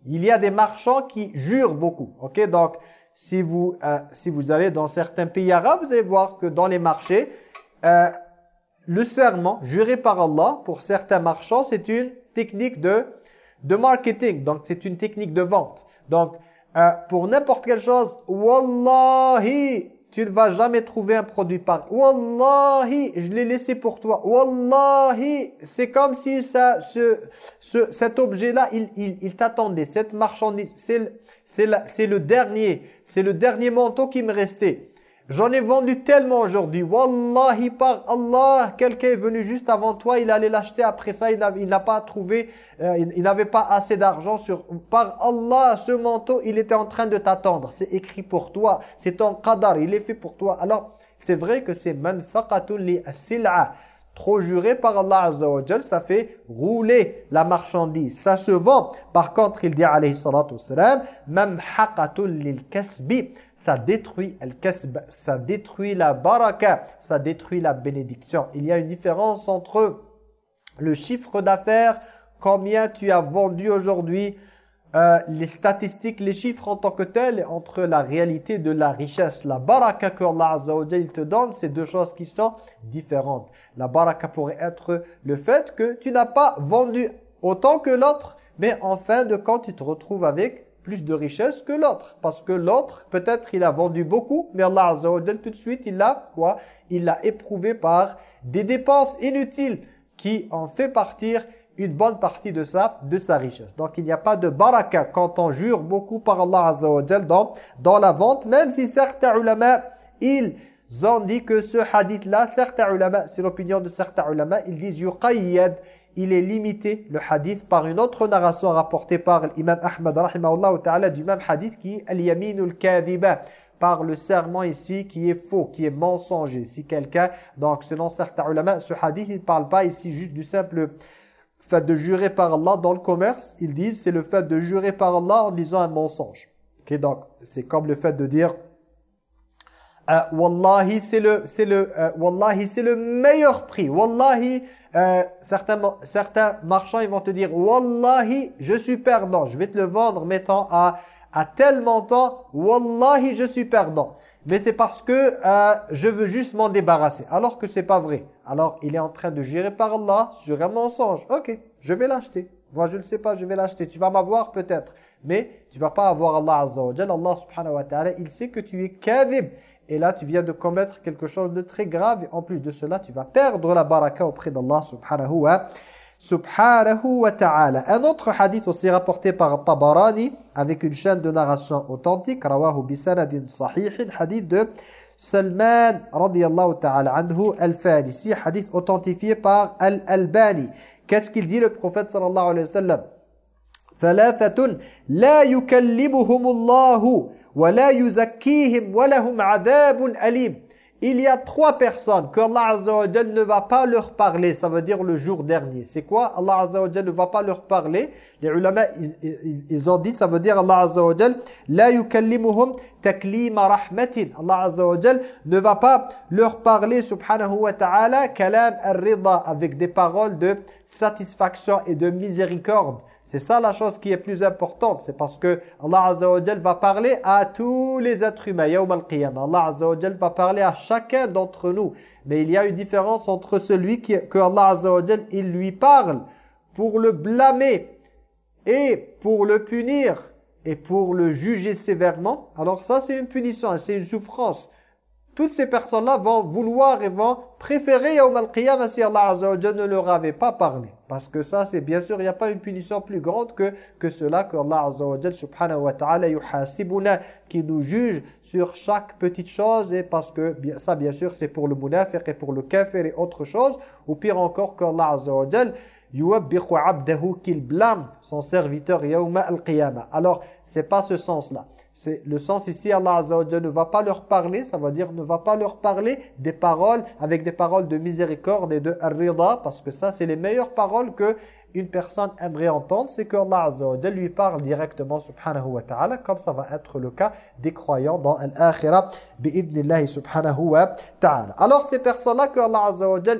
Il y a des marchands qui jurent beaucoup. Ok, donc si vous, euh, si vous allez dans certains pays arabes, vous allez voir que dans les marchés, euh, le serment juré par Allah, pour certains marchands, c'est une technique de, de marketing. Donc, c'est une technique de vente. Donc, euh, pour n'importe quelle chose, Wallahi, tu ne vas jamais trouver un produit par Wallahi, je l'ai laissé pour toi. Wallahi, c'est comme si ça, ce, ce, cet objet-là, il, il, il t'attendait. Cette marchandise, c'est c'est le dernier, c'est le dernier manteau qui me restait. J'en ai vendu tellement aujourd'hui. Wallahi, par Allah, quelqu'un est venu juste avant toi, il allait l'acheter après ça, il n'a pas trouvé, euh, il, n'avait pas assez d'argent sur... Par Allah, ce manteau, il était en train de t'attendre. C'est écrit pour toi, c'est ton qadar, il est fait pour toi. Alors, c'est vrai que c'est manfaqatul li sil'a. Trop juré par Allah Azza wa ça fait rouler la marchandise. Ça se vend. Par contre, il dit alayhi salatu lil kasbi. Ça détruit al kasb, ça détruit la baraka, ça détruit la bénédiction. Il y a une différence entre le chiffre d'affaires, combien tu as vendu aujourd'hui, euh, les statistiques, les chiffres en tant que tels entre la réalité de la richesse. La baraka que Allah Azza wa te donne, c'est deux choses qui sont différentes. La baraka pourrait être le fait que tu n'as pas vendu autant que l'autre, mais en fin de compte, tu te retrouves avec plus de richesse que l'autre. Parce que l'autre, peut-être, il a vendu beaucoup, mais Allah Azza wa tout de suite, il l'a quoi? Il l'a éprouvé par des dépenses inutiles qui en fait partir une bonne partie de sa, de sa richesse. Donc il n'y a pas de baraka quand on jure beaucoup par Allah Azza wa dans, dans la vente, même si certains ulama, ils ont dit que ce hadith-là, certains ulama, c'est l'opinion de certains ulama, ils disent yuqayyad, il est limité, le hadith, par une autre narration rapportée par l'imam Ahmad, rahimahullah ta'ala, du même hadith qui est al-yaminul kadhiba par le serment ici qui est faux, qui est mensonger. Si quelqu'un, donc selon certains ulama, ce hadith, il ne parle pas ici juste du simple fait de jurer par Allah dans le commerce. Ils disent c'est le fait de jurer par Allah en disant un mensonge. Okay, donc c'est comme le fait de dire euh, Wallahi c'est le c'est le euh, Wallahi c'est le meilleur prix. Wallahi euh, certains certains marchands ils vont te dire Wallahi je suis perdant. Je vais te le vendre mettant à à tel montant, Wallahi, je suis perdant. Mais c'est parce que euh, je veux juste m'en débarrasser. Alors que c'est pas vrai. Alors, il est en train de gérer par Allah sur un mensonge. Ok, je vais l'acheter. Moi, je ne sais pas, je vais l'acheter. Tu vas m'avoir peut-être. Mais tu vas pas avoir Allah Azza Allah subhanahu wa ta'ala, il sait que tu es kadhib. Et là, tu viens de commettre quelque chose de très grave. en plus de cela, tu vas perdre la baraka auprès d'Allah subhanahu wa ta'ala subhanahu wa ta'ala. Un autre hadith aussi rapporté par Tabarani avec une chaîne de narration authentique, rawahu bisanadin sahihin, hadith de Salman radiyallahu ta'ala anhu al-Farisi, hadith authentifié par Al-Albani. Qu'est-ce qu'il dit le prophète sallallahu alayhi wa sallam ثلاثة لا يكلمهم الله ولا يزكيهم ولهم عذاب أليم il y a trois personnes que Allah Azza wa ne va pas leur parler, ça veut dire le jour dernier. C'est quoi Allah Azza wa ne va pas leur parler. Les ulama, ils, ont dit, ça veut dire Allah Azza wa la yukallimuhum taklima rahmatin. Allah Azza wa ne va pas leur parler, subhanahu wa ta'ala, kalam al-rida, avec des paroles de satisfaction et de miséricorde. C'est ça la chose qui est plus importante. C'est parce que Allah Azza va parler à tous les êtres humains. Allah Azza va parler à chacun d'entre nous. Mais il y a une différence entre celui qui, que Allah Azza il lui parle pour le blâmer et pour le punir et pour le juger sévèrement. Alors ça c'est une punition, c'est une souffrance toutes ces personnes-là vont vouloir et vont préférer Yawm al-Qiyamah si Allah Azza wa ne leur avait pas parlé. Parce que ça, c'est bien sûr, il n'y a pas une punition plus grande que, que cela que Allah Azza wa subhanahu wa ta'ala yuhasibuna qui nous juge sur chaque petite chose et parce que ça, bien sûr, c'est pour le munafiq et pour le kafir et autre chose. Ou pire encore qu'Allah Azza wa yuwabbiqu abdahu qu'il blâme son serviteur Yawm al-Qiyamah. Alors, c'est pas ce sens-là. C'est le sens ici, Allah Azza ne va pas leur parler, ça veut dire ne va pas leur parler des paroles avec des paroles de miséricorde et de rida, parce que ça c'est les meilleures paroles que une personne aimerait entendre, c'est que Allah lui parle directement subhanahu wa ta'ala, comme ça va être le cas des croyants dans l'akhirah bi'idnillahi subhanahu wa ta'ala. Alors ces personnes-là que Allah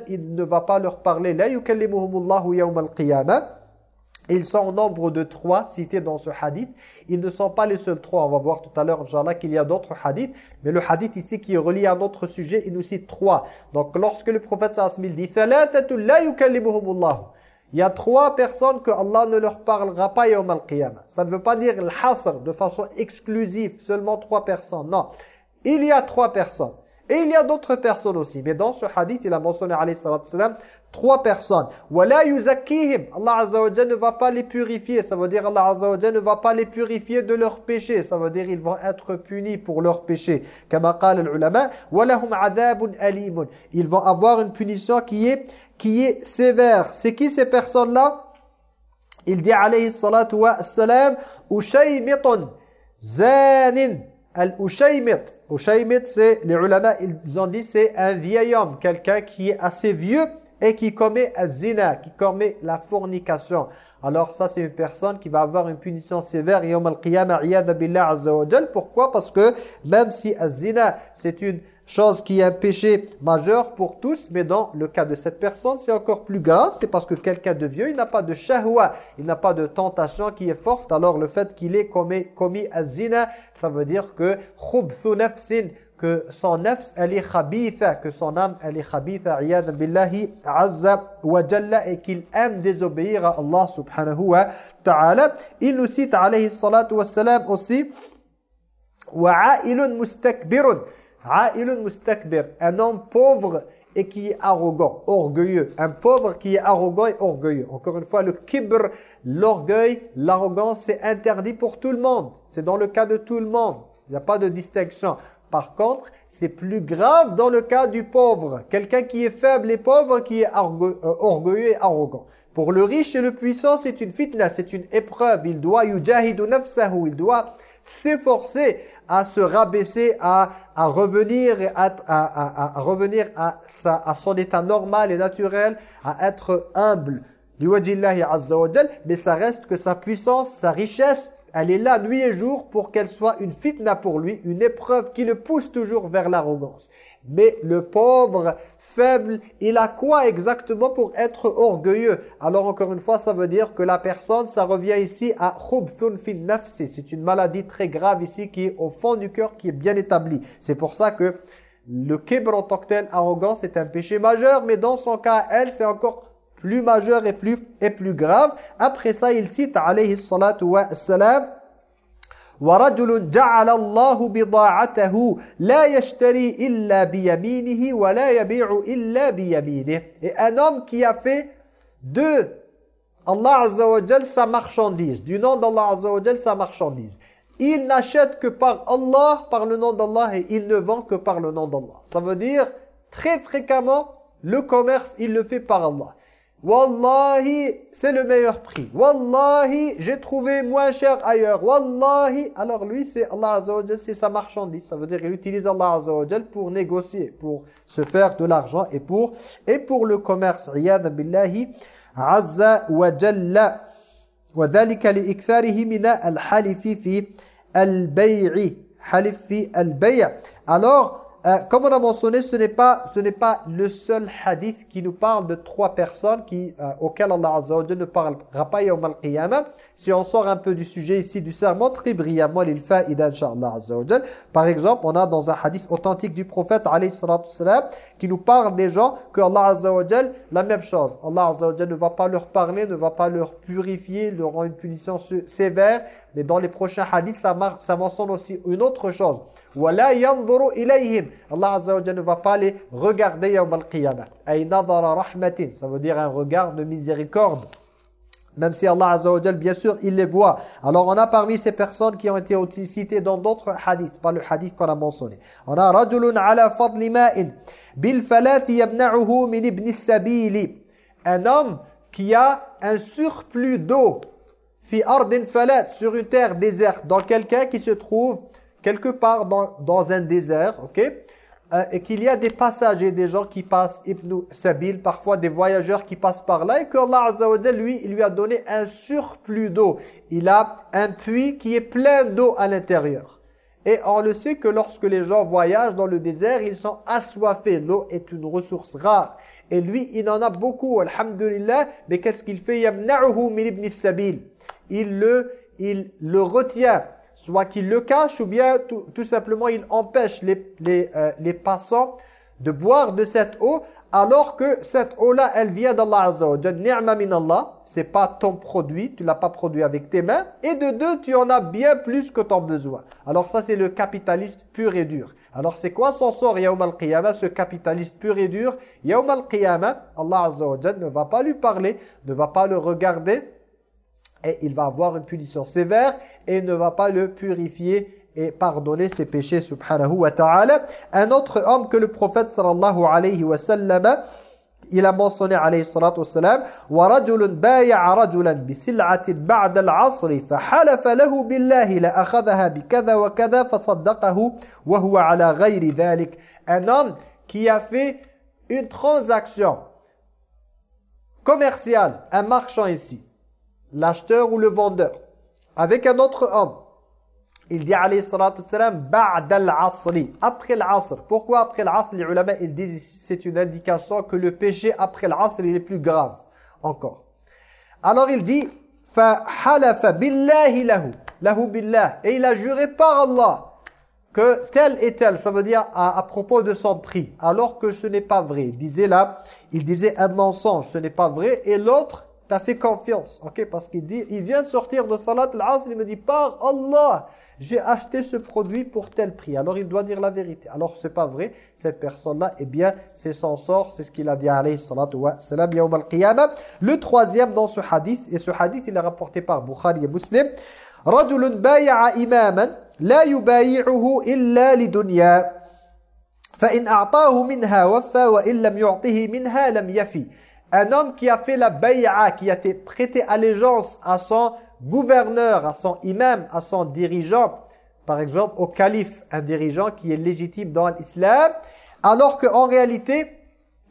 il ne va pas leur parler, la yukallimuhumullahu yawm al-qiyamah, ils sont au nombre de trois cités dans ce hadith. Ils ne sont pas les seuls trois. On va voir tout à l'heure, Inch'Allah, qu'il y a d'autres hadiths. Mais le hadith ici qui est relié à un autre sujet, il nous cite trois. Donc lorsque le prophète sallallahu dit il y a trois personnes que Allah ne leur parlera pas yawm al-qiyamah. Ça ne veut pas dire le hasr de façon exclusive, seulement trois personnes. Non. Il y a trois personnes. Et il y a d'autres personnes aussi. Mais dans ce hadith, il a mentionné alayhi trois personnes. وَلَا يُزَكِّهِمْ Allah Azza wa ne va pas les purifier. Ça veut dire Allah Azza wa ne va pas les purifier de leurs péchés. Ça veut dire ils vont être punis pour leurs péchés. Comme قال العلماء وَلَهُمْ عَذَابٌ أَلِيمٌ Ils vont avoir une punition qui est, qui est sévère. C'est qui ces personnes-là Il dit alayhi salatu wa salam ushaymitun zanin al-ushaymit Ushaymit, c'est, les ulama, ils ont dit, c'est un vieil homme, quelqu'un qui est assez vieux et qui commet zina, qui commet la fornication. Alors ça, c'est une personne qui va avoir une punition sévère, al-qiyamah, Pourquoi? Parce que même si zina, c'est une chose qui est un péché majeur pour tous, mais dans le cas de cette personne, c'est encore plus grave, c'est parce que quelqu'un de vieux, il n'a pas de shahwa, il n'a pas de tentation qui est forte, alors le fait qu'il ait commis, commis azina, ça veut dire que khubthu nafsin, que son nefs, elle est khabitha, que son âme, elle est khabitha, iyadhan billahi azza wa jalla, et qu'il aime désobéir à Allah subhanahu wa ta'ala. Il nous cite, alayhi salatu wa salam, aussi, « Wa mustakbirun » mustakbir, un homme pauvre et qui est arrogant, orgueilleux. Un pauvre qui est arrogant et orgueilleux. Encore une fois, le kibr, l'orgueil, l'arrogance, c'est interdit pour tout le monde. C'est dans le cas de tout le monde. Il n'y a pas de distinction. Par contre, c'est plus grave dans le cas du pauvre. Quelqu'un qui est faible et pauvre, qui est euh, orgueilleux et arrogant. Pour le riche et le puissant, c'est une fitna, c'est une épreuve. Il doit yujahidu nafsahu, il doit s'efforcer à se rabaisser, à, à revenir, à, à, à, revenir à, sa, à son état normal et naturel, à être humble. Mais ça reste que sa puissance, sa richesse, elle est là nuit et jour pour qu'elle soit une fitna pour lui, une épreuve qui le pousse toujours vers l'arrogance. Mais le pauvre, faible, il a quoi exactement pour être orgueilleux? Alors encore une fois, ça veut dire que la personne, ça revient ici à khubthun fin nafsi. C'est une maladie très grave ici qui est au fond du cœur, qui est bien établie. C'est pour ça que le kibr en tant un péché majeur, mais dans son cas, elle, c'est encore plus majeur et plus, et plus grave. Après ça, il cite, alayhi salatu wa salam, ورجل جعل الله بضاعته لا يشتري إلا بيمينه ولا يبيع إلا بيمينه et un homme qui a fait de Allah Azza wa Jal sa marchandise du nom d'Allah Azza wa Jal sa marchandise il n'achète que par Allah par le nom d'Allah et il ne vend que par le nom d'Allah ça veut dire très fréquemment le commerce il le fait par Allah Wallahi, c'est le meilleur prix. Wallahi, j'ai trouvé moins cher ailleurs. Wallahi, alors lui, c'est Allah Azza wa c'est sa marchandise. Ça veut dire qu'il utilise Allah Azza wa pour négocier, pour se faire de l'argent et pour et pour le commerce. Iyad billahi Azza wa Jalla. وذلك لإكثاره من الحلف في البيع حلف في البيع alors euh, comme on a mentionné, ce n'est pas, ce pas le seul hadith qui nous parle de trois personnes qui, euh, auxquelles Allah Azza ne parlera pas yawm al-qiyamah. Si on sort un peu du sujet ici du serment, très brièvement, l'ilfa'ida inshallah Azza Par exemple, on a dans un hadith authentique du prophète alayhi salam, qui nous parle des gens que Allah Azza la même chose. Allah Azza ne va pas leur parler, ne va pas leur purifier, leur rend une punition sévère. Mais dans les prochains hadiths, ça, ça mentionne aussi une autre chose. وَلَا يَنْظُرُ إِلَيْهِمْ Allah Azza wa ne va pas les regarder yawm al-qiyamah. أي نظر رحمة Ça veut dire un regard de miséricorde. Même si Allah Azza wa bien sûr, il les voit. Alors on a parmi ces personnes qui ont été aussi citées dans d'autres hadiths, pas le hadith qu'on a mentionné. On a رَجُلٌ عَلَى فَضْلِ مَاءٍ بِالْفَلَاتِ يَمْنَعُهُ مِنْ ابْنِ السَّبِيلِ Un homme qui a un surplus d'eau fi ardin falat sur une terre déserte dans quelqu'un qui se trouve quelque part dans, dans un désert, ok? Euh, et qu'il y a des passagers, des gens qui passent Ibn Sabil, parfois des voyageurs qui passent par là, et que Allah Azza lui, il lui a donné un surplus d'eau. Il a un puits qui est plein d'eau à l'intérieur. Et on le sait que lorsque les gens voyagent dans le désert, ils sont assoiffés. L'eau est une ressource rare. Et lui, il en a beaucoup, alhamdulillah. Mais qu'est-ce qu'il fait? Min ibn sabil. Il le, il le retient soit qu'il le cache ou bien tout, simplement il empêche les, les, euh, les, passants de boire de cette eau alors que cette eau-là, elle vient d'Allah Azza wa Ni'ma min Allah, c'est pas ton produit, tu l'as pas produit avec tes mains. Et de deux, tu en as bien plus que ton besoin. Alors ça, c'est le capitaliste pur et dur. Alors c'est quoi son sort Yawm al-Qiyamah, ce capitaliste pur et dur? Yawm al-Qiyamah, Allah Azza wa ne va pas lui parler, ne va pas le regarder, et il va avoir une punition sévère et ne va pas le purifier et pardonner ses péchés subhanahu wa ta'ala. Un autre homme que le prophète sallallahu alayhi wa sallam il a mentionné alayhi salatu wassalam ورجل بايع رجلا بسلعة بعد العصر فحلف له بالله لأخذها بكذا وكذا فصدقه وهو على غير ذلك un homme qui a fait une transaction commerciale un marchand ici l'acheteur ou le vendeur, avec un autre homme. Il dit alayhi salatu salam al-asri, après l'asr. Pourquoi après l'asr? Les ulama ils disent c'est une indication que le péché après l'asr il est plus grave. Encore. Alors il dit halafa billahi lahu, lahu billah. Et il a juré par Allah que tel et tel, ça veut dire à, à propos de son prix, alors que ce n'est pas vrai. Il disait là, il disait un mensonge, ce n'est pas vrai, et l'autre T'as fait confiance, ok Parce qu'il dit, il vient de sortir de Salat al-Asr, il me dit, par Allah, j'ai acheté ce produit pour tel prix. Alors il doit dire la vérité. Alors c'est pas vrai, cette personne-là, eh bien, c'est son sort, c'est ce qu'il a dit alayhi salatu wa salam yawm al-qiyamah. Le troisième dans ce hadith, et ce hadith il est rapporté par Bukhari et Muslim, رجل بايع إماما لا يبايعه إلا لدنيا فإن أعطاه منها وفى وإن لم يعطه منها لم يفي un homme qui a fait la bay'a, qui a été prêté allégeance à son gouverneur, à son imam, à son dirigeant, par exemple au calife, un dirigeant qui est légitime dans l'islam, alors qu'en réalité,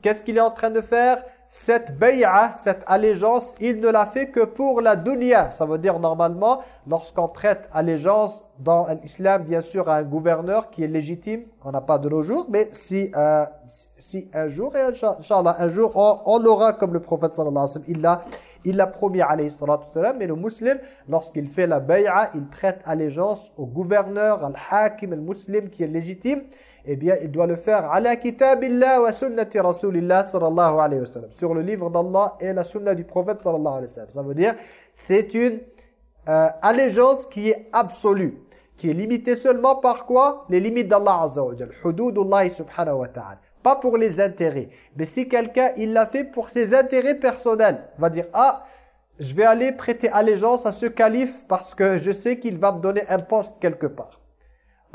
qu'est-ce qu'il est en train de faire? Cette bay'a, cette allégeance, il ne l'a fait que pour la dunya. Ça veut dire normalement, lorsqu'on prête allégeance dans l'islam, bien sûr, à un gouverneur qui est légitime, qu'on n'a pas de nos jours, mais si, euh, si un jour, et un jour, on, l'aura comme le prophète sallallahu alayhi wa sallam, il l'a il l'a promis alayhi sallam, mais le musulman, lorsqu'il fait la bay'a, il prête allégeance au gouverneur, al-hakim, al-muslim qui est légitime, eh bien, il doit le faire ala kitabillah wa sunnati rasulillah sallallahu alayhi wa sallam. Sur le livre d'Allah et la sunna du prophète sallallahu alayhi wa sallam. Ça veut dire, c'est une euh, allégeance qui est absolue, qui est limitée seulement par quoi? Les limites d'Allah azza wa jal. Hududullah subhanahu wa ta'ala. Pas pour les intérêts. Mais si quelqu'un, il l'a fait pour ses intérêts personnels, va dire, ah, je vais aller prêter allégeance à ce calife parce que je sais qu'il va me donner un poste quelque part.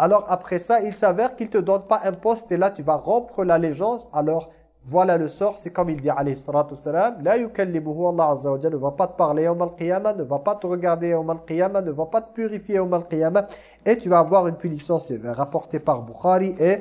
Alors après ça, il s'avère qu'il ne te donne pas un poste et là tu vas rompre l'allégeance. Alors voilà le sort, c'est comme il dit alayhi salatu salam, la yukallibuhu Allah azza wa ne va pas te parler au al-qiyamah, ne va pas te regarder au al-qiyamah, ne va pas te purifier au al-qiyamah et tu vas avoir une punition sévère rapportée par Bukhari et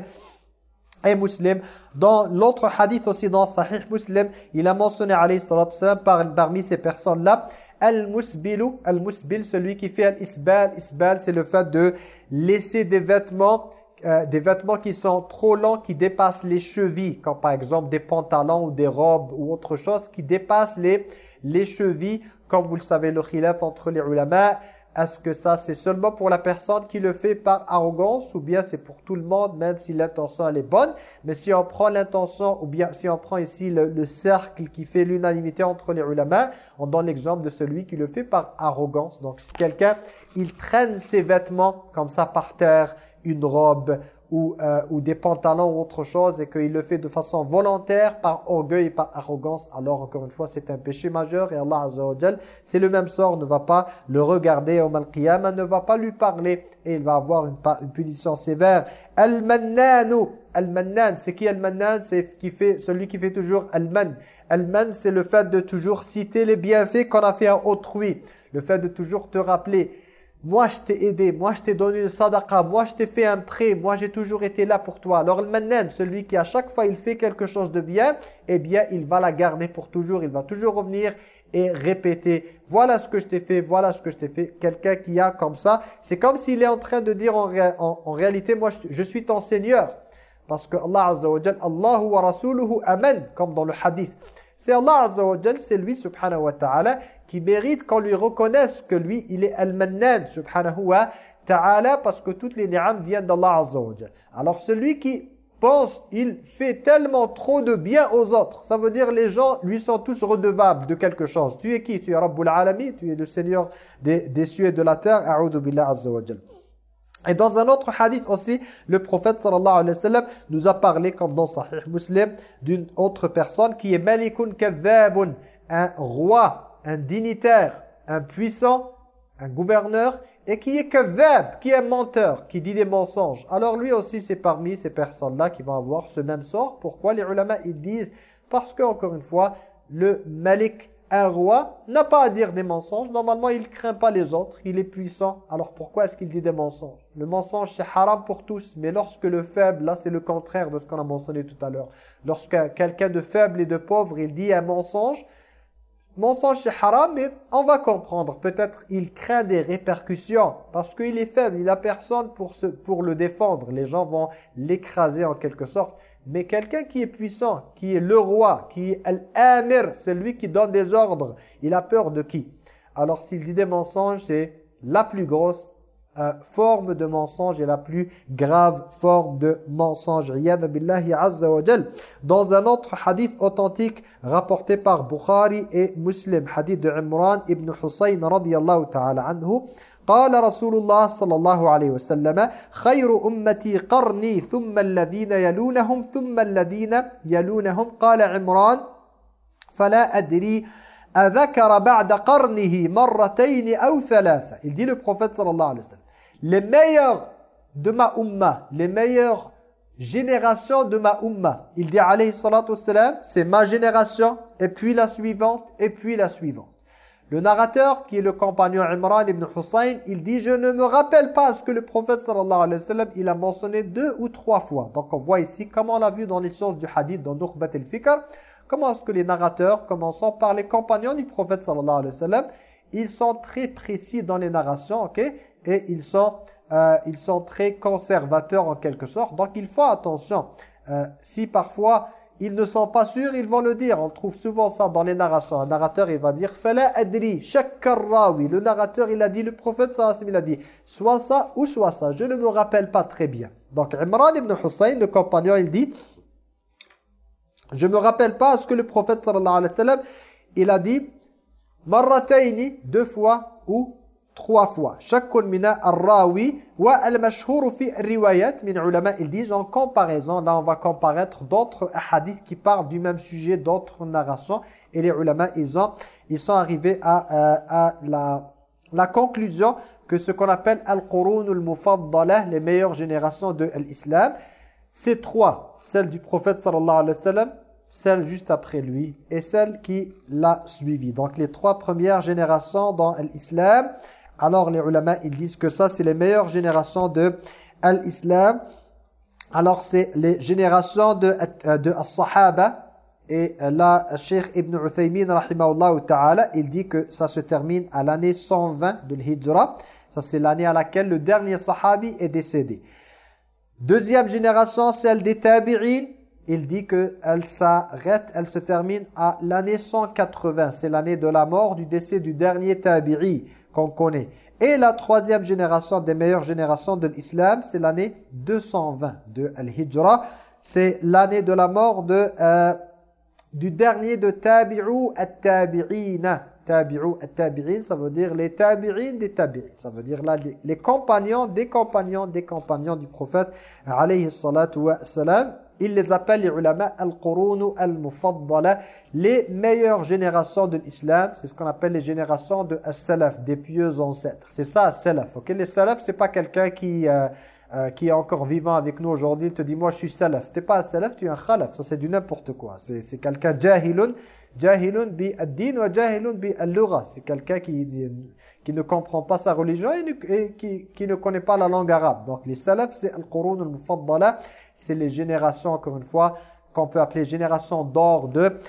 et Muslim. Dans l'autre hadith aussi dans Sahih Muslim, il a mentionné alayhi salatu salam parmi ces personnes-là Al-musbilu, al-musbil, celui qui fait al-isbal. Isbal, c'est le fait de laisser des vêtements euh, des vêtements qui sont trop longs, qui dépassent les chevilles, comme par exemple des pantalons ou des robes ou autre chose qui dépassent les, les chevilles, comme vous le savez, le khilaf entre les ulama, est-ce que ça, c'est seulement pour la personne qui le fait par arrogance ou bien c'est pour tout le monde, même si l'intention elle est bonne? Mais si on prend l'intention ou bien si on prend ici le, cercle qui fait l'unanimité entre les ulama, on donne l'exemple de celui qui le fait par arrogance. Donc si quelqu'un, il traîne ses vêtements comme ça par terre, une robe ou, euh, ou des pantalons ou autre chose et qu'il le fait de façon volontaire, par orgueil et par arrogance, alors encore une fois c'est un péché majeur et Allah Azza wa c'est le même sort, ne va pas le regarder au mal ne va pas lui parler et il va avoir une, punition sévère. Al-Mannanu, Al-Mannan, c'est qui Al-Mannan? C'est qui fait, celui qui fait toujours Al-Man. Al-Man c'est le fait de toujours citer les bienfaits qu'on a fait à autrui, le fait de toujours te rappeler moi je t'ai aidé, moi je t'ai donné une sadaqa, moi je t'ai fait un prêt, moi j'ai toujours été là pour toi. Alors le mannan, celui qui à chaque fois il fait quelque chose de bien, eh bien il va la garder pour toujours, il va toujours revenir et répéter voilà ce que je t'ai fait, voilà ce que je t'ai fait. Quelqu'un qui a comme ça, c'est comme s'il est en train de dire en, réalité moi je, suis ton Seigneur. Parce que Allah Azza wa Jal, Allahu wa amen, comme dans le hadith. C'est Allah Azza wa c'est lui subhanahu wa ta'ala qui mérite qu'on lui reconnaisse que lui, il est Al-Mannan, subhanahu wa ta'ala, parce que toutes les ni'am viennent d'Allah Azza Alors celui qui pense, il fait tellement trop de bien aux autres. Ça veut dire les gens lui sont tous redevables de quelque chose. Tu es qui? Tu es Rabbul Alami, tu es le Seigneur des, des cieux et de la terre? A'udhu billah azza Et dans un autre hadith aussi, le prophète sallallahu alayhi wa sallam nous a parlé, comme dans Sahih Muslim, d'une autre personne qui est Malikun Kadhabun, un roi un dignitaire, un puissant, un gouverneur, et qui est kadhab, qui est menteur, qui dit des mensonges. Alors lui aussi, c'est parmi ces personnes-là qui vont avoir ce même sort. Pourquoi les ulama, ils disent? Parce que, encore une fois, le malik, un roi, n'a pas à dire des mensonges. Normalement, il ne craint pas les autres, il est puissant. Alors pourquoi est-ce qu'il dit des mensonges? Le mensonge, c'est haram pour tous. Mais lorsque le faible, là, c'est le contraire de ce qu'on a mentionné tout à l'heure. Lorsque quelqu'un de faible et de pauvre, il dit un mensonge, Mensonge c'est haram, mais on va comprendre. Peut-être il craint des répercussions parce qu'il est faible, il n'a personne pour, se, pour le défendre. Les gens vont l'écraser en quelque sorte. Mais quelqu'un qui est puissant, qui est le roi, qui est l'amir, celui qui donne des ordres, il a peur de qui? Alors s'il dit des mensonges, c'est la plus grosse forme de mensonge et la plus grave forme de mensonge. Dans un autre hadith authentique rapporté par Bukhari et Muslim, hadith de Imran ibn Husayn radiyallahu ta'ala anhu, قال رسول الله صلى الله عليه وسلم خير أمتي قرني ثم الذين يلونهم ثم الذين يلونهم. قال عمران فلا أدري أذكر بعد قرنه مرتين أو ثلاثة. Il dit le صلى الله عليه وسلم les meilleurs de ma umma les meilleures générations de ma umma. Il dit عليه الصلاة والسلام c'est ma génération et puis la suivante et puis la suivante. Le narrateur, qui est le compagnon Imran ibn Hussein, il dit « Je ne me rappelle pas ce que le prophète sallallahu alayhi wa sallam, il a mentionné deux ou trois fois. » Donc on voit ici, comme on l'a vu dans les sources du hadith, dans Nukhbat al-Fikr, comment est-ce que les narrateurs, commençant par les compagnons du prophète sallallahu alayhi wa sallam, ils sont très précis dans les narrations, ok Et ils sont, euh, ils sont très conservateurs en quelque sorte. Donc il faut attention. Euh, si parfois ils ne sont pas sûrs, ils vont le dire. On trouve souvent ça dans les narrations. Un narrateur, il va dire Fala adri, rawi. Le narrateur, il a dit, le prophète il a dit soit ça ou soit ça. Je ne me rappelle pas très bien. Donc Imran ibn Hussein, le compagnon, il dit je me rappelle pas ce que le prophète sallallahu alayhi wa il a dit marrataini, deux fois ou trois fois. Chacun mina ar-rawi wa al-mashhur fi riwayat min ulama ils disent en comparaison là on va comparaître d'autres hadiths qui parlent du même sujet d'autres narrations et les ulama ils ont ils sont arrivés à, euh, à la la conclusion que ce qu'on appelle al-qurun al-mufaddala les meilleures générations de l'islam c'est trois celle du prophète sallallahu alayhi wa sallam celle juste après lui et celle qui l'a suivi. Donc les trois premières générations dans l'islam, alors les ulama ils disent que ça c'est les meilleures générations de l'islam. Alors c'est les générations de de as-sahaba et là Cheikh Ibn Uthaymin ta'ala, il dit que ça se termine à l'année 120 de l'Hijra. Ça c'est l'année à laquelle le dernier sahabi est décédé. Deuxième génération, celle des tabi'in il dit qu'elle s'arrête, elle se termine à l'année 180. C'est l'année de la mort, du décès du dernier tabi'i qu'on connaît. Et la troisième génération des meilleures générations de l'islam, c'est l'année 220 de Al-Hijra. C'est l'année de la mort de, euh, du dernier de Tabi'u at-Tabi'ina. Tabi'u at-Tabi'in, ça veut dire les Tabi'in des Tabi'in. Ça veut dire là les, les, compagnons des compagnons des compagnons du prophète alayhi salatu wa salam. Il les appelle les ulama al-qurunu al-mufaddala, les meilleures générations de l'islam, c'est ce qu'on appelle les générations de as-salaf, des pieux ancêtres. C'est ça as-salaf. OK, les salaf c'est pas quelqu'un qui euh, euh, qui est encore vivant avec nous aujourd'hui, il te dit moi je suis salaf. T'es pas un salaf, tu es un khalaf. Ça c'est du n'importe quoi. C'est quelqu'un jahilun, jahilun bi ad-din wa jahilun bi al-lugha. C'est quelqu'un qui qui ne comprend pas sa religion et, qui, qui, ne connaît pas la langue arabe. Donc les salafs, c'est al-qurun al-mufaddala, c'est les générations, encore une fois, qu'on peut appeler génération d'or de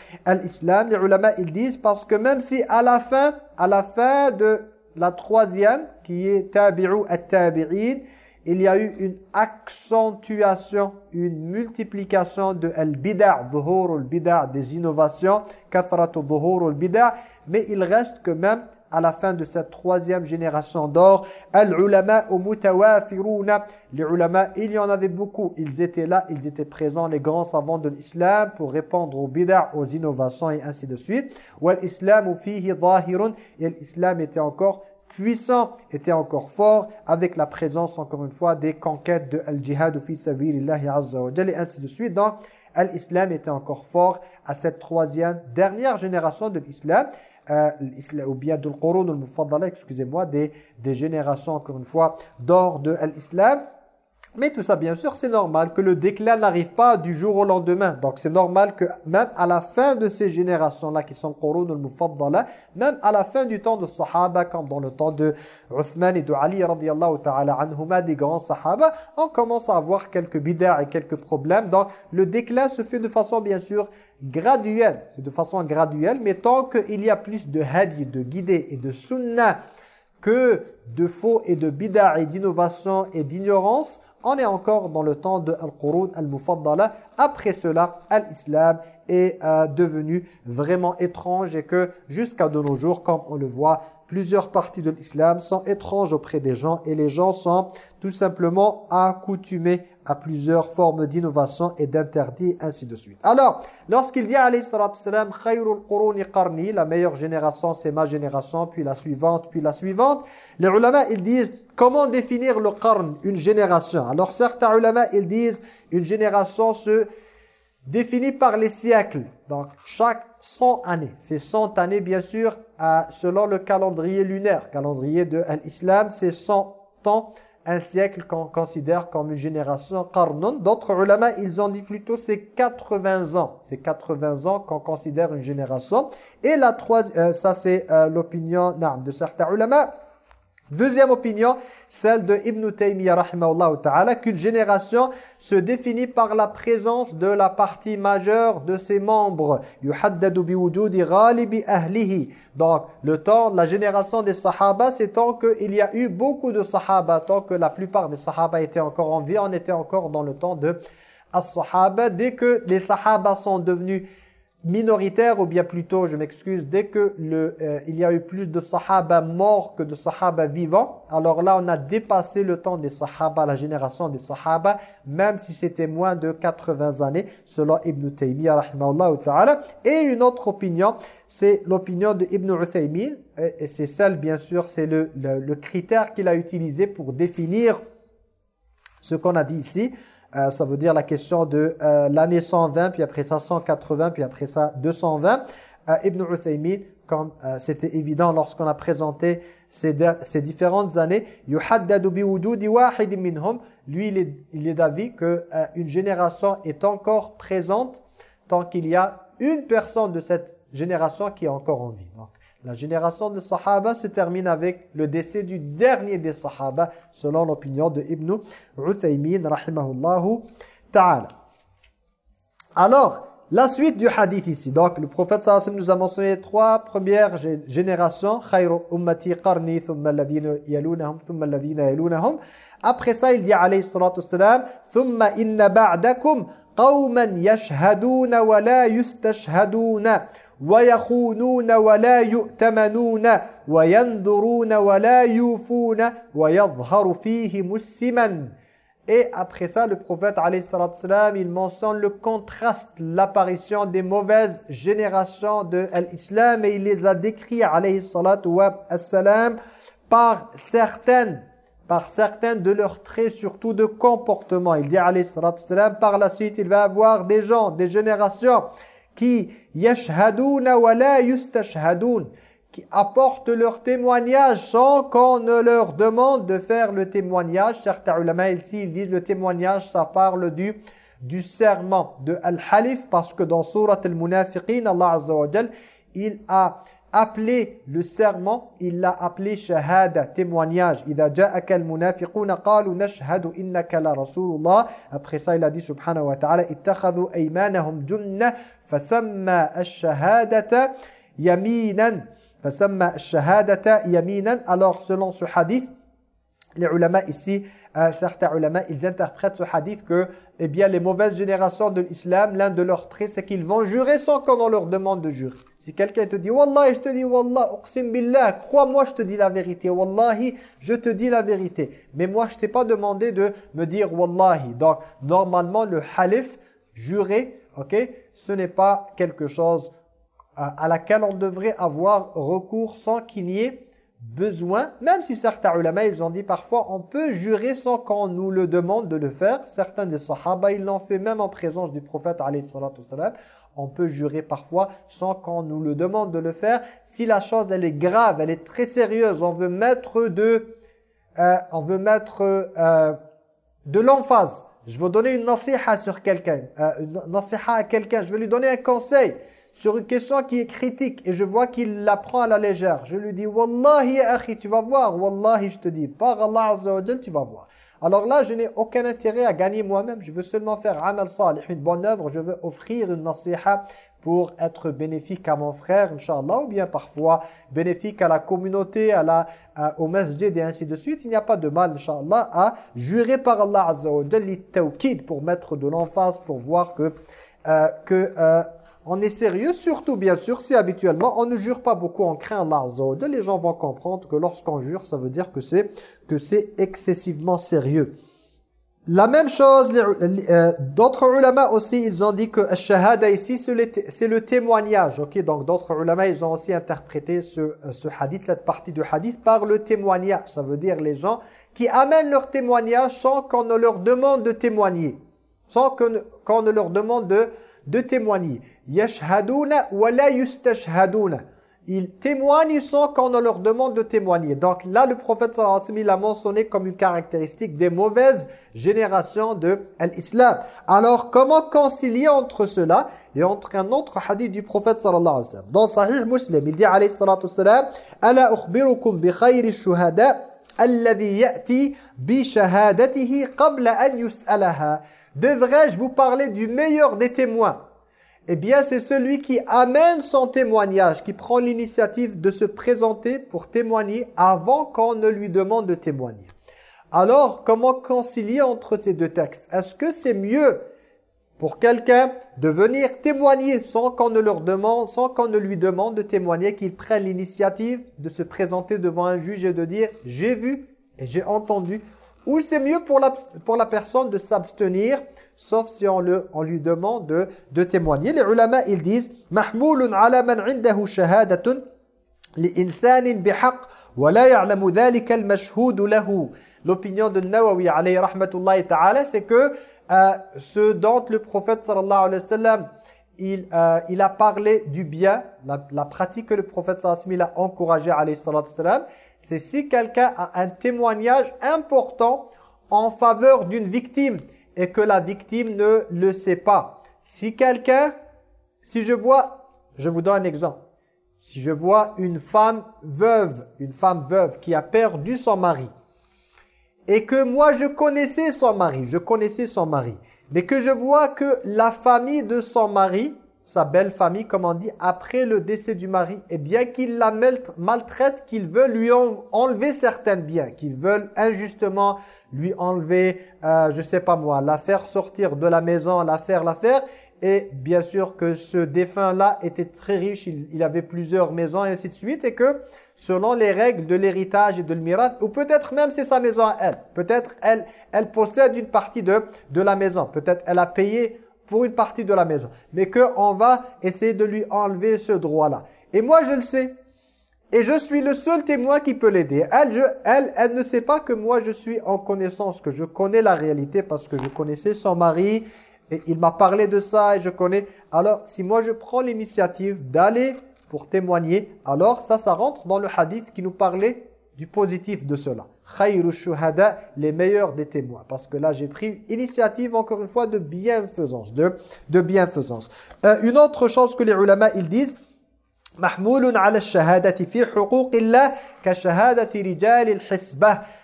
l'islam. Les ulama, ils disent, parce que même si à la fin, à la fin de la troisième, qui est tabi'u at-tabi'in, il y a eu une accentuation, une multiplication de al-bida' al-bida' des innovations, kathratu al-bida' mais il reste que même à la fin de cette troisième génération d'or. Al-ulama mutawafiruna. Les ulama, il y en avait beaucoup. Ils étaient là, ils étaient présents, les grands savants de l'islam, pour répondre aux bid'a, aux innovations et ainsi de suite. Wal-islam fihi zahirun. Et l'islam était encore puissant, était encore fort, avec la présence, encore une fois, des conquêtes de al-jihad fi sabilillahi azza wa et ainsi de suite. Donc, l'islam était encore fort à cette troisième, dernière génération de l'islam euh, ou bien de excusez-moi, des, des générations, encore une fois, d'or de l'islam. Mais tout ça, bien sûr, c'est normal que le déclin n'arrive pas du jour au lendemain. Donc, c'est normal que même à la fin de ces générations-là, qui sont Qurun al-Mufaddala, même à la fin du temps de Sahaba, comme dans le temps de Uthman et de Ali, radiallahu ta'ala anhuma, des grands Sahaba, on commence à avoir quelques bid'ah et quelques problèmes. Donc, le déclin se fait de façon, bien sûr, graduelle. C'est de façon graduelle, mais tant qu'il y a plus de hadi, de guidé et de sunnah que de faux et de bid'ah et d'innovation et d'ignorance, on est encore dans le temps de Al-Qurun Al-Mufaddala. Après cela, l'islam est euh, devenu vraiment étrange et que jusqu'à de nos jours, comme on le voit, plusieurs parties de l'islam sont étranges auprès des gens et les gens sont tout simplement accoutumés à plusieurs formes d'innovation et d'interdit, ainsi de suite. Alors, lorsqu'il dit alayhi salatu salam, qarni, la meilleure génération c'est ma génération, puis la suivante, puis la suivante, les ulama ils disent comment définir le qarn, une génération? Alors certains ulama ils disent une génération se définit par les siècles. Donc chaque 100 années, c'est 100 années bien sûr selon le calendrier lunaire, calendrier de l'islam, c'est 100 ans un siècle qu'on considère comme une génération qarnun. D'autres ulama, ils ont dit plutôt c'est 80 ans. C'est 80 ans qu'on considère une génération. Et la troisième, euh, ça c'est euh, l'opinion de certains ulama. Deuxième opinion, celle de Ibn Taymiyyah ta'ala, qu'une génération se définit par la présence de la partie majeure de ses membres. Donc, le temps de la génération des sahaba, c'est tant qu'il y a eu beaucoup de sahaba, tant que la plupart des sahaba étaient encore en vie, on était encore dans le temps de as-sahaba. Dès que les sahaba sont devenus minoritaire ou bien plutôt, je m'excuse, dès que le, euh, il y a eu plus de sahaba morts que de sahaba vivants, alors là on a dépassé le temps des sahaba, la génération des sahaba, même si c'était moins de 80 années, selon Ibn Taymiyyah ta'ala. Et une autre opinion, c'est l'opinion de Ibn Uthaymin, et c'est celle bien sûr, c'est le, le critère qu'il a utilisé pour définir ce qu'on a dit ici, euh, ça veut dire la question de euh, l'année 120, puis après ça 180, puis après ça 220. Euh, Ibn Uthaymin, comme c'était évident lorsqu'on a présenté ces, ces différentes années, lui il est, il est d'avis qu'une génération est encore présente tant qu'il y a une personne de cette génération qui est encore en vie. La génération de Sahaba se termine avec le décès du dernier des Sahaba, selon l'opinion de Ibn Uthaymin, rahimahullahu ta'ala. Alors, la suite du hadith ici. Donc, le prophète sallallahu nous a mentionné trois premières générations. Khayru ummati qarni, thumma alladhina yalunahum, thumma alladhina yalunahum. Après ça, il dit alayhi salatu wassalam, thumma inna ba'dakum qawman yashhaduna wa la yustashhaduna. ويخونون ولا يؤتمنون وينظرون ولا يوفون ويظهر فيهم السمن Et après ça, le prophète, salam, il mentionne le contraste, l'apparition des mauvaises générations de l'islam et il les a décrits, salam, par certaines, par certaines de leurs traits, surtout de comportement. Il dit, salam, par la suite, il va avoir des gens, des générations qui yashhaduna wa la qui apportent leur témoignage sans qu'on ne leur demande de faire le témoignage. Certains ulama ici ils disent le témoignage ça parle du du serment de al-halif parce que dans surat al-munafiqin Allah azza wa il a appelé le serment, il l'a appelé shahada, témoignage. إذا جاءك المنافقون قالوا نشهد إنك لرسول الله. Après ça, il a dit subhanahu wa ta'ala اتخذوا أيمانهم جنة فسمى الشهادة يمينا فسمى الشهادة يمينا. Alors, selon ce hadith, les ulama ici, euh, certains ulama, ils interprètent ce hadith que eh bien, les mauvaises générations de l'islam, l'un de leurs traits, c'est qu'ils vont jurer sans qu'on leur demande de jurer. Si quelqu'un te dit « Wallah, je te dis Wallah, uqsim billah, crois-moi, je te dis la vérité. Wallahi, je te dis la vérité. Mais moi, je t'ai pas demandé de me dire Wallahi. » Donc, normalement, le halif, jurer, ok, ce n'est pas quelque chose à, à laquelle on devrait avoir recours sans qu'il y ait besoin, même si certains ulama, ils ont dit parfois, on peut jurer sans qu'on nous le demande de le faire. Certains des sahaba, ils l'ont fait même en présence du prophète, on peut jurer parfois sans qu'on nous le demande de le faire. Si la chose, elle est grave, elle est très sérieuse, on veut mettre de, euh, on veut mettre euh, de l'emphase. Je veux donner une nasiha sur quelqu'un, euh, une nasiha à quelqu'un, je vais lui donner un conseil sur une question qui est critique et je vois qu'il la prend à la légère. Je lui dis, Wallahi, akhi, tu vas voir. Wallahi, je te dis, par Allah Azza wa tu vas voir. Alors là, je n'ai aucun intérêt à gagner moi-même. Je veux seulement faire amal salih, une bonne œuvre. Je veux offrir une nasiha pour être bénéfique à mon frère, Inch'Allah, ou bien parfois bénéfique à la communauté, à la, au masjid et ainsi de suite. Il n'y a pas de mal, Inch'Allah, à jurer par Allah Azza wa pour mettre de l'emphase, pour voir que, euh, que euh, on est sérieux, surtout bien sûr si habituellement on ne jure pas beaucoup, on craint Allah Les gens vont comprendre que lorsqu'on jure, ça veut dire que c'est que c'est excessivement sérieux. La même chose, euh, d'autres ulama aussi, ils ont dit que shahada ici, c'est le témoignage. ok Donc d'autres ulama, ils ont aussi interprété ce, euh, ce hadith, cette partie du hadith, par le témoignage. Ça veut dire les gens qui amènent leur témoignage sans qu'on ne leur demande de témoigner. Sans qu'on ne leur demande de de témoigner. Wa ils témoignent sans qu'on leur demande de témoigner. Donc là, le prophète sallallahu alayhi wa a mentionné comme une caractéristique des mauvaises générations de l'islam. Alors, comment concilier entre cela et entre un autre hadith du prophète sallallahu alayhi wa sallam? Dans Sahih Muslim, il dit alayhi salatu wassalam « Ala ukhbirukum bi khayri shuhada alladhi ya'ti bi shahadatihi qabla an yus'alaha » Devrais-je vous parler du meilleur des témoins? Eh bien c'est celui qui amène son témoignage, qui prend l'initiative de se présenter pour témoigner avant qu'on ne lui demande de témoigner. Alors, comment concilier entre ces deux textes? Est-ce que c'est mieux pour quelqu'un de venir témoigner sans qu'on ne leur demande, sans qu'on ne lui demande de témoigner, qu'il prenne l'initiative de se présenter devant un juge et de dire « j'ai vu et j'ai entendu » ou c'est mieux pour la, pour la personne de s'abstenir sauf si on, le, on lui demande de, de témoigner. Les ulama, ils disent « Mahmoulun ala man indahu shahadatun li'insanin bihaq wa la ya'lamu dhalika al-mashhoud lahu » L'opinion de Nawawi alayhi rahmatullahi ta'ala, c'est que euh, ce dont le prophète sallallahu alayhi wa sallam il, euh, il a parlé du bien, la, la, pratique que le prophète sallallahu alayhi wa sallam a encouragé alayhi sallam, c'est si quelqu'un a un témoignage important en faveur d'une victime et que la victime ne le sait pas. Si quelqu'un, si je vois, je vous donne un exemple. Si je vois une femme veuve, une femme veuve qui a perdu son mari, et que moi je connaissais son mari, je connaissais son mari, mais que je vois que la famille de son mari, sa belle famille, comme on dit, après le décès du mari, et bien qu'il la maltraite, qu'il veut lui enlever certains biens, qu'il veulent injustement lui enlever, euh, je sais pas moi, la faire sortir de la maison, la faire, la faire. Et bien sûr que ce défunt-là était très riche, il, avait plusieurs maisons et ainsi de suite. Et que selon les règles de l'héritage et de l'mirat, ou peut-être même c'est sa maison à elle. Peut-être elle, elle possède une partie de, de la maison. Peut-être elle a payé pour une partie de la maison. Mais qu'on va essayer de lui enlever ce droit-là. Et moi je le sais. Et je suis le seul témoin qui peut l'aider. Elle, elle, elle ne sait pas que moi je suis en connaissance, que je connais la réalité parce que je connaissais son mari et il m'a parlé de ça et je connais. Alors, si moi je prends l'initiative d'aller pour témoigner, alors ça, ça rentre dans le hadith qui nous parlait du positif de cela. Khayru shuhada, les meilleurs des témoins. Parce que là, j'ai pris initiative, encore une fois, de bienfaisance. De, de bienfaisance. Euh, une autre chose que les ulama, ils disent,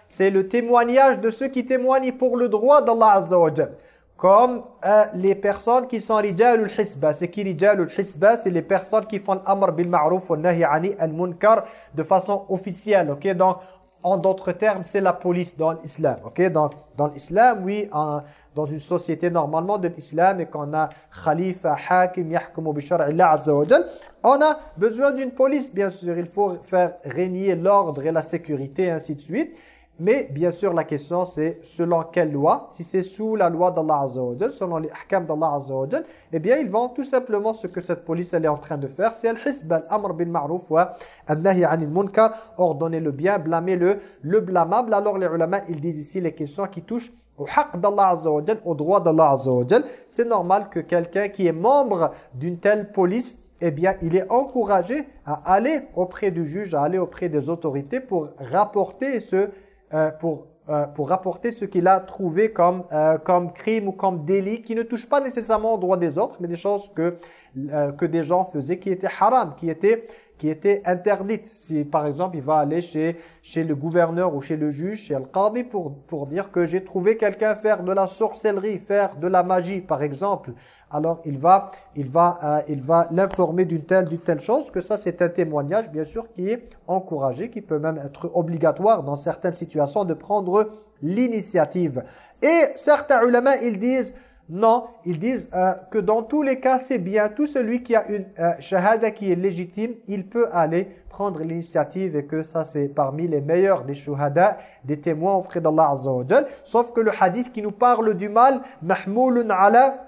c'est le témoignage de ceux qui témoignent pour le droit d'Allah Azza wa Comme euh, les personnes qui sont rijalul hisba. C'est qui rijalul hisba? C'est les personnes qui font l'amr bil ma'ruf wa nahi ani al munkar de façon officielle. Ok, donc en d'autres termes, c'est la police dans l'islam. Ok, donc dans l'islam, oui, en, dans une société normalement de l'islam et qu'on a khalifa, hakim, yahkumu shar'illah azza on a besoin d'une police, bien sûr. Il faut faire régner l'ordre et la sécurité, ainsi de suite. Mais bien sûr, la question c'est selon quelle loi? Si c'est sous la loi d'Allah Azza selon les ahkam d'Allah Azza eh bien ils vont tout simplement ce que cette police elle est en train de faire, c'est al-hisb al-amr ma'ruf wa al-nahi 'anil munkar, ordonner le bien, blâmer le le blâmable. Alors les ulama, ils disent ici les questions qui touchent au haq d'Allah Azza au droit d'Allah Azza C'est normal que quelqu'un qui est membre d'une telle police eh bien, il est encouragé à aller auprès du juge, à aller auprès des autorités pour rapporter ce, euh, pour, euh, pour rapporter ce qu'il a trouvé comme, euh, comme crime ou comme délit qui ne touche pas nécessairement au droit des autres, mais des choses que, que des gens faisaient qui étaient haram, qui étaient qui était interdite. Si par exemple il va aller chez, chez le gouverneur ou chez le juge, chez le qadi pour, pour dire que j'ai trouvé quelqu'un faire de la sorcellerie, faire de la magie par exemple, alors il va il va euh, il va l'informer d'une telle d'une telle chose que ça c'est un témoignage bien sûr qui est encouragé, qui peut même être obligatoire dans certaines situations de prendre l'initiative. Et certains ulama ils disent non, ils disent euh, que dans tous les cas, c'est bien. Tout celui qui a une euh, shahada qui est légitime, il peut aller prendre l'initiative et que ça, c'est parmi les meilleurs des shuhada, des témoins auprès d'Allah Azza Sauf que le hadith qui nous parle du mal, mahmoulun ala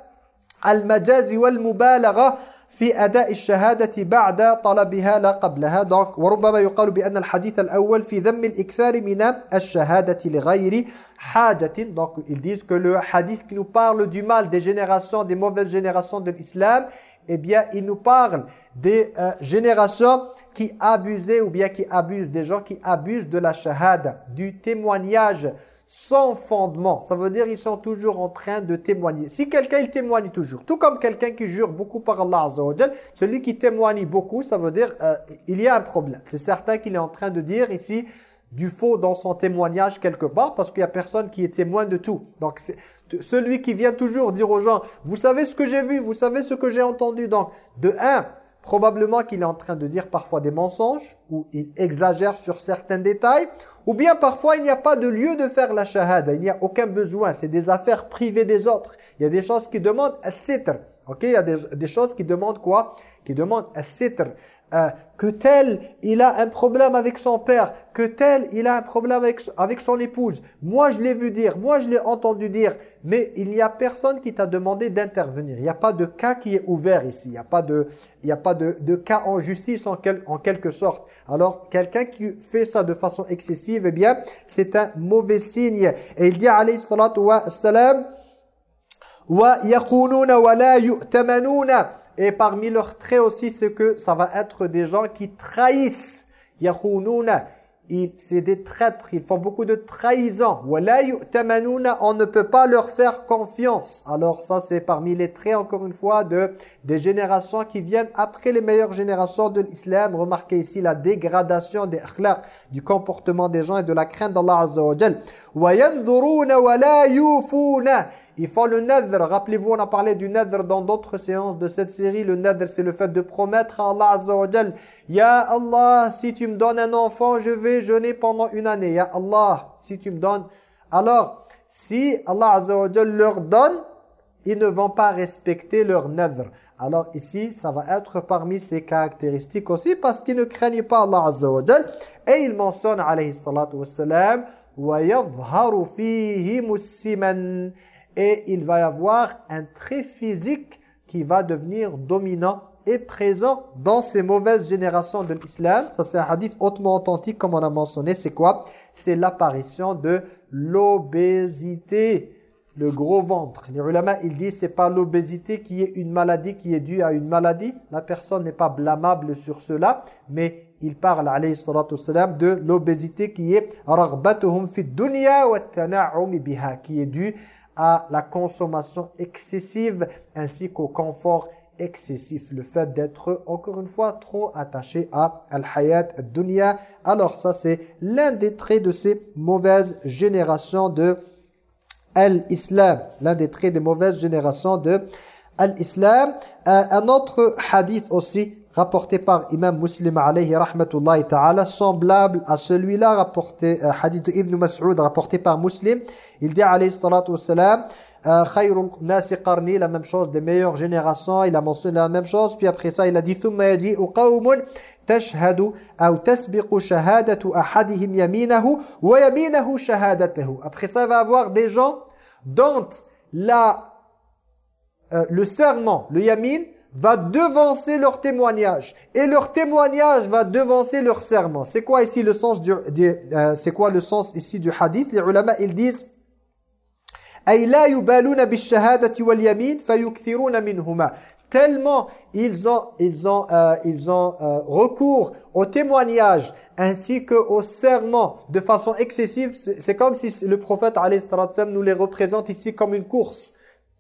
al-majazi wal-mubalagha, في أداء الشهادة بعد طلبها لا قبلها donc وربما يقال بأن الحديث الأول في ذم الإكثار من الشهادة لغير حاجة donc ils disent que le hadith qui nous parle du mal des générations des mauvaises générations de l'islam eh bien, il nous parle des euh, générations qui abusaient ou bien qui abusent, des gens qui abusent de la shahada, du témoignage sans fondement. Ça veut dire ils sont toujours en train de témoigner. Si quelqu'un il témoigne toujours, tout comme quelqu'un qui jure beaucoup par Allah Azza celui qui témoigne beaucoup, ça veut dire euh, il y a un problème. C'est certain qu'il est en train de dire ici du faux dans son témoignage quelque part parce qu'il y a personne qui est témoin de tout. Donc celui qui vient toujours dire aux gens, vous savez ce que j'ai vu, vous savez ce que j'ai entendu. Donc de un, probablement qu'il est en train de dire parfois des mensonges ou il exagère sur certains détails ou bien parfois il n'y a pas de lieu de faire la shahada, il n'y a aucun besoin, c'est des affaires privées des autres. Il y a des choses qui demandent un sitr. OK, il y a des, choses qui demandent quoi? Qui demandent un Euh, que tel, il a un problème avec son père, que tel, il a un problème avec, avec son épouse. Moi, je l'ai vu dire, moi, je l'ai entendu dire, mais il n'y a personne qui t'a demandé d'intervenir. Il n'y a pas de cas qui est ouvert ici, il n'y a pas de, il n'y a pas de, de, cas en justice en, quelque sorte. Alors, quelqu'un qui fait ça de façon excessive, eh bien, c'est un mauvais signe. Et il dit, alayhi salatu wa salam, wa wa la yu'tamanuna et parmi leurs traits aussi, c'est que ça va être des gens qui trahissent. Yakhununa. C'est des traîtres, ils font beaucoup de trahison. On ne peut pas leur faire confiance. Alors ça, c'est parmi les traits, encore une fois, de des générations qui viennent après les meilleures générations de l'islam. Remarquez ici la dégradation des du comportement des gens et de la crainte d'Allah Azza wa ils font le nadr. Rappelez-vous, on a parlé du nadr dans d'autres séances de cette série. Le nadr, c'est le fait de promettre à Allah Azza wa Ya Allah, si tu me donnes un enfant, je vais jeûner pendant une année. Ya Allah, si tu me donnes... Alors, si Allah Azza wa leur donne, ils ne vont pas respecter leur nadr. Alors ici, ça va être parmi ces caractéristiques aussi parce qu'ils ne craignent pas Allah Azza wa Et il mentionne, alayhi salatu wassalam, وَيَظْهَرُ فِيهِمُ السِّمَنِ et il va y avoir un trait physique qui va devenir dominant et présent dans ces mauvaises générations de l'islam. Ça c'est un hadith hautement authentique comme on a mentionné. C'est quoi? C'est l'apparition de l'obésité, le gros ventre. Les ulama, ils disent c'est pas l'obésité qui est une maladie qui est due à une maladie. La personne n'est pas blâmable sur cela, mais il parle alayhi salatu de l'obésité qui est qui est due à la consommation excessive ainsi qu'au confort excessif. Le fait d'être, encore une fois, trop attaché à al-hayat dunya Alors ça, c'est l'un des traits de ces mauvaises générations de l'islam. L'un des traits des mauvaises générations de l'islam. Euh, un autre hadith aussi rapporté par Imam Muslim alayhi rahmatullahi ta'ala, semblable à celui-là rapporté, euh, hadith Ibn Mas'ud rapporté par Muslim. Il dit alayhi salatu wassalam, euh, khayrul nasi qarni, la même chose, des meilleures générations, il a mentionné la même chose, puis après ça il a dit thumma yaji'u qawmun tashhadu aw tasbiqu shahadatu ahadihim yaminahu wa yaminahu shahadatahu. Après ça il va avoir des gens dont la, euh, le serment, le yamin, va devancer leur témoignage. Et leur témoignage va devancer leur serment. C'est quoi ici le sens du, euh, c'est quoi le sens ici du hadith? Les ulama ils disent tellement ils ont ils ont euh, ils ont euh, recours au témoignage ainsi que au serment de façon excessive. C'est comme si le prophète nous les représente ici comme une course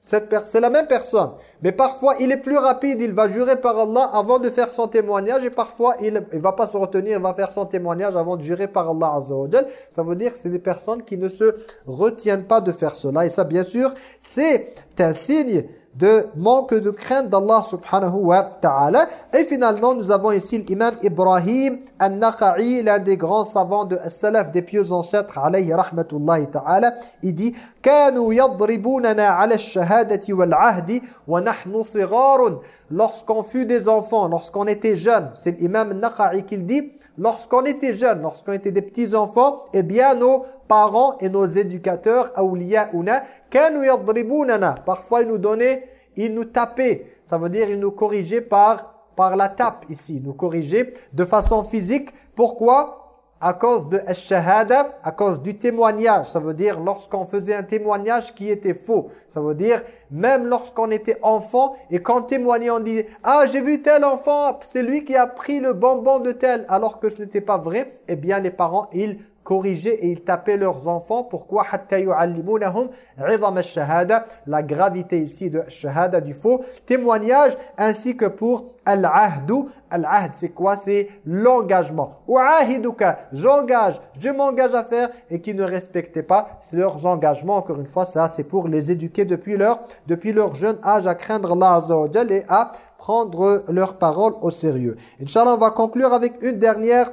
c'est la même personne. Mais parfois, il est plus rapide, il va jurer par Allah avant de faire son témoignage. Et parfois, il ne va pas se retenir, il va faire son témoignage avant de jurer par Allah Ça veut dire que c'est des personnes qui ne se retiennent pas de faire cela. Et ça, bien sûr, c'est un signe de manque de crainte d'Allah subhanahu wa ta'ala. Et finalement, nous avons ici l'imam Ibrahim al-Naqa'i, l'un des grands savants de As-Salaf, des pieux ancêtres, alayhi rahmatullahi ta'ala. Il dit « Kanu yadribunana ala shahadati wal ahdi wa » Lorsqu'on fut des enfants, lorsqu'on était jeunes, c'est l'imam al-Naqa'i qu'il dit « Lorsqu'on était jeunes, lorsqu'on était des petits-enfants, eh bien nos parents et nos éducateurs, awliyauna, kanu yadribunana. Parfois, ils nous donnaient, ils nous tapaient. Ça veut dire, ils nous corrigeaient par, par la tape ici. Nous corrigeaient de façon physique. Pourquoi? À cause de shahada, à cause du témoignage. Ça veut dire lorsqu'on faisait un témoignage qui était faux. Ça veut dire même lorsqu'on était enfant et qu'on témoignait, on dit « Ah, j'ai vu tel enfant, c'est lui qui a pris le bonbon de tel » alors que ce n'était pas vrai. Eh bien, les parents, ils corriger et ils tapaient leurs enfants. Pourquoi? La gravité ici de shahada du faux témoignage ainsi que pour al-ahdu. Al-ahd c'est quoi? C'est l'engagement. J'engage, je m'engage à faire et qui ne respectaient pas leurs engagements. Encore une fois, ça c'est pour les éduquer depuis leur, depuis leur jeune âge à craindre Allah et à prendre leurs paroles au sérieux. Inch'Allah, on va conclure avec une dernière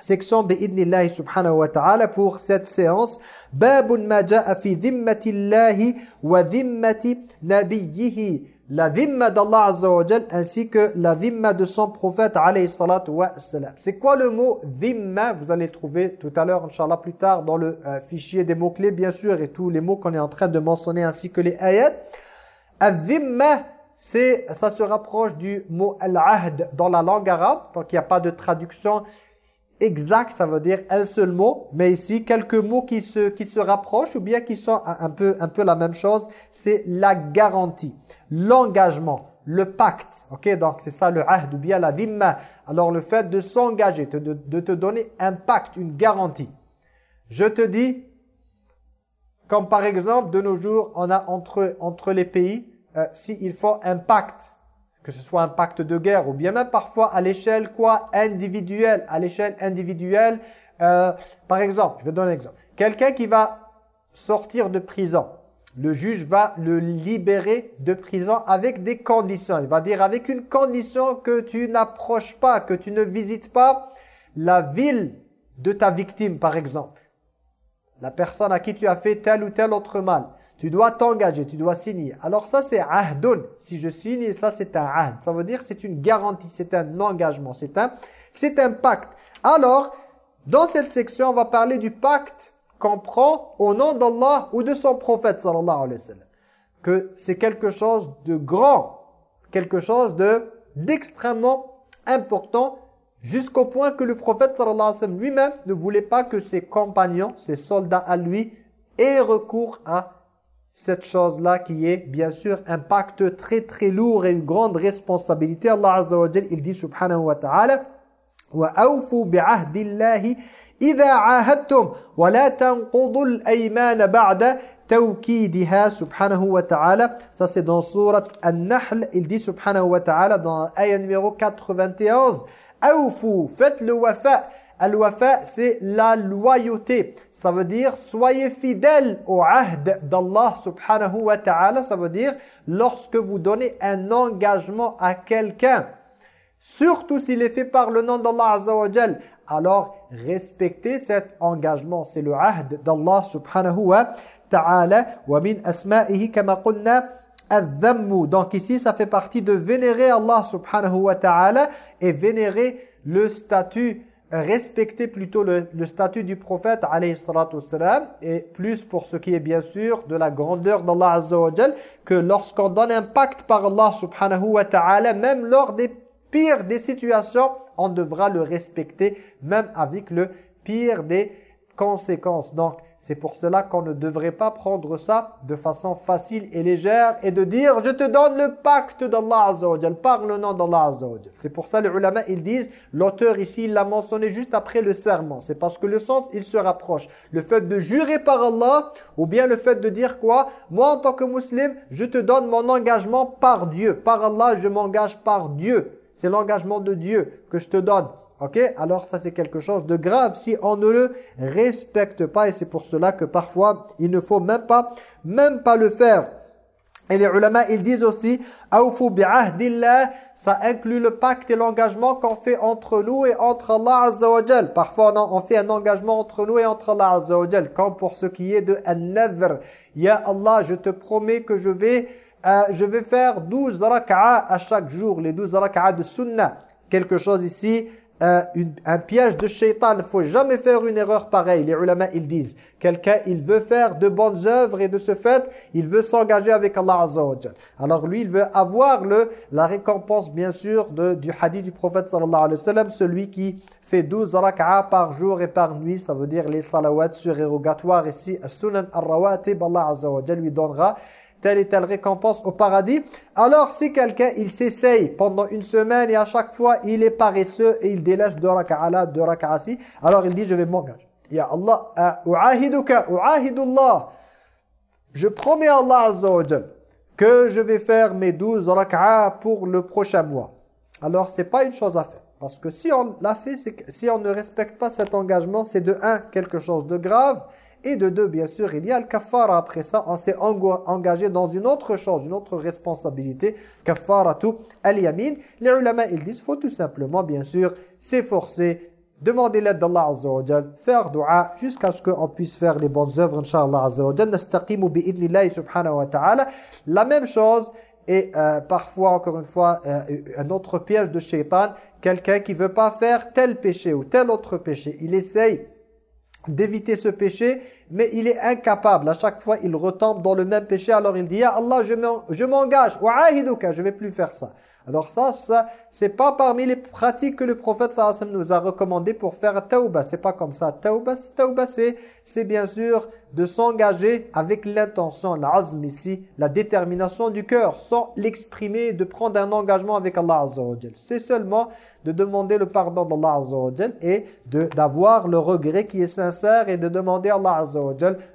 section bi'idnillahi subhanahu wa ta'ala pour cette séance. Babun ma ja'a fi dhimmatillahi wa dhimmati nabiyyihi. La dhimma d'Allah azza wa ainsi que la dhimma de son prophète alayhi salatu wa salam. C'est quoi le mot dhimma? Vous allez trouver tout à l'heure inchallah plus tard dans le euh, fichier des mots clés bien sûr et tous les mots qu'on est en train de mentionner ainsi que les ayats. Al-dhimma c'est ça se rapproche du mot al-ahd dans la langue arabe donc il n'y a pas de traduction exact, ça veut dire un seul mot, mais ici quelques mots qui se, qui se rapprochent ou bien qui sont un peu, un peu la même chose, c'est la garantie, l'engagement, le pacte. Ok, donc c'est ça le ahd ou bien la dhimma. Alors le fait de s'engager, de, de, te donner un pacte, une garantie. Je te dis, comme par exemple de nos jours, on a entre, entre les pays, euh, s'il faut un pacte que ce soit un pacte de guerre ou bien même parfois à l'échelle quoi individuelle, à l'échelle individuelle. Euh, par exemple, je vais donner un exemple. Quelqu'un qui va sortir de prison, le juge va le libérer de prison avec des conditions. Il va dire avec une condition que tu n'approches pas, que tu ne visites pas la ville de ta victime par exemple. La personne à qui tu as fait tel ou tel autre mal. Tu dois t'engager, tu dois signer. Alors ça c'est ahdun. Si je signe, ça c'est un ahd. Ça veut dire c'est une garantie, c'est un engagement, c'est un, un pacte. Alors, dans cette section, on va parler du pacte qu'on prend au nom d'Allah ou de son prophète sallallahu alayhi wa sallam. Que c'est quelque chose de grand, quelque chose de d'extrêmement important jusqu'au point que le prophète sallallahu alayhi wa sallam lui-même ne voulait pas que ses compagnons, ses soldats à lui, aient recours à cette chose-là qui est bien sûr un pacte très très lourd et une grande responsabilité. Allah Azza wa Jal, il dit subhanahu wa ta'ala وَأَوْفُوا بِعَهْدِ اللَّهِ إِذَا عَاهَدْتُمْ وَلَا تَنْقُضُوا الْأَيْمَانَ بَعْدَ توكيدها سبحانه وتعالى ça c'est dans sourate An-Nahl il dit subhanahu wa ta'ala dans ayah numéro 91 أوفوا faites le wafa Al-wafa, c'est la loyauté. Ça veut dire soyez fidèles au ahd d'Allah subhanahu wa ta'ala. Ça veut dire lorsque vous donnez un engagement à quelqu'un, surtout s'il est fait par le nom d'Allah azza wa alors respectez cet engagement. C'est le ahd d'Allah subhanahu wa ta'ala. Wa min asma'ihi kama qulna Donc ici, ça fait partie de vénérer Allah subhanahu wa ta'ala et vénérer le statut respecter plutôt le, statut du prophète et plus pour ce qui est bien sûr de la grandeur d'Allah azza que lorsqu'on donne un pacte par Allah subhanahu wa ta'ala même lors des pires des situations on devra le respecter même avec le pire des conséquences donc c'est pour cela qu'on ne devrait pas prendre ça de façon facile et légère et de dire « je te donne le pacte d'Allah Azza wa par le nom d'Allah Azza C'est pour ça les ulama, ils disent, l'auteur ici, il l'a mentionné juste après le serment. C'est parce que le sens, il se rapproche. Le fait de jurer par Allah ou bien le fait de dire quoi? Moi, en tant que musulman, je te donne mon engagement par Dieu. Par Allah, je m'engage par Dieu. C'est l'engagement de Dieu que je te donne. Ok? Alors ça c'est quelque chose de grave si on ne le respecte pas et c'est pour cela que parfois il ne faut même pas, même pas le faire. Et les ulama ils disent aussi ça inclut le pacte et l'engagement qu'on fait entre nous et entre Allah Azza wa Parfois on, fait un engagement entre nous et entre Allah Azza wa comme pour ce qui est de an-nadhr. Ya Allah, je te promets que je vais euh, je vais faire 12 raka'a à chaque jour, les 12 raka'a de sunnah. Quelque chose ici euh, un piège de shaitan. Il ne faut jamais faire une erreur pareille. Les ulama, ils disent, quelqu'un, il veut faire de bonnes œuvres et de ce fait, il veut s'engager avec Allah Azza wa Alors lui, il veut avoir le, la récompense, bien sûr, de, du hadith du prophète sallallahu alayhi wa sallam, celui qui fait 12 rak'a par jour et par nuit, ça veut dire les salawats surérogatoires ici, sunan ar-rawatib, Allah Azza wa lui donnera telle et telle récompense au paradis. Alors si quelqu'un, il s'essaye pendant une semaine et à chaque fois, il est paresseux et il délaisse deux raka'a là, deux raka'a alors il dit, je vais m'engager. Ya Allah, u'ahiduka, u'ahidullah. Je promets à Allah Azza que je vais faire mes douze raka'a pour le prochain mois. Alors, c'est pas une chose à faire. Parce que si on l'a fait, si on ne respecte pas cet engagement, c'est de un, quelque chose de grave, et de deux, bien sûr, il y a le kafara. Après ça, on s'est engagé dans une autre chose, une autre responsabilité. tout al-yamin. Les ulama, ils disent, faut tout simplement, bien sûr, s'efforcer, demander l'aide d'Allah Azza wa faire dua jusqu'à ce qu'on puisse faire les bonnes œuvres, Inch'Allah Azza subhanahu wa ta'ala. La même chose, et euh, parfois, encore une fois, euh, un autre piège de shaitan, quelqu'un qui veut pas faire tel péché ou tel autre péché. Il essaye d'éviter ce péché, mais il est incapable. À chaque fois, il retombe dans le même péché. Alors il dit, Ya Allah, je m'engage. Je vais plus faire ça. Alors ça, ça c'est pas parmi les pratiques que le prophète sallallahu nous a recommandé pour faire tauba. C'est pas comme ça. Tauba, tauba c'est bien sûr de s'engager avec l'intention, l'azm ici, la détermination du cœur, sans l'exprimer, de prendre un engagement avec Allah Azza C'est seulement de demander le pardon d'Allah Azza et d'avoir le regret qui est sincère et de demander à Allah Azza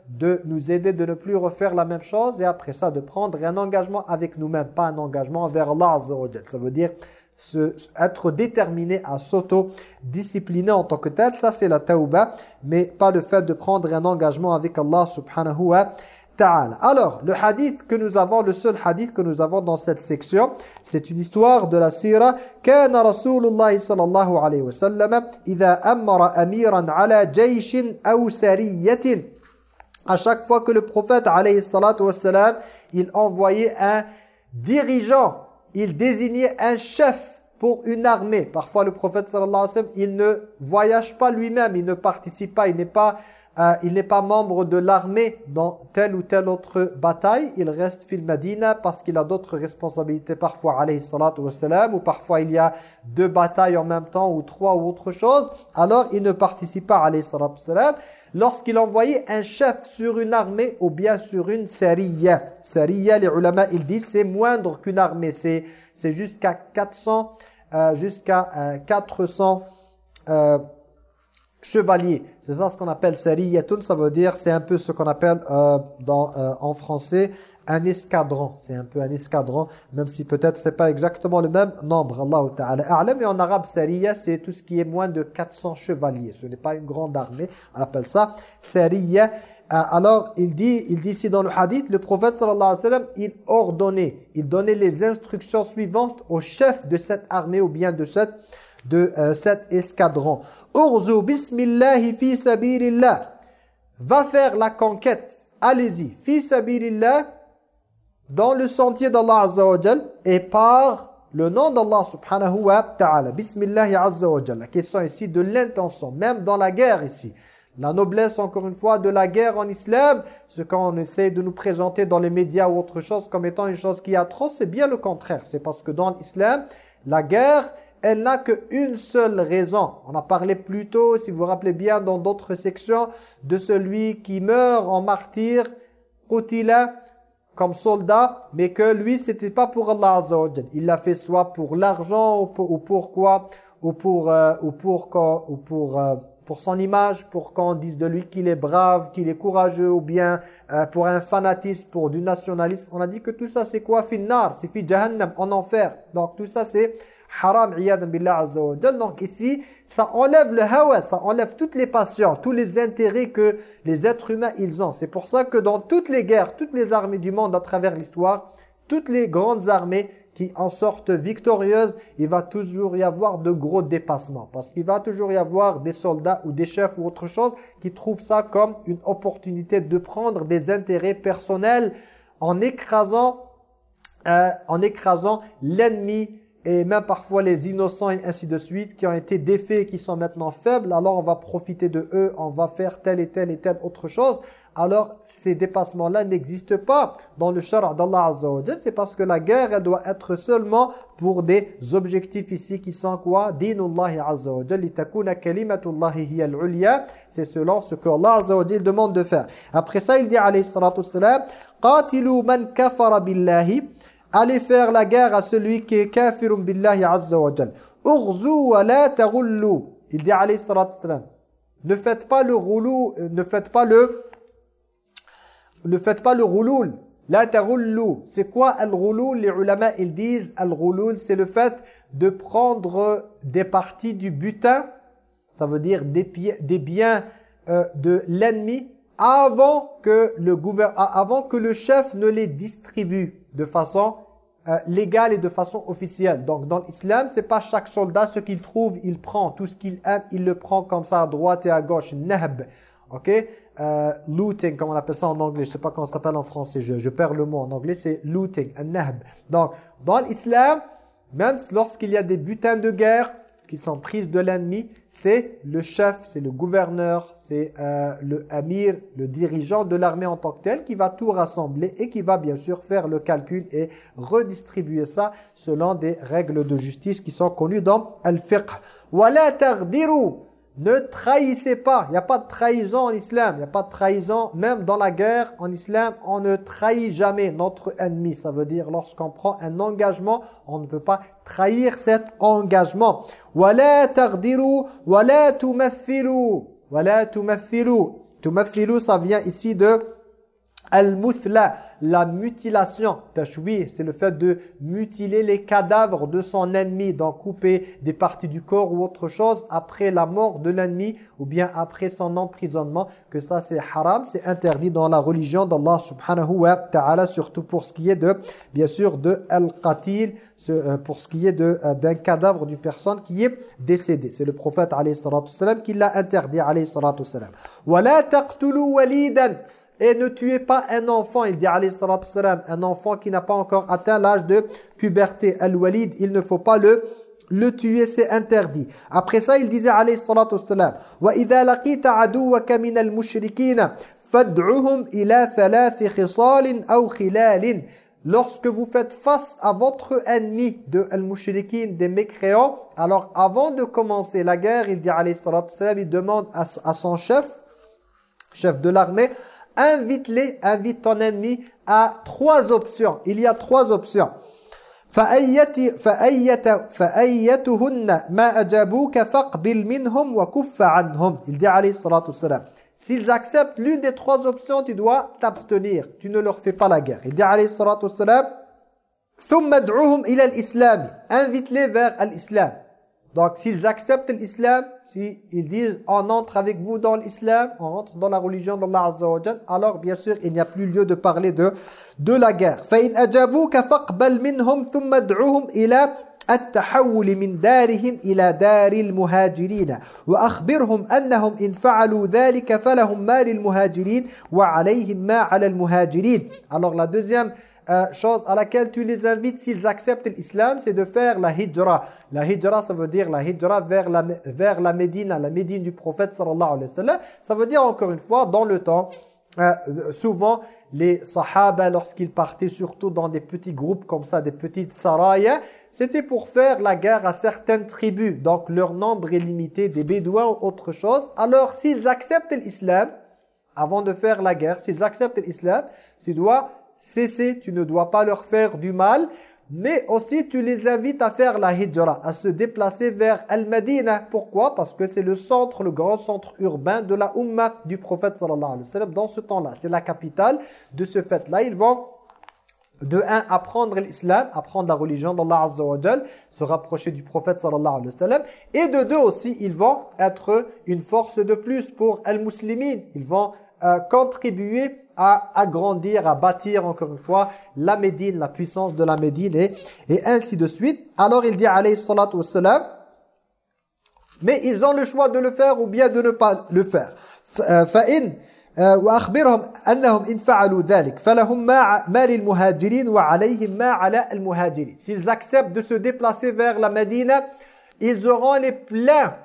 de nous aider de ne plus refaire la même chose et après ça de prendre un engagement avec nous-mêmes, pas un engagement envers Allah Azza Ça veut dire se, être déterminé à s'auto-discipliner en tant que tel, ça c'est la tauba, mais pas le fait de prendre un engagement avec Allah subhanahu wa ta'ala. Alors, le hadith que nous avons, le seul hadith que nous avons dans cette section, c'est une histoire de la sira. كان رسول الله صلى الله عليه وسلم إذا أمر أميرا على جيش أو سرية à chaque fois que le prophète alayhi salatu wassalam, il envoyait un dirigeant il désignait un chef pour une armée. Parfois, le prophète sallallahu alayhi wa sallam, il ne voyage pas lui-même, il ne participe pas, il n'est pas, euh, il n'est pas membre de l'armée dans telle ou telle autre bataille. Il reste fil Medina parce qu'il a d'autres responsabilités parfois, alayhi salatu wa sallam, ou parfois il y a deux batailles en même temps, ou trois ou autre chose. Alors, il ne participe pas, alayhi salatu wa sallam lorsqu'il envoyait un chef sur une armée ou bien sur une sariya. Sariya, les ulama, ils disent, c'est moindre qu'une armée. C'est jusqu'à 400, euh, jusqu'à 400 euh, euh, chevaliers. C'est ça ce qu'on appelle sariyatun, ça veut dire, c'est un peu ce qu'on appelle dans, en français un escadron. C'est un peu un escadron, même si peut-être c'est pas exactement le même nombre. Allah Ta'ala mais en arabe, Sariya, c'est tout ce qui est moins de 400 chevaliers. Ce n'est pas une grande armée. On appelle ça Sariya. Euh, alors, il dit, il dit ici dans le hadith, le prophète sallallahu alayhi wa sallam, il ordonnait, il donnait les instructions suivantes au chef de cette armée ou bien de cette, de euh, cet escadron. Urzu bismillahi fi sabilillah. Va faire la conquête. Allez-y. Fi sabilillah dans le sentier d'Allah Azza et par le nom d'Allah subhanahu wa ta'ala. Bismillah Azza wa La question ici de l'intention, même dans la guerre ici. La noblesse, encore une fois, de la guerre en islam, ce qu'on essaie de nous présenter dans les médias ou autre chose comme étant une chose qui est atroce, c'est bien le contraire. C'est parce que dans l'islam, la guerre, elle n'a qu'une seule raison. On a parlé plus tôt, si vous vous rappelez bien, dans d'autres sections, de celui qui meurt en martyr, qutila, comme soldat, mais que lui, c'était pas pour Allah Azza Il l'a fait soit pour l'argent ou, pour, ou quoi, ou pour, euh, ou pour, ou pour, euh, pour son image, pour qu'on dise de lui qu'il est brave, qu'il est courageux, ou bien euh, pour un fanatisme, pour du nationalisme. On a dit que tout ça, c'est quoi? Finnar, c'est fi jahannam, en enfer. Donc tout ça, c'est haram, billah Donc ici, ça enlève le hawa, ça enlève toutes les passions, tous les intérêts que les êtres humains, ils ont. C'est pour ça que dans toutes les guerres, toutes les armées du monde à travers l'histoire, toutes les grandes armées qui en sortent victorieuses, il va toujours y avoir de gros dépassements. Parce qu'il va toujours y avoir des soldats ou des chefs ou autre chose qui trouvent ça comme une opportunité de prendre des intérêts personnels en écrasant, euh, en écrasant l'ennemi et même parfois les innocents et ainsi de suite qui ont été défaits qui sont maintenant faibles alors on va profiter de eux on va faire telle et telle et telle autre chose. Alors ces dépassements-là n'existent pas dans le shara d'Allah Azza wa C'est parce que la guerre, elle doit être seulement pour des objectifs ici qui sont quoi? Dinullahi Azza wa C'est selon ce que Allah Azza wa demande de faire. Après ça, il dit alayhi salatu wassalam Qatilu man kafara billahi Allez faire la guerre à celui qui est kafirun billahi Azza wa Urzu wa la. Il dit alayhi Ne faites pas le roulou, euh, ne faites pas le ne faites pas le rouloul. La taroulou. C'est quoi al-rouloul Les ulama, ils disent al-rouloul, c'est le fait de prendre des parties du butin, ça veut dire des, des biens euh, de l'ennemi, avant que le avant que le chef ne les distribue de façon euh, légale et de façon officielle. Donc dans l'islam, c'est pas chaque soldat ce qu'il trouve, il prend tout ce qu'il aime, il le prend comme ça à droite et à gauche, nahb. OK? Euh, looting, comme on appelle ça en anglais, je sais pas comment ça s'appelle en français, je, je, perds le mot en anglais, c'est looting, nahb. Donc, dans l'islam, même lorsqu'il y a des butins de guerre qui sont prises de l'ennemi, c'est le chef, c'est le gouverneur, c'est euh, le amir, le dirigeant de l'armée en tant que tel qui va tout rassembler et qui va bien sûr faire le calcul et redistribuer ça selon des règles de justice qui sont connues dans al-fiqh. « Wa la ne trahissez pas. Il n'y a pas de trahison en islam. Il n'y a pas de trahison. Même dans la guerre, en islam, on ne trahit jamais notre ennemi. Ça veut dire lorsqu'on prend un engagement, on ne peut pas trahir cet engagement. وَلَا تَغْدِرُوا وَلَا تُمَثِّلُوا وَلَا تُمَثِّلُوا Tumathilu, ça vient ici de Al-Muthla la mutilation. Tashwi, c'est le fait de mutiler les cadavres de son ennemi, d'en couper des parties du corps ou autre chose après la mort de l'ennemi ou bien après son emprisonnement, que ça c'est haram, c'est interdit dans la religion d'Allah subhanahu wa ta'ala, surtout pour ce qui est de, bien sûr, de al-qatil, euh, pour ce qui est euh, d'un cadavre d'une personne qui est décédée. C'est le prophète alayhi salatu qui l'a interdit alayhi salatu salam. « Wa la taqtulu walidan » et ne tuez pas un enfant, il dit alayhi salatu salam, un enfant qui n'a pas encore atteint l'âge de puberté. Al-Walid, il ne faut pas le le tuer, c'est interdit. Après ça, il disait alayhi salatu salam, وَإِذَا لَقِيتَ عَدُوَّكَ مِنَ الْمُشْرِكِينَ فَادْعُهُمْ إِلَى ثَلَاثِ خِصَالٍ أَوْ خِلَالٍ Lorsque vous faites face à votre ennemi de al-mushrikin, des mécréants, alors avant de commencer la guerre, il dit alayhi salatu salam, il demande à, à son chef, chef de l'armée, invite-les, invite ton ennemi à trois options. Il y a trois options. فأيتهن ما أجابوك فاقبل منهم وكف عنهم. Il dit alayhi salatu salam. S'ils acceptent l'une des trois options, tu dois t'abstenir. Tu ne leur fais pas la guerre. Il dit alayhi salatu salam. ثم ادعوهم إلى الإسلام. Invite-les vers l'islam. Donc s'ils acceptent l'islam, s'ils disent on entre avec vous dans l'islam, on rentre dans la religion d'Allah Azza wa alors bien sûr il n'y a plus lieu de parler de de la guerre. فإن أجابوك فاقبل منهم ثم ادعوهم إلى التحول من دارهم إلى دار المهاجرين وأخبرهم أنهم إن فعلوا ذلك فلهم ما للمهاجرين وعليهم ما على المهاجرين. Alors la deuxième euh, chose à laquelle tu les invites s'ils acceptent l'islam, c'est de faire la hijra. La hijra, ça veut dire la hijra vers la, vers la Médine, la Médine du prophète sallallahu alayhi wa sallam. Ça veut dire encore une fois, dans le temps, euh, souvent les sahaba, lorsqu'ils partaient surtout dans des petits groupes comme ça, des petites sarayas, c'était pour faire la guerre à certaines tribus. Donc leur nombre est limité, des bédouins ou autre chose. Alors s'ils acceptent l'islam, avant de faire la guerre, s'ils acceptent l'islam, tu dois cesser, tu ne dois pas leur faire du mal, mais aussi tu les invites à faire la hijra, à se déplacer vers Al-Madina. Pourquoi? Parce que c'est le centre, le grand centre urbain de la Ummah du prophète sallallahu alayhi wa sallam dans ce temps-là. C'est la capitale de ce fait-là. Ils vont de un, apprendre l'islam, apprendre la religion d'Allah Azza wa se rapprocher du prophète sallallahu alayhi wa sallam. Et de deux aussi, ils vont être une force de plus pour Al-Muslimin. Ils vont euh, contribuer à agrandir, à bâtir encore une fois la Médine, la puissance de la Médine et, et ainsi de suite. Alors il dit alayhi salatu wassalam, mais ils ont le choix de le faire ou bien de ne pas le faire. فَإِنْ آه، وأخبرهم أنهم إن فعلوا ذلك فلهم ما ما للمهاجرين وعليهم ما على المهاجرين s'ils acceptent de se déplacer vers la Médine ils auront les pleins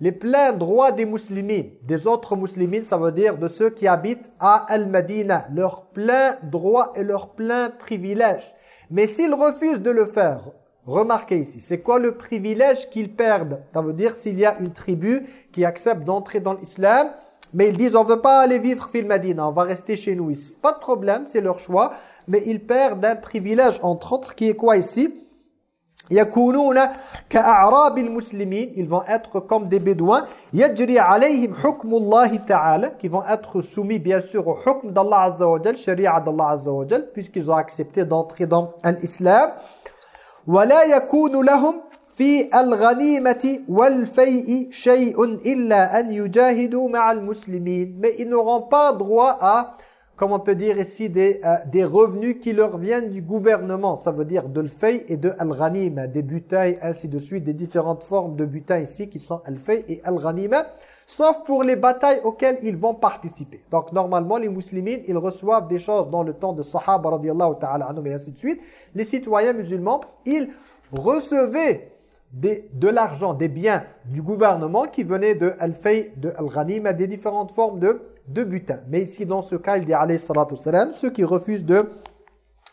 les pleins droits des musulmans des autres musulmans ça veut dire de ceux qui habitent à Al-Madina. Leurs pleins droits et leurs pleins privilèges. Mais s'ils refusent de le faire Remarquez ici, c'est quoi le privilège qu'ils perdent? Ça veut dire s'il y a une tribu qui accepte d'entrer dans l'islam, mais ils disent on veut pas aller vivre fil Madina, on va rester chez nous ici. Pas de problème, c'est leur choix, mais ils perdent un privilège entre autres qui est quoi ici? Ils vont être comme des bédouins يجري عليهم حكم الله تعالى qui vont être soumis bien sûr au hukm d'Allah Azza wa Jal, sharia d'Allah Azza wa Jal, puisqu'ils ont accepté d'entrer dans l'islam ولا يكون لهم في الغنيمة والفيء شيء إلا أن يجاهدوا مع المسلمين mais ils n'auront pas droit à comme on peut dire ici des, euh, des revenus qui leur viennent du gouvernement ça veut dire de l'fay et de al-ghanima des butins ainsi de suite des différentes formes de butins ici qui sont al-fay et al-ghanima sauf pour les batailles auxquelles ils vont participer. Donc normalement les musulmans, ils reçoivent des choses dans le temps de Sahaba radiallahu ta'ala et ainsi de suite. Les citoyens musulmans, ils recevaient des, de l'argent, des biens du gouvernement qui venaient de al-fay, de al-ghanima, des différentes formes de, de butin. Mais ici dans ce cas, il dit alayhi salatu salam, ceux qui refusent de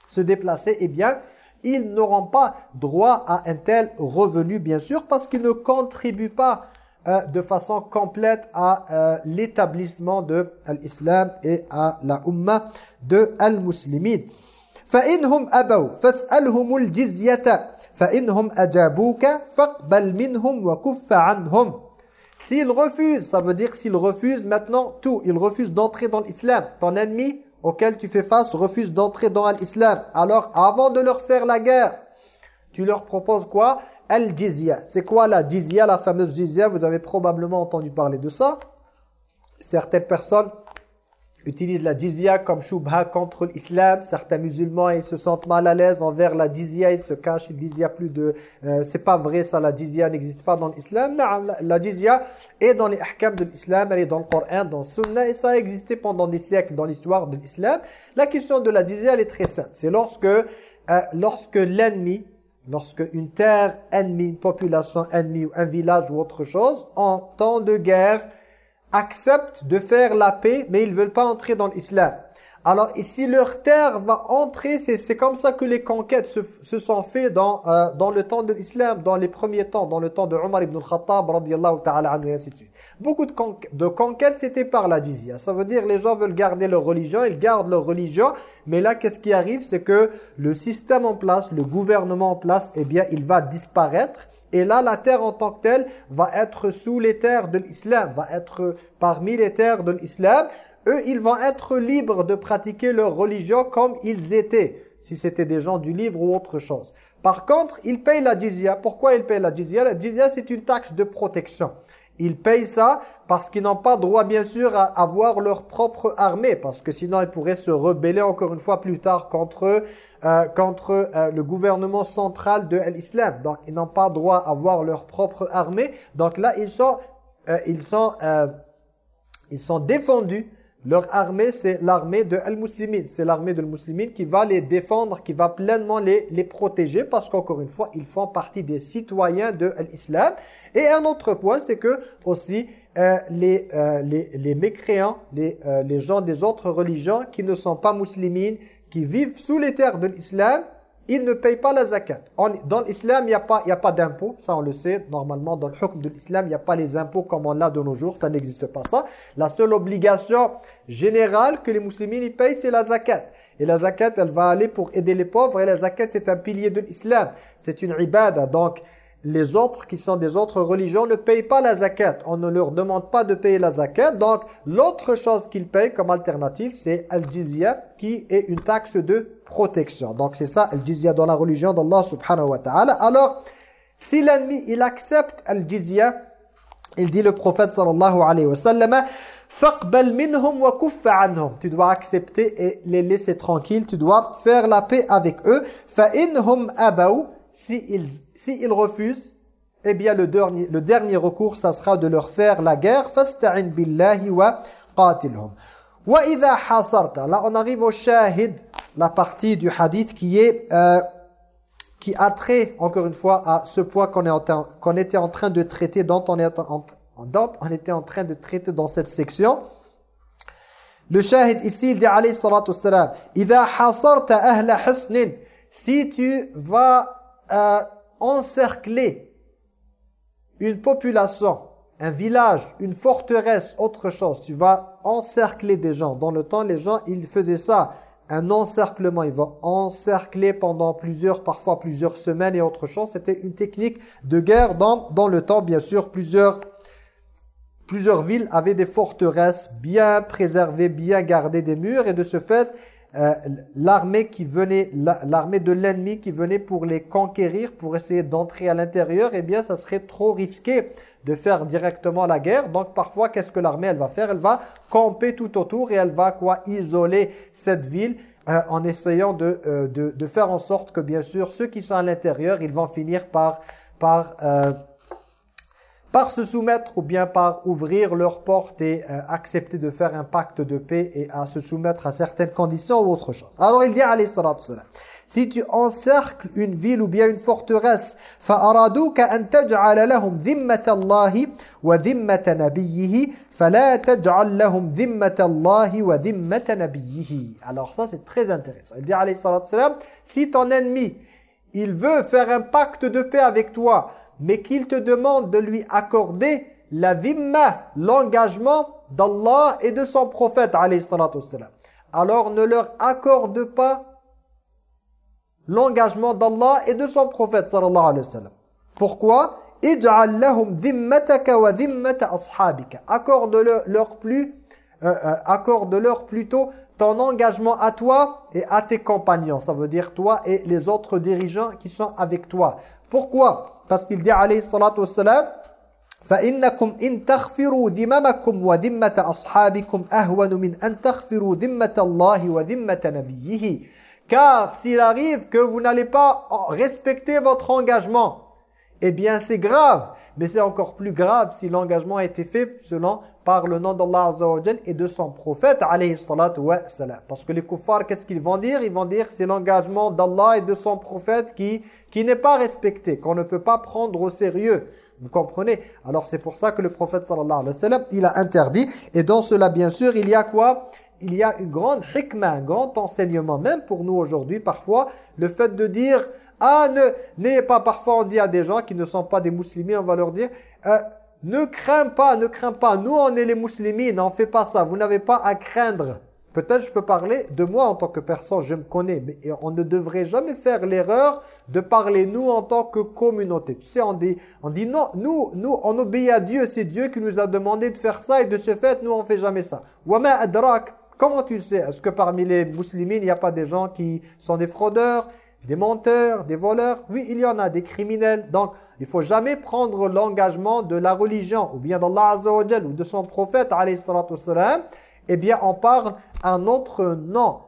se déplacer, eh bien, ils n'auront pas droit à un tel revenu, bien sûr, parce qu'ils ne contribuent pas euh, de façon complète à euh, l'établissement de l'islam et à la umma de al-muslimin. فإنهم أبوا فاسألهم الجزية فإنهم أجابوك فاقبل منهم وكف عنهم S'ils refusent, ça veut dire s'ils refusent maintenant tout, ils refusent d'entrer dans l'islam. Ton ennemi auquel tu fais face refuse d'entrer dans l'islam. Alors avant de leur faire la guerre, tu leur proposes quoi? Al-jizya. C'est quoi la jizya, la fameuse jizya? Vous avez probablement entendu parler de ça. Certaines personnes utilisent la jizya comme shubha contre l'islam. Certains musulmans, ils se sentent mal à l'aise envers la jizya, ils se cachent, ils disent il n'y a plus de... Euh, c'est pas vrai ça, la jizya n'existe pas dans l'islam. La, la jizya est dans les ahkam de l'islam, elle est dans le Coran, dans le Sunna, et ça a existé pendant des siècles dans l'histoire de l'islam. La question de la jizya, elle est très simple. C'est lorsque, euh, lorsque l'ennemi Lorsque une terre ennemie, une population ennemie, ou un village ou autre chose, en temps de guerre, accepte de faire la paix, mais ils ne veulent pas entrer dans l'islam. Alors ici, leur terre va entrer, c'est comme ça que les conquêtes se, sont faites dans, euh, dans le temps de l'islam, dans les premiers temps, dans le temps de Omar ibn al-Khattab, radiallahu ta'ala et ainsi de suite. Beaucoup de, de conquêtes, c'était par la jizya. Ça veut dire les gens veulent garder leur religion, ils gardent leur religion, mais là, qu'est-ce qui arrive? C'est que le système en place, le gouvernement en place, eh bien, il va disparaître, et là, la terre en tant que telle va être sous les terres de l'islam, va être parmi les terres de l'islam, eux, ils vont être libres de pratiquer leur religion comme ils étaient, si c'était des gens du livre ou autre chose. Par contre, ils payent la jizya. Pourquoi ils payent la jizya? La jizya, c'est une taxe de protection. Ils payent ça parce qu'ils n'ont pas droit, bien sûr, à avoir leur propre armée, parce que sinon, ils pourraient se rebeller encore une fois plus tard contre, euh, euh, le gouvernement central de l'islam. Donc, ils n'ont pas droit à avoir leur propre armée. Donc là, ils sont, euh, défendus leur armée, c'est l'armée de Al-Muslimin. C'est l'armée de Al-Muslimin qui va les défendre, qui va pleinement les, les protéger parce qu'encore une fois, ils font partie des citoyens de l'islam. Et un autre point, c'est que aussi euh, les, euh, les, les, mécréants, les, euh, les gens des autres religions qui ne sont pas musulmans, qui vivent sous les terres de l'islam, il ne paye pas la zakat. dans l'islam, il n'y a pas, a pas d'impôt, ça on le sait. Normalement, dans le hukm de l'islam, il n'y a pas les impôts comme on l'a de nos jours, ça n'existe pas ça. La seule obligation générale que les musulmans y payent, c'est la zakat. Et la zakat, elle va aller pour aider les pauvres, et la zakat, c'est un pilier de l'islam. C'est une ibada, donc les autres qui sont des autres religions ne payent pas la zakat. On ne leur demande pas de payer la zakat. Donc, l'autre chose qu'ils payent comme alternative, c'est al-jizya, qui est une taxe de protection. Donc, c'est ça, al-jizya dans la religion d'Allah subhanahu wa ta'ala. Alors, si l'ennemi, il accepte al-jizya, il dit le prophète sallallahu alayhi wa sallam, فَقْبَلْ مِنْهُمْ وَكُفَّ عَنْهُمْ Tu dois accepter et les laisser tranquilles. Tu dois faire la paix avec eux. فَإِنْهُمْ أَبَوْا S'ils si ils refusent, eh bien le dernier, le dernier recours, ça sera de leur faire la guerre. فَاسْتَعِنْ بِاللَّهِ وَقَاتِلْهُمْ وَإِذَا حَصَرْتَ Là, on arrive au shahid, la partie du hadith qui est... Euh, qui a trait, encore une fois, à ce point qu'on qu'on était en train de traiter, dont on, est en, dont on était en train de traiter dans cette section. Le shahid ici, il dit alayhi salatu wassalam, إِذَا حَصَرْتَ أَهْلَ حُسْنٍ Si tu vas euh, encercler une population, un village, une forteresse, autre chose, tu vas encercler des gens. Dans le temps, les gens, ils faisaient ça un encerclement. Il va encercler pendant plusieurs, parfois plusieurs semaines et autre chose. C'était une technique de guerre dans, dans le temps, bien sûr. Plusieurs, plusieurs villes avaient des forteresses bien préservées, bien gardées des murs. Et de ce fait, euh, l'armée qui venait, l'armée de l'ennemi qui venait pour les conquérir, pour essayer d'entrer à l'intérieur, eh bien, ça serait trop risqué de faire directement la guerre. Donc, parfois, qu'est-ce que l'armée, elle va faire? Elle va camper tout autour et elle va, quoi, isoler cette ville euh, en essayant de, euh, de, de, faire en sorte que, bien sûr, ceux qui sont à l'intérieur, ils vont finir par... par par se soumettre ou bien par ouvrir leurs portes et euh, accepter de faire un pacte de paix et à se soumettre à certaines conditions ou autre chose. Alors il dit alayhi salatu salam, si tu encercles une ville ou bien une forteresse, فَأَرَادُوكَ أَن تَجْعَلَ لَهُمْ ذِمَّةَ اللَّهِ وَذِمَّةَ نَبِيِّهِ فَلَا تَجْعَلْ لَهُمْ ذِمَّةَ اللَّهِ وَذِمَّةَ نَبِيِّهِ Alors ça c'est très intéressant. Il dit alayhi salatu salam, si ton ennemi, il veut faire un pacte de paix avec toi, mais qu'il te demande de lui accorder la dhimma, l'engagement d'Allah et de son prophète, alors ne leur accorde pas l'engagement d'Allah et de son prophète, sallallahu alayhi wa sallam. Pourquoi Accorde-leur plus, euh, euh, accorde-leur plutôt ton engagement à toi et à tes compagnons. Ça veut dire toi et les autres dirigeants qui sont avec toi. Pourquoi? Parce qu'il dit alayhi salatu wassalam فإنكم إن تغفروا ذممكم وذمة أصحابكم أهون من أن تغفروا ذمة الله وذمة نبيه car s'il arrive que vous n'allez pas respecter votre engagement eh bien c'est grave mais c'est encore plus grave si l'engagement a été fait selon par le nom d'Allah Azza et de son prophète alayhi wa salam. Parce que les kuffars, qu'est-ce qu'ils vont dire? Ils vont dire c'est l'engagement d'Allah et de son prophète qui, qui n'est pas respecté, qu'on ne peut pas prendre au sérieux. Vous comprenez? Alors c'est pour ça que le prophète sallallahu alayhi wa sallam, il a interdit. Et dans cela, bien sûr, il y a quoi? Il y a une grande hikmah, un grand enseignement, même pour nous aujourd'hui, parfois, le fait de dire ah, n'ayez pas, parfois on dit à des gens qui ne sont pas des musulmans, on va leur dire, euh, ne crains pas, ne crains pas, nous on est les musulmans, n'en fais pas ça, vous n'avez pas à craindre. Peut-être je peux parler de moi en tant que personne, je me connais, mais on ne devrait jamais faire l'erreur de parler nous en tant que communauté. Tu sais, on dit, on dit non, nous, nous, on obéit à Dieu, c'est Dieu qui nous a demandé de faire ça et de ce fait, nous on fait jamais ça. Wama adrak, comment tu sais? Est-ce que parmi les musulmans, il n'y a pas des gens qui sont des fraudeurs, des menteurs, des voleurs? Oui, il y en a, des criminels. Donc, il faut jamais prendre l'engagement de la religion ou bien d'Allah Azza ou de son prophète alayhi salatu Eh bien, on parle un autre nom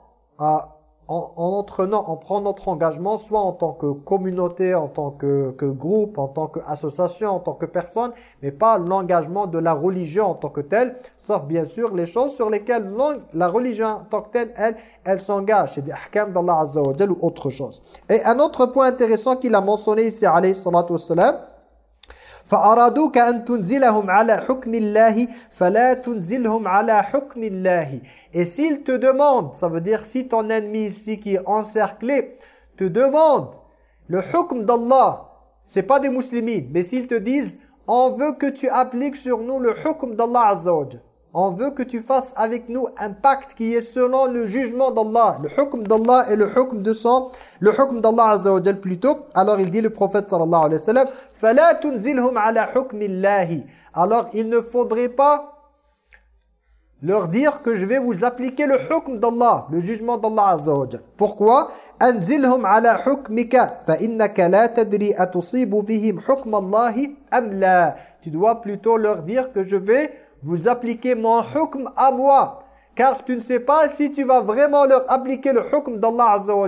en, on prend notre engagement, soit en tant que communauté, en tant que, que groupe, en tant qu'association, en tant que personne, mais pas l'engagement de la religion en tant que telle, sauf bien sûr les choses sur lesquelles la religion en tant que telle, elle, elle s'engage. C'est des ahkam d'Allah Azza wa ou autre chose. Et un autre point intéressant qu'il a mentionné ici, alayhi salatu فأرادوك أن تنزلهم على حكم الله فلا تنزلهم على حكم الله Et s'il te demande, ça veut dire si ton ennemi ici qui est encerclé te demande le hukm d'Allah, c'est pas des musulmans, mais s'ils te disent on veut que tu appliques sur nous le hukm d'Allah Azza wa on veut que tu fasses avec nous un pacte qui est selon le jugement d'Allah, le hukm d'Allah et le hukm de son, le hukm d'Allah Azza wa plutôt. Alors il dit le prophète sallallahu alayhi wa sallam, فَلَا تُنزِلْهُمْ عَلَى حُكْمِ اللَّهِ Alors il ne faudrait pas leur dire que je vais vous appliquer le hukm d'Allah, le jugement d'Allah Azza wa Pourquoi أنزلهم على حكمك فإنك لا تدري أتصيب فيهم حكم الله أم لا Tu dois plutôt leur dire que je vais vous appliquez mon hukm à moi. Car tu ne sais pas si tu vas vraiment leur appliquer le hukm d'Allah Azza wa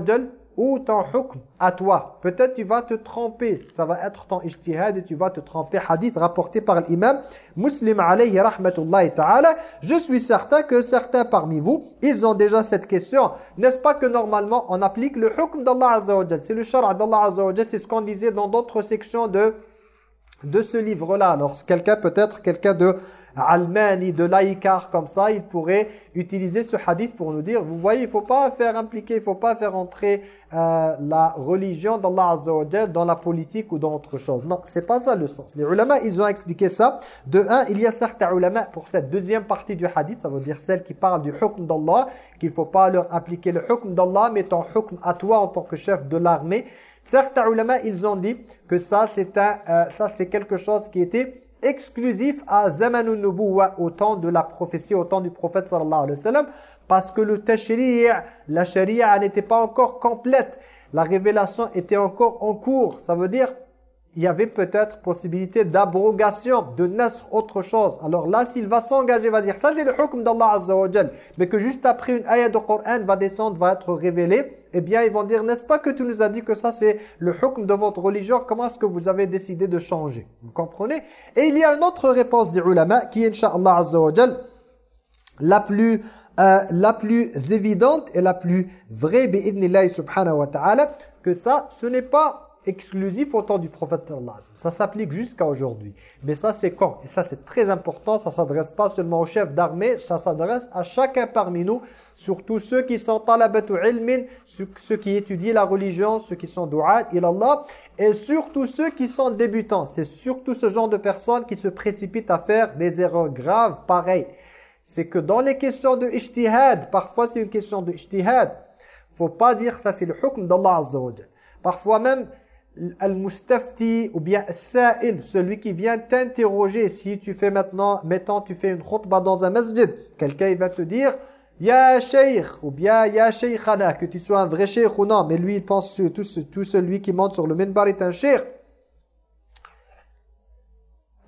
ou ton hukm à toi. Peut-être tu vas te tromper. Ça va être ton ijtihad et tu vas te tromper. Hadith rapporté par l'imam Muslim alayhi rahmatullahi ta'ala. Je suis certain que certains parmi vous, ils ont déjà cette question. N'est-ce pas que normalement on applique le hukm d'Allah Azza C'est le shara d'Allah Azza C'est ce qu'on disait dans d'autres sections de de ce livre-là. Alors, quelqu'un, peut-être quelqu'un de Almani, de laïkar comme ça, il pourrait utiliser ce hadith pour nous dire, vous voyez, il ne faut pas faire impliquer, il ne faut pas faire entrer euh, la religion d'Allah Azza dans la politique ou dans autre chose. Non, c'est pas ça le sens. Les ulama, ils ont expliqué ça. De un, il y a certains ulama pour cette deuxième partie du hadith, ça veut dire celle qui parle du hukm d'Allah, qu'il ne faut pas leur appliquer le hukm d'Allah, mais ton hukm à toi en tant que chef de l'armée. Certains ulama, ils ont dit que ça, c'est euh, quelque chose qui était exclusif à Zamanun Nubuwa, au temps de la prophétie, au temps du prophète sallallahu alayhi wa sallam, parce que le tashri' la sharia n'était pas encore complète. La révélation était encore en cours. Ça veut dire il y avait peut-être possibilité d'abrogation, de naître autre chose. Alors là, s'il va s'engager, va dire, ça c'est le hukm d'Allah Azza wa mais que juste après une ayah de Coran va descendre, va être révélée, eh bien ils vont dire, n'est-ce pas que tu nous as dit que ça c'est le hukm de votre religion, comment est-ce que vous avez décidé de changer? Vous comprenez? Et il y a une autre réponse des ulama qui est, Inch'Allah Azza wa la plus... Euh, la plus évidente et la plus vraie, bi'idnillahi subhanahu wa ta'ala, que ça, ce n'est pas exclusif au temps du prophète Ça s'applique jusqu'à aujourd'hui. Mais ça, c'est quand? Et ça, c'est très important. Ça s'adresse pas seulement aux chefs d'armée, ça s'adresse à chacun parmi nous, surtout ceux qui sont talabatu ilmin, ceux qui étudient la religion, ceux qui sont du'at ilallah, et surtout ceux qui sont débutants. C'est surtout ce genre de personnes qui se précipitent à faire des erreurs graves pareilles. C'est que dans les questions de ijtihad, parfois c'est une question de ijtihad, faut pas dire ça c'est le hukm d'Allah Azza Parfois même, al-mustafti ou bien sa'il, celui qui vient t'interroger. Si tu fais maintenant, mettons, tu fais une khutbah dans un masjid, quelqu'un va te dire Ya sheikh ou bien Ya sheikhana, que tu sois un vrai sheikh ou non, mais lui il pense que tout, tout celui qui monte sur le minbar est un sheikh.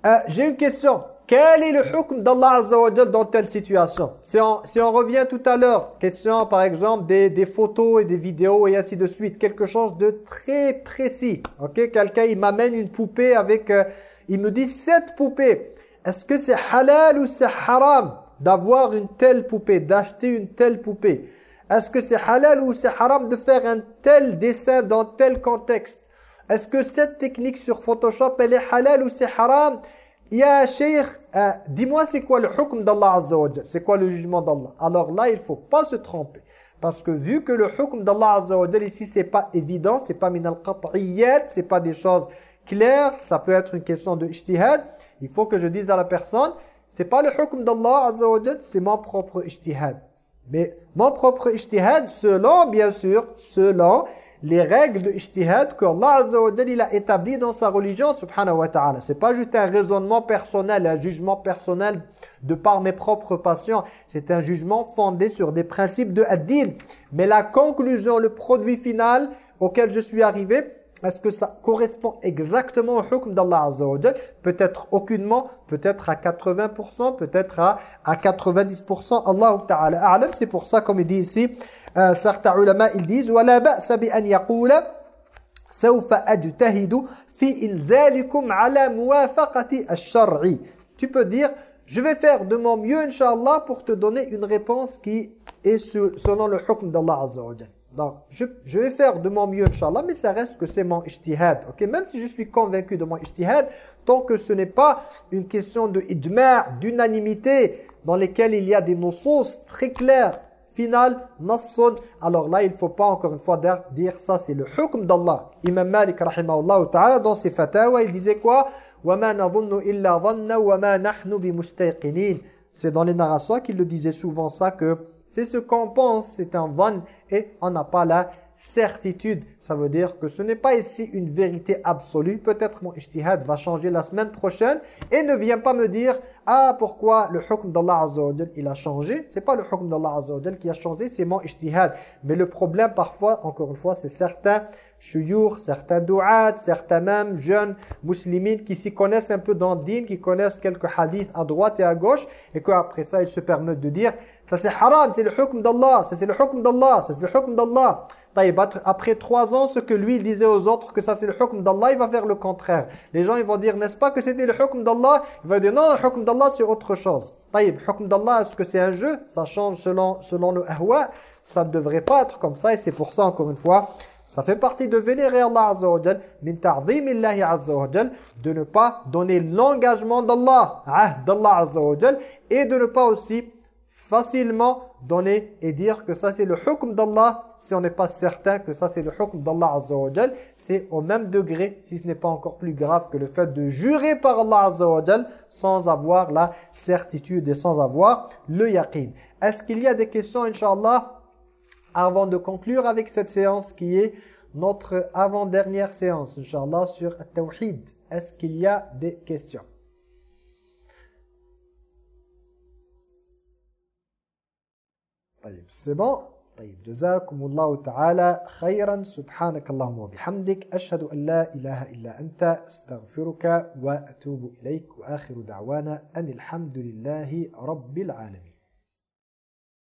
Euh, J'ai une question. Quel est le hukm d'Allah Azza dans telle situation? Si on, si on revient tout à l'heure, question par exemple des, des, photos et des vidéos et ainsi de suite, quelque chose de très précis. Ok, Quelqu'un il m'amène une poupée avec, euh, il me dit cette poupée, est-ce que c'est halal ou c'est haram d'avoir une telle poupée, d'acheter une telle poupée? Est-ce que c'est halal ou c'est haram de faire un tel dessin dans tel contexte? Est-ce que cette technique sur Photoshop elle est halal ou c'est haram? Ya Cheikh, euh, dis-moi c'est quoi le hukm d'Allah Azza C'est quoi le jugement d'Allah? Alors là, il faut pas se tromper. Parce que vu que le hukm d'Allah Azza ici, c'est pas évident, c'est pas min al-qat'iyyat, c'est pas des choses claires, ça peut être une question de ijtihad. Il faut que je dise à la personne, c'est pas le hukm d'Allah Azza c'est mon propre ijtihad. Mais mon propre ijtihad, selon, bien sûr, selon les règles de ijtihad que Allah Azza wa a établi dans sa religion subhanahu wa ta'ala. C'est pas juste un raisonnement personnel, un jugement personnel de par mes propres passions. C'est un jugement fondé sur des principes de ad-din. Mais la conclusion, le produit final auquel je suis arrivé, est-ce que ça correspond exactement au hukm d'Allah Azza wa Peut-être aucunement, peut-être à 80%, peut-être à, à 90%. Allah Ta'ala a'lam. C'est pour ça, comme il dit ici, euh, certains ulama, ils disent وَلَا بَأْسَ بِأَنْ يَقُولَ سَوْفَ أَجْتَهِدُ فِي إِنْزَالِكُمْ عَلَى مُوَافَقَةِ الشَّرْعِ Tu peux dire, je vais faire de mon mieux, Inch'Allah, pour te donner une réponse qui est selon le hukm d'Allah Azza wa donc, je, vais faire de mon mieux, Inch'Allah, mais ça reste que c'est mon ijtihad. ok? Même si je suis convaincu de mon ijtihad, tant que ce n'est pas une question de idma, d'unanimité, dans lesquelles il y a des notions très claires, finales, nasson, alors là, il ne faut pas encore une fois dire ça, c'est le hukm d'Allah. Imam Malik, rahimahullah ta'ala, dans ses fatawa, il disait quoi? C'est dans les narrations qu'il le disait souvent ça que c'est ce qu'on pense, c'est un van et on n'a pas la certitude. Ça veut dire que ce n'est pas ici une vérité absolue. Peut-être mon ijtihad va changer la semaine prochaine et ne viens pas me dire « Ah, pourquoi le hukm d'Allah Azza il a changé ?» C'est pas le hukm d'Allah Azza qui a changé, c'est mon ijtihad. Mais le problème parfois, encore une fois, c'est certains chouyour, certains douat, certains même jeunes musulmans qui s'y connaissent un peu dans le qui connaissent quelques hadiths à droite et à gauche, et qu'après ça, ils se permettent de dire « Ça c'est haram, c'est le hukm d'Allah, ça c'est le hukm d'Allah, ça c'est le hukm d'Allah » Après trois ans, ce que lui disait aux autres, que ça c'est le hukm d'Allah, il va faire le contraire. Les gens ils vont dire, n'est-ce pas que c'était le hukm d'Allah? Il va dire, non, le hukm d'Allah c'est autre chose. le hukm d'Allah, est-ce que c'est un jeu? Ça change selon, selon le ahwa. Ça ne devrait pas être comme ça et c'est pour ça, encore une fois, ça fait partie de vénérer Allah Azza wa min ta'zimillahi de ne pas donner l'engagement d'Allah, d'Allah Azza wa et de ne pas aussi facilement donner et dire que ça c'est le hukm d'Allah si on n'est pas certain que ça c'est le hukm d'Allah Azza wa c'est au même degré si ce n'est pas encore plus grave que le fait de jurer par Allah Azza wa sans avoir la certitude et sans avoir le yaqin. Est-ce qu'il y a des questions Inch'Allah? avant de conclure avec cette séance qui est notre avant-dernière séance Inch'Allah sur Tawhid Est-ce qu'il y a des questions طيب c'est bon طيب جزاكم الله تعالى خيرا سبحانك اللهم وبحمدك أشهد أن لا إله إلا أنت استغفرك وأتوب إليك وآخر دعوانا أن الحمد لله رب العالمين